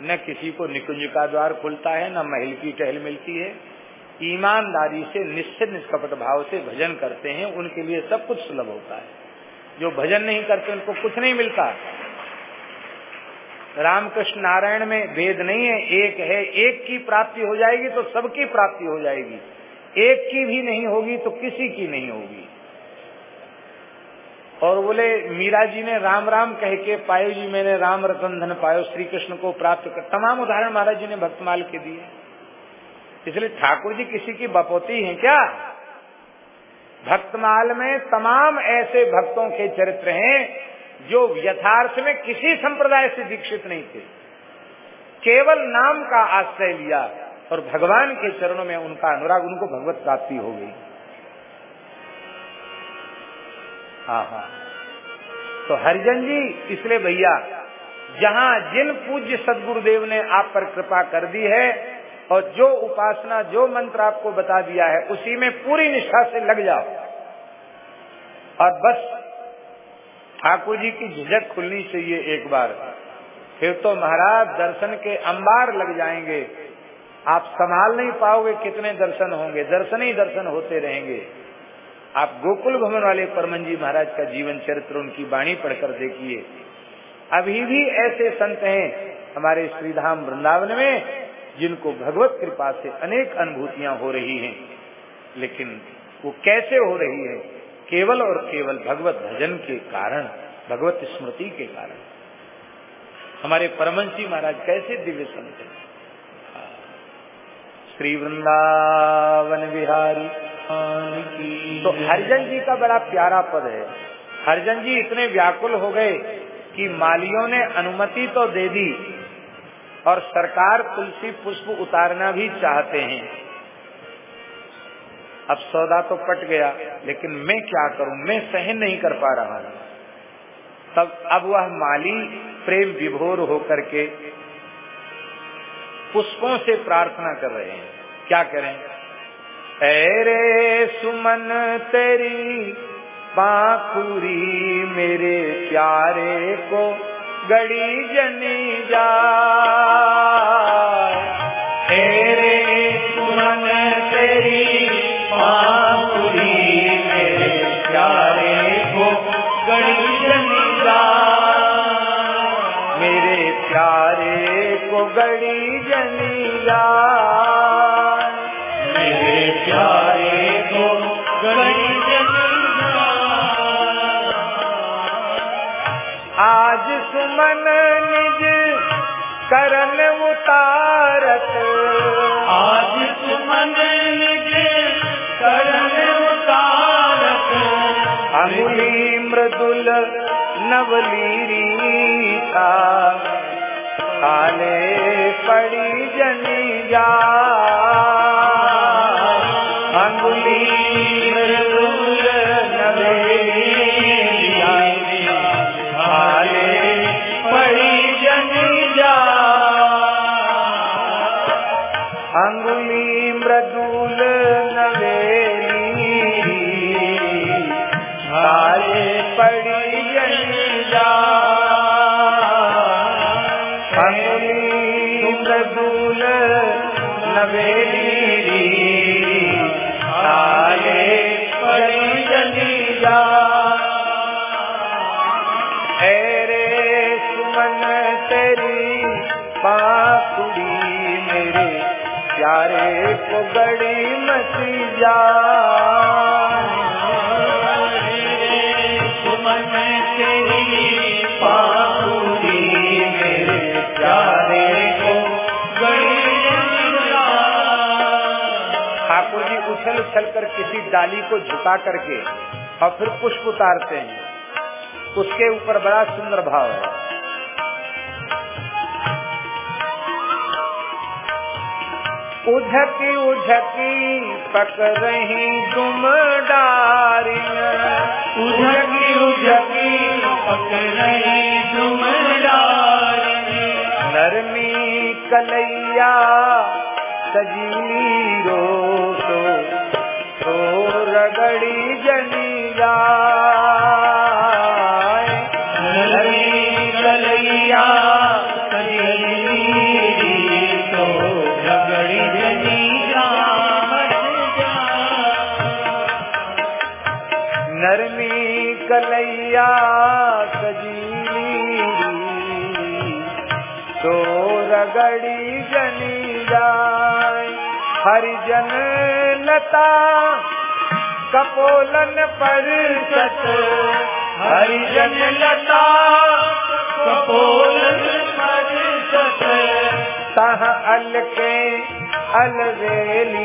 न किसी को निकुंज का द्वार खुलता है, न महल की टहल मिलती है। ईमानदारी से, निश्चित निष्कपट भाव से भजन करते हैं, उनके लिए सब कुछ सुलभ होता है। जो भजन नहीं करते, उनको कुछ नहीं मिलता। रामकृष्ण नारायण में भेद नहीं है, एक है, एक की प्राप्ति हो जाएगी तो सबकी प्राप्ति हो जाएगी। एक की भी नहीं होगी तो किसी की नहीं होगी। और बोले, मीरा जी ने राम राम कह के पायो जी, मैंने राम रतन धन पायो श्री कृष्ण को प्राप्त कर, तमाम उदाहरण महाराज जी ने भक्तमाल के दिए। इसलिए ठाकुर जी किसी की बपोती हैं क्या? भक्तमाल में तमाम ऐसे भक्तों के चरित्र हैं जो यथार्थ में किसी संप्रदाय से दीक्षित नहीं थे। केवल नाम का आश्रय लिया। और भगवान के चरणों में उनका अनुराग, उनको भगवत प्राप्ति हो गई। हाँ हाँ तो हरिजन जी, इसलिए भैया, जहाँ जिन पूज्य सदगुरुदेव ने आप पर कृपा कर दी है, और जो उपासना, जो मंत्र आपको बता दिया है, उसी में पूरी निष्ठा से लग जाओ। और बस, ठाकुर जी की झिझक खुलनी चाहिए एक बार। फिर तो महाराज दर्शन के अंबार लग जाएँगे। आप संभाल नहीं पाओगे कितने दर्शन होंगे। दर्शन ही दर्शन होते रहेंगे। आप गोकुल भवन वाले परमन जी महाराज का जीवन चरित्र, उनकी वाणी पढ़कर देखिए। अभी भी ऐसे संत हैं हमारे श्रीधाम वृंदावन में, जिनको भगवत कृपा से अनेक अनुभूतियाँ हो रही हैं। लेकिन वो कैसे हो रही है? केवल और केवल भगवत भजन के कारण, भगवत स्मृति के कारण। हमारे परमंशी महाराज कैसे दिव्य संत हैं? श्री वृंदावन बिहारी। तो हरिजन जी का बड़ा प्यारा पद है। हरिजन जी इतने व्याकुल हो गए कि मालियों ने अनुमति तो दे दी और सरकार तुलसी पुष्प उतारना भी चाहते हैं। अब सौदा तो पट गया, लेकिन मैं क्या करूँ? मैं सहन नहीं कर पा रहा। तब अब वह माली प्रेम विभोर होकर के पुष्पों से प्रार्थना कर रहे हैं। क्या करें? अरे सुमन तेरी पाखुरी मेरे प्यारे को गड़ी जनी जा। तेरे करन उतारत। आज सुमन निज करन उतारत। मृदुल नवलीरी था काले पड़ी जनी जा। बाकुड़ी मेरे प्यारे को बड़ी मची उछल उछल कर किसी डाली को झुका करके और फिर पुष्प उतारते हैं। उसके ऊपर बड़ा सुंदर भाव है। उझकी उझकी पक रही तुम डारियाँ। उझकी उझकी पक रही डुमरार नरमी कलैया सजीली रो तो रगड़ी जनी तो कलैया सजीली तो रगड़ी जनी जाए हरिजन लता कपोलन पर सत हरिजन लता कपोलन पर सत। तह अलके अलवेली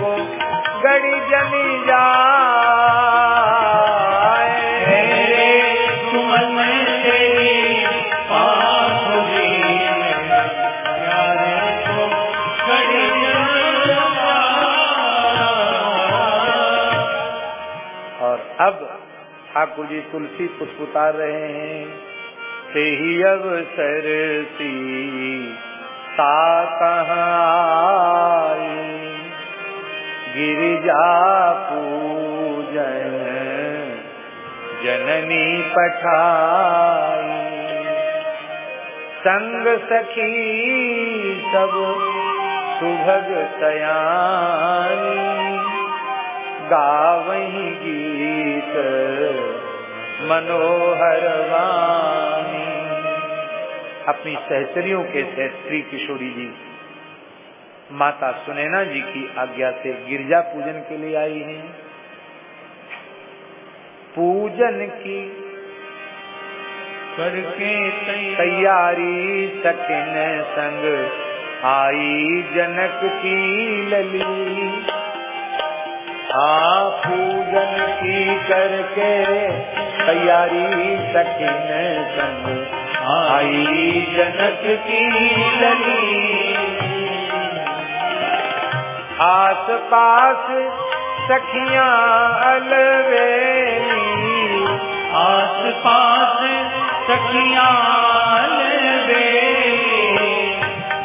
को गड़ी जनी जा मेरे सुमन तेरी और अब ठाकुर जी तुलसी पुष्प उतार रहे हैं। से ही अवसर सी सा कहाँ गिरिजा पूजन, जननी पठाई। संग सखी सब सुभग सयानी। गावही गीत मनोहर वाणी। अपनी सहचरियों के सहित श्री किशोरी जी माता सुनैना जी की आज्ञा से गिरजा पूजन के लिए आई हैं। पूजन की करके तैयारी सकिन संग आई जनक की लली। हाँ पूजन की करके तैयारी सकिन संग आई जनक की लली। आस पास सखियाँ अलवेली। आस पास सखियाँ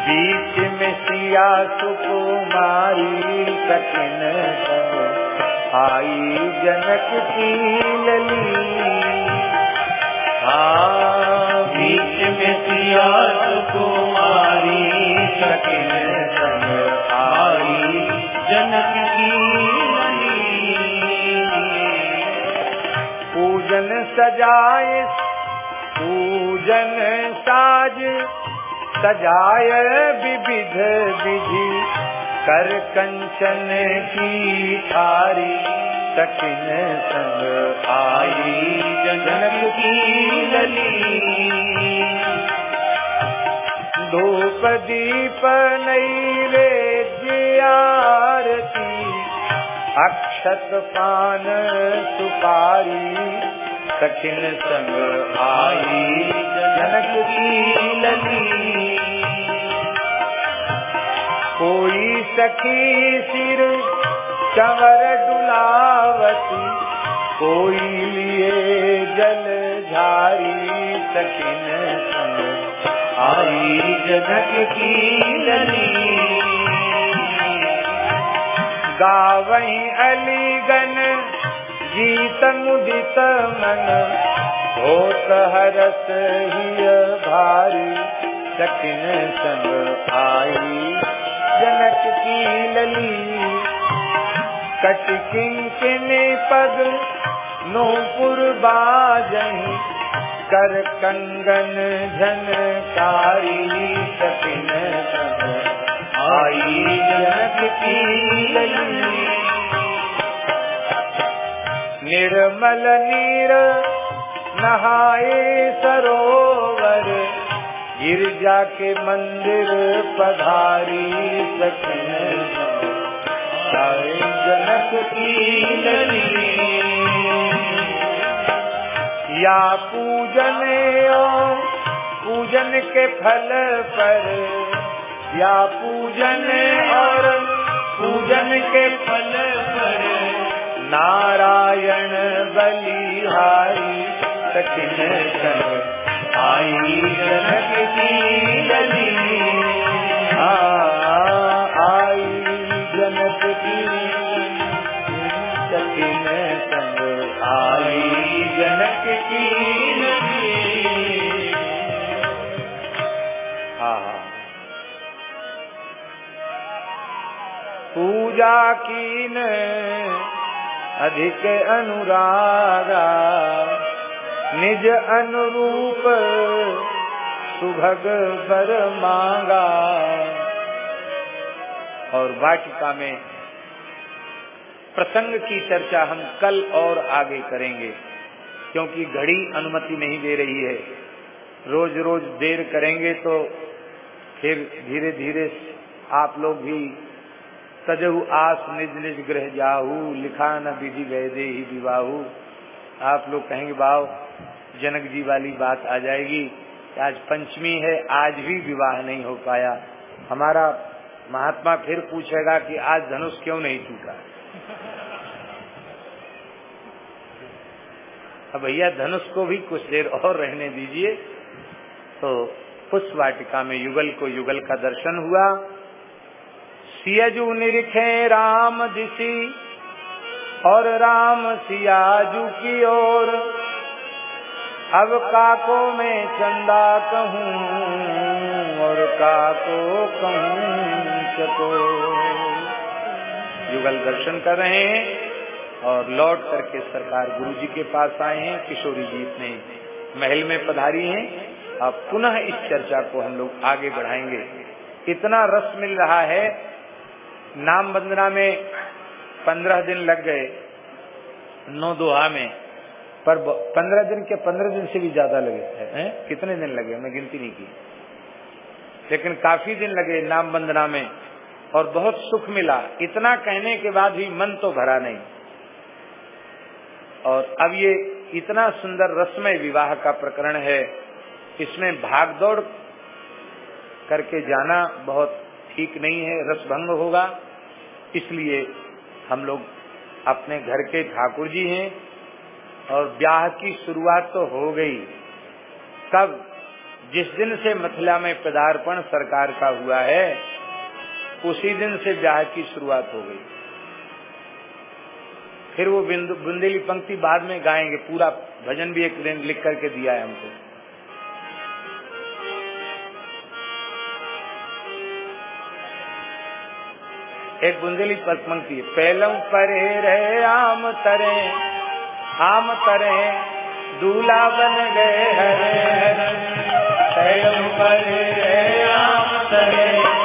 बीच में सिया सुकुमारी सकिन आई जनक की लली। हाँ बीच में सिया सुकुमारी सजाए, पूजन साज सजाय विविध विधि, कर कंचन की थारी सकिन संग आई जनक की लली। धूप दीप आरती अक्षत पान सुपारी, सखिन संग आई जनक की लली कोई सखी सिर चवर डुलावती, कोई लिए जल झारी सखिन संग। आई जनक की लली। गावही अलीगन गीत मुदित मन, होत हरस हिय भारी। सकिन संग आई जनक की लली। कट किंकिन पग, नूपुर बाजही कर कंगन झनकारी सकिन संग आई जनक की निर्मल नीर नहाए सरोवर, गिरजा के मंदिर पधारी आई जनक की लली या पूजन पूजन के फल पर। या पूजन और पूजन के फल पर। नारायण बलिहारी सचिन आई जनक की लली पूजा कीन अधिक अनुरागा, निज अनुरूप सुभग बर मांगा। और वाटिका में प्रसंग की चर्चा हम कल और आगे करेंगे, क्योंकि घड़ी अनुमति नहीं दे रही है। रोज रोज देर करेंगे तो फिर धीरे धीरे आप लोग भी सजहु आस निज निज ग्रह जाहू, लिखा न विधि वैदे ही विवाहू। आप लोग कहेंगे बाव जनक जी वाली बात आ जाएगी। आज पंचमी है, आज भी विवाह नहीं हो पाया। हमारा महात्मा फिर पूछेगा कि आज धनुष क्यों नहीं टूटा? अब भैया, धनुष को भी कुछ देर और रहने दीजिए। तो पुष्प वाटिका में युगल को युगल का दर्शन हुआ। सियाजू निरखे, राम दिशी और राम सियाजू की ओर। अब काको में चंदा कहूँ, और काको कहूँ चको युगल दर्शन कर रहे हैं, और लौट करके सरकार गुरु जी के पास आए हैं, किशोरी जी अपने महल में पधारी हैं। अब पुनः इस चर्चा को हम लोग आगे बढ़ाएँगे। इतना रस मिल रहा है नाम वंदना में पंद्रह दिन लग गए, नौ दोहा में, पर पंद्रह दिन के पंद्रह दिन से भी ज़्यादा लगे हैं कितने दिन लगे मैं गिनती नहीं की। लेकिन काफ़ी दिन लगे नाम वंदना में, और बहुत सुख मिला। इतना कहने के बाद भी मन तो भरा नहीं। और अब ये इतना सुंदर रसमय विवाह का प्रकरण है, इसमें भागदौड़ करके जाना बहुत ठीक नहीं है, रसभंग होगा। इसलिए हम लोग अपने घर के ठाकुर जी हैं और ब्याह की शुरुआत तो हो गई। कब जिस दिन से मथुरा में पदार्पण सरकार का हुआ है, उसी दिन से ब्याह की शुरुआत हो गई। फिर वो बुंदेली पंक्ति बाद में गाएँगे, पूरा भजन भी एक दिन लिख करके दिया है हमको। एक बुंदेली पंक्ति है। पहलम परे रहे आम तरे आम तरे दूल्हा बन गए हरे हरे। पहलम परे रहे आम तरे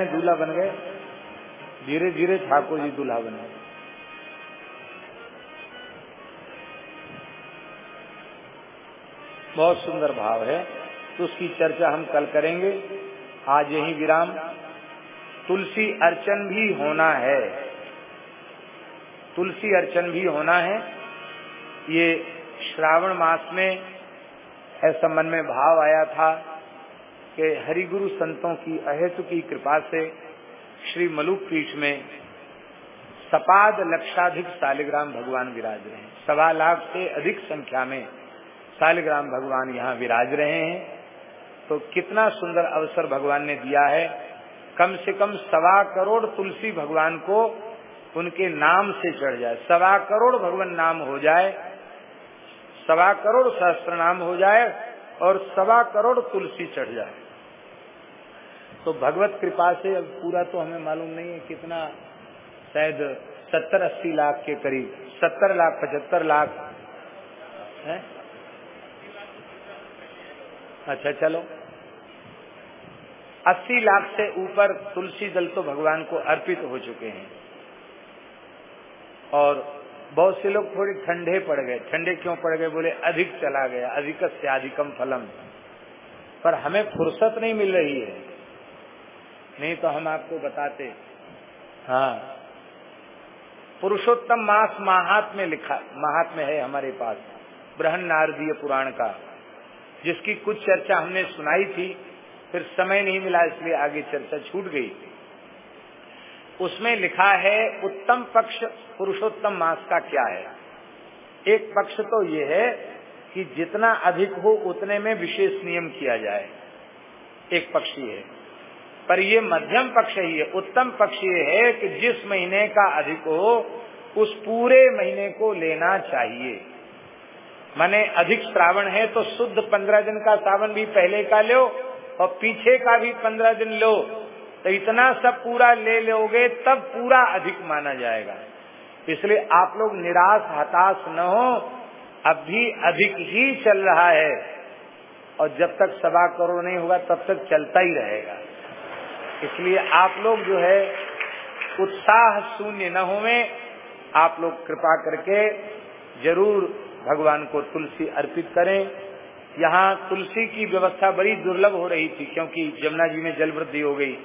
हरे दूल्हा बन गए। धीरे धीरे ठाकुर जी दूल्हा बन गए। बहुत सुंदर भाव है। तो उसकी चर्चा हम कल करेंगे। आज यही विराम। तुलसी अर्चन भी होना है। तुलसी अर्चन भी होना है। ये श्रावण मास में ऐसा मन में भाव आया था। कि हरिगुरु संतों की अहेतु की कृपा से श्री मलुक पीठ में सपाद लक्षाधिक सालिग्राम भगवान विराज रहे हैं। सवा लाख से अधिक संख्या में सालिग्राम भगवान यहाँ विराज रहे हैं। तो कितना सुंदर अवसर भगवान ने दिया है। कम से कम सवा करोड़ तुलसी भगवान को उनके नाम से चढ़ जाए। सवा करोड़ भगवान नाम हो जाए, सवा करोड़ सहस्त्र नाम हो जाए और सवा करोड़ तुलसी चढ़ जाए। तो भगवत कृपा से अब पूरा तो हमें मालूम नहीं है कितना, शायद सत्तर अस्सी लाख के करीब, सत्तर लाख, पचहत्तर लाख, है? अच्छा चलो। अस्सी लाख से ऊपर तुलसी दल तो भगवान को अर्पित हो चुके हैं। और बहुत से लोग थोड़े ठंडे पड़ गए। ठंडे क्यों पड़ गए? बोले, अधिक चला गया, अधिक से अधिकम फलम। पर हमें फुर्सत नहीं मिल रही है। नहीं तो हम आपको बताते। हाँ। पुरुषोत्तम मास महात्म में लिखा महात्म है हमारे पास। ब्रहण नारदीय पुराण का, जिसकी कुछ चर्चा हमने सुनाई थी, फिर समय नहीं मिला, इसलिए आगे चर्चा छूट गई। उसमें लिखा है, उत्तम पक्ष पुरुषोत्तम मास का क्या है? एक पक्ष तो ये है कि जितना अधिक हो, उतने में विशेष नियम किया जाए। एक पक्ष ये है। पर ये मध्यम पक्ष ही है। उत्तम पक्ष ये है कि जिस महीने का अधिक हो, उस पूरे महीने को लेना चाहिए। माने अधिक श्रावण है तो शुद्ध पंद्रह दिन का सावन भी पहले का लो और पीछे का भी पंद्रह दिन लो। तो इतना सब पूरा ले लोगे, तब पूरा अधिक माना जाएगा। इसलिए आप लोग निराश, हताश न हो। अब भी अधिक ही चल रहा है। और जब तक सवा करोड़ नहीं होगा, तब तक चलता ही रहेगा। इसलिए आप लोग जो है, उत्साह शून्य न होवे। आप लोग कृपा करके ज़रूर भगवान को तुलसी अर्पित करें। यहाँ तुलसी की व्यवस्था बड़ी दुर्लभ हो रही थी, क्योंकि जमुना जी में जल वृद्धि हो गई।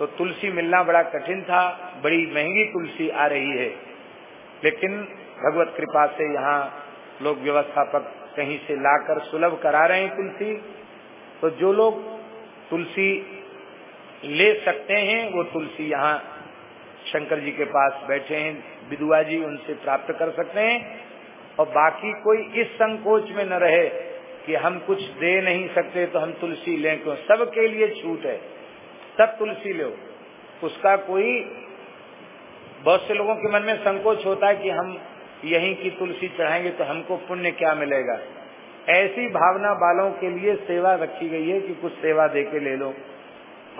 तो तुलसी मिलना बड़ा कठिन था, बड़ी महँगी तुलसी आ रही है। लेकिन भगवत कृपा से यहाँ लोग व्यवस्थापक कहीं से लाकर सुलभ करा रहे हैं तुलसी। तो जो लोग तुलसी ले सकते हैं, वो तुलसी यहाँ शंकर जी के पास बैठे हैं विदुआ जी उनसे प्राप्त कर सकते हैं। और बाकी कोई इस संकोच में न रहे कि हम कुछ दे नहीं सकते तो हम तुलसी लें क्यों? सबके लिए छूट है। सब तुलसी लो उसका कोई, बहुत से लोगों के मन में संकोच होता है कि हम यहीं की तुलसी चढ़ाएँगे तो हमको पुण्य क्या मिलेगा। ऐसी भावना वालों के लिए सेवा रखी गई है कि कुछ सेवा दे के ले लो।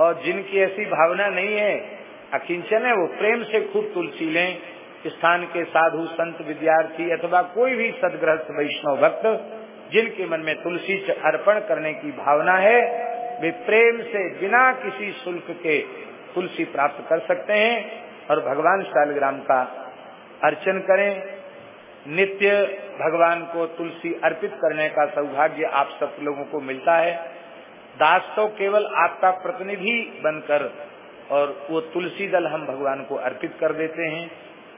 और जिनकी ऐसी भावना नहीं है, अकिंचन है, वो प्रेम से खूब तुलसी लें। स्थान के साधु, संत, विद्यार्थी अथवा कोई भी सदग्रस्त वैष्णव भक्त, जिनके मन में तुलसी अर्पण करने की भावना है वे प्रेम से बिना किसी शुल्क के तुलसी प्राप्त कर सकते हैं और भगवान शालग्राम का अर्चन करें। नित्य भगवान को तुलसी अर्पित करने का सौभाग्य आप सब लोगों को मिलता है। दास तो केवल आपका प्रतिनिधि बनकर और वो तुलसी दल हम भगवान को अर्पित कर देते हैं।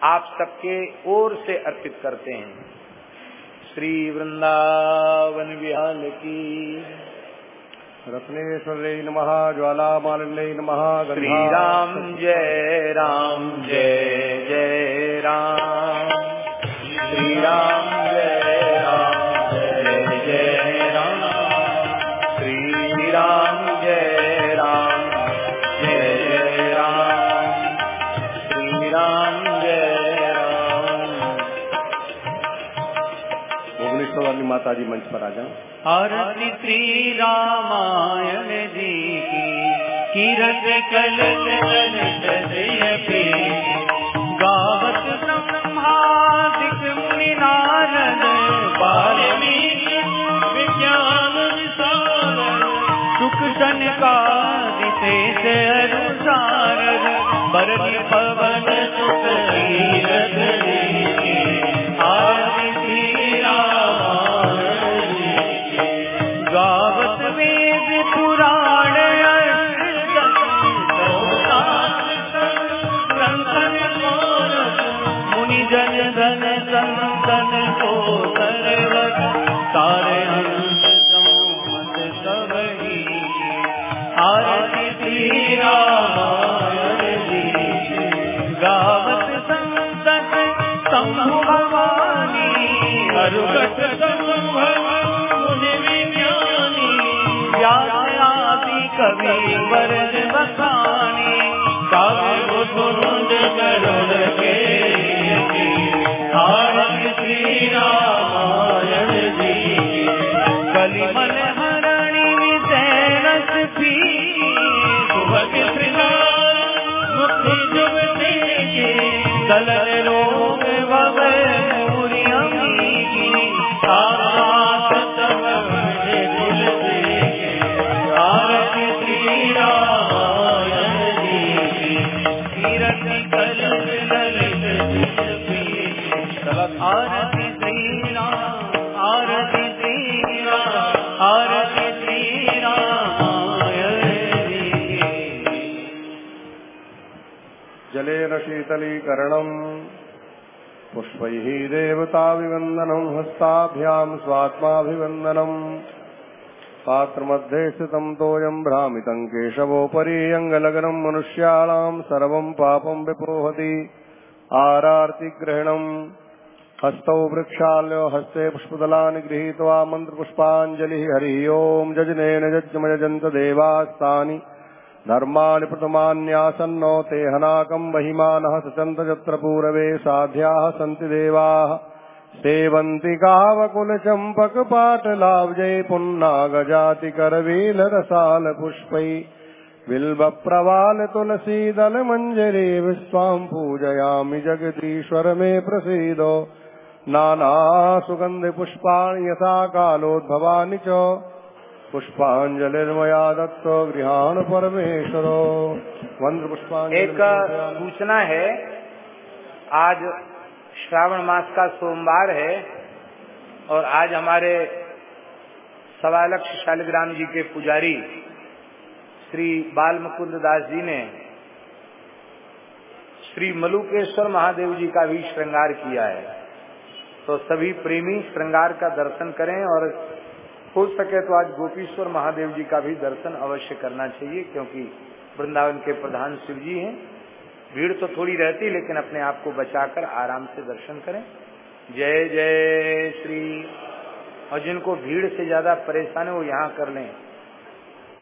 आप सबके ओर से अर्पित करते हैं। श्री वृंदावन विहाल की रत्नेश्वरे नमः ज्वालामालिन्यै नमः श्री राम जय राम जय जय राम। श्री राम जय राम जय जय राम। श्री राम जय राम जय जय राम। श्री राम जय राम। भुवनेश्वर वाली माता जी मंच पर आ जाओ। आरती रामायण जी की, कीरत कल गावत संहादिक मुनि नारद वाल्मीकि विज्ञान विशारद सुख सनकादिते से अनुसार बरनि पवन सुख करुण के श्री रामायण जलेन शीतलीकरणम् पुष्पैः देवताभिवन्दनम् हस्ताभ्याम् स्वात्माभिवन्दनम् पात्रमध्ये स्थितम् तोयम् भ्रामितम् केशवोपरि अङ्गलग्नम् मनुष्याणाम् सर्वम् पापम् विपोहति। आरार्तिग्रहणम् हस्तौ वृक्षाल्यो हस्ते पुष्पदलानि गृहीत्वा मन्त्रपुष्पाञ्जलिः हरिः ओम् जजनेन जज्ञमयजन्त देवास्तानि। धर्माणि प्रथमान्यासन्नो ते हनाकम् बहिमानः सचन्त यत्र पूरवे साध्याः सन्ति देवाः। सेवन्ति गावकुलचम्पकपाटलाब्जै पुन्नागजातिकरवीलरसालपुष्पै। बिल्वप्रवाल तुलसीदलमञ्जरी विश्वाम् पूजयामि जगदीश्वर मे प्रसीदो नानासुगन्धिपुष्पाणि यथा कालोद्भवानि च। पुष्पाञ्जलिर्मया दत्तो गृहाण परमेश्वरो वन्द्र पुष्पाञ्जलि एक सूचना है आज श्रावण मास का सोमवार है और आज हमारे सवा लक्ष शालिग्राम जी के पुजारी श्री बाल मुकुंद दास जी ने श्री मलुकेश्वर महादेव जी का भी श्रृंगार किया है। तो सभी प्रेमी श्रृंगार का दर्शन करें और हो सके तो आज गोपीश्वर महादेव जी का भी दर्शन अवश्य करना चाहिए, क्योंकि वृंदावन के प्रधान शिव जी हैं। भीड़ तो थोड़ी रहती, लेकिन अपने आप को बचाकर आराम से दर्शन करें। जय जय श्री। और जिनको भीड़ से ज़्यादा परेशान है, वो यहाँ कर लें।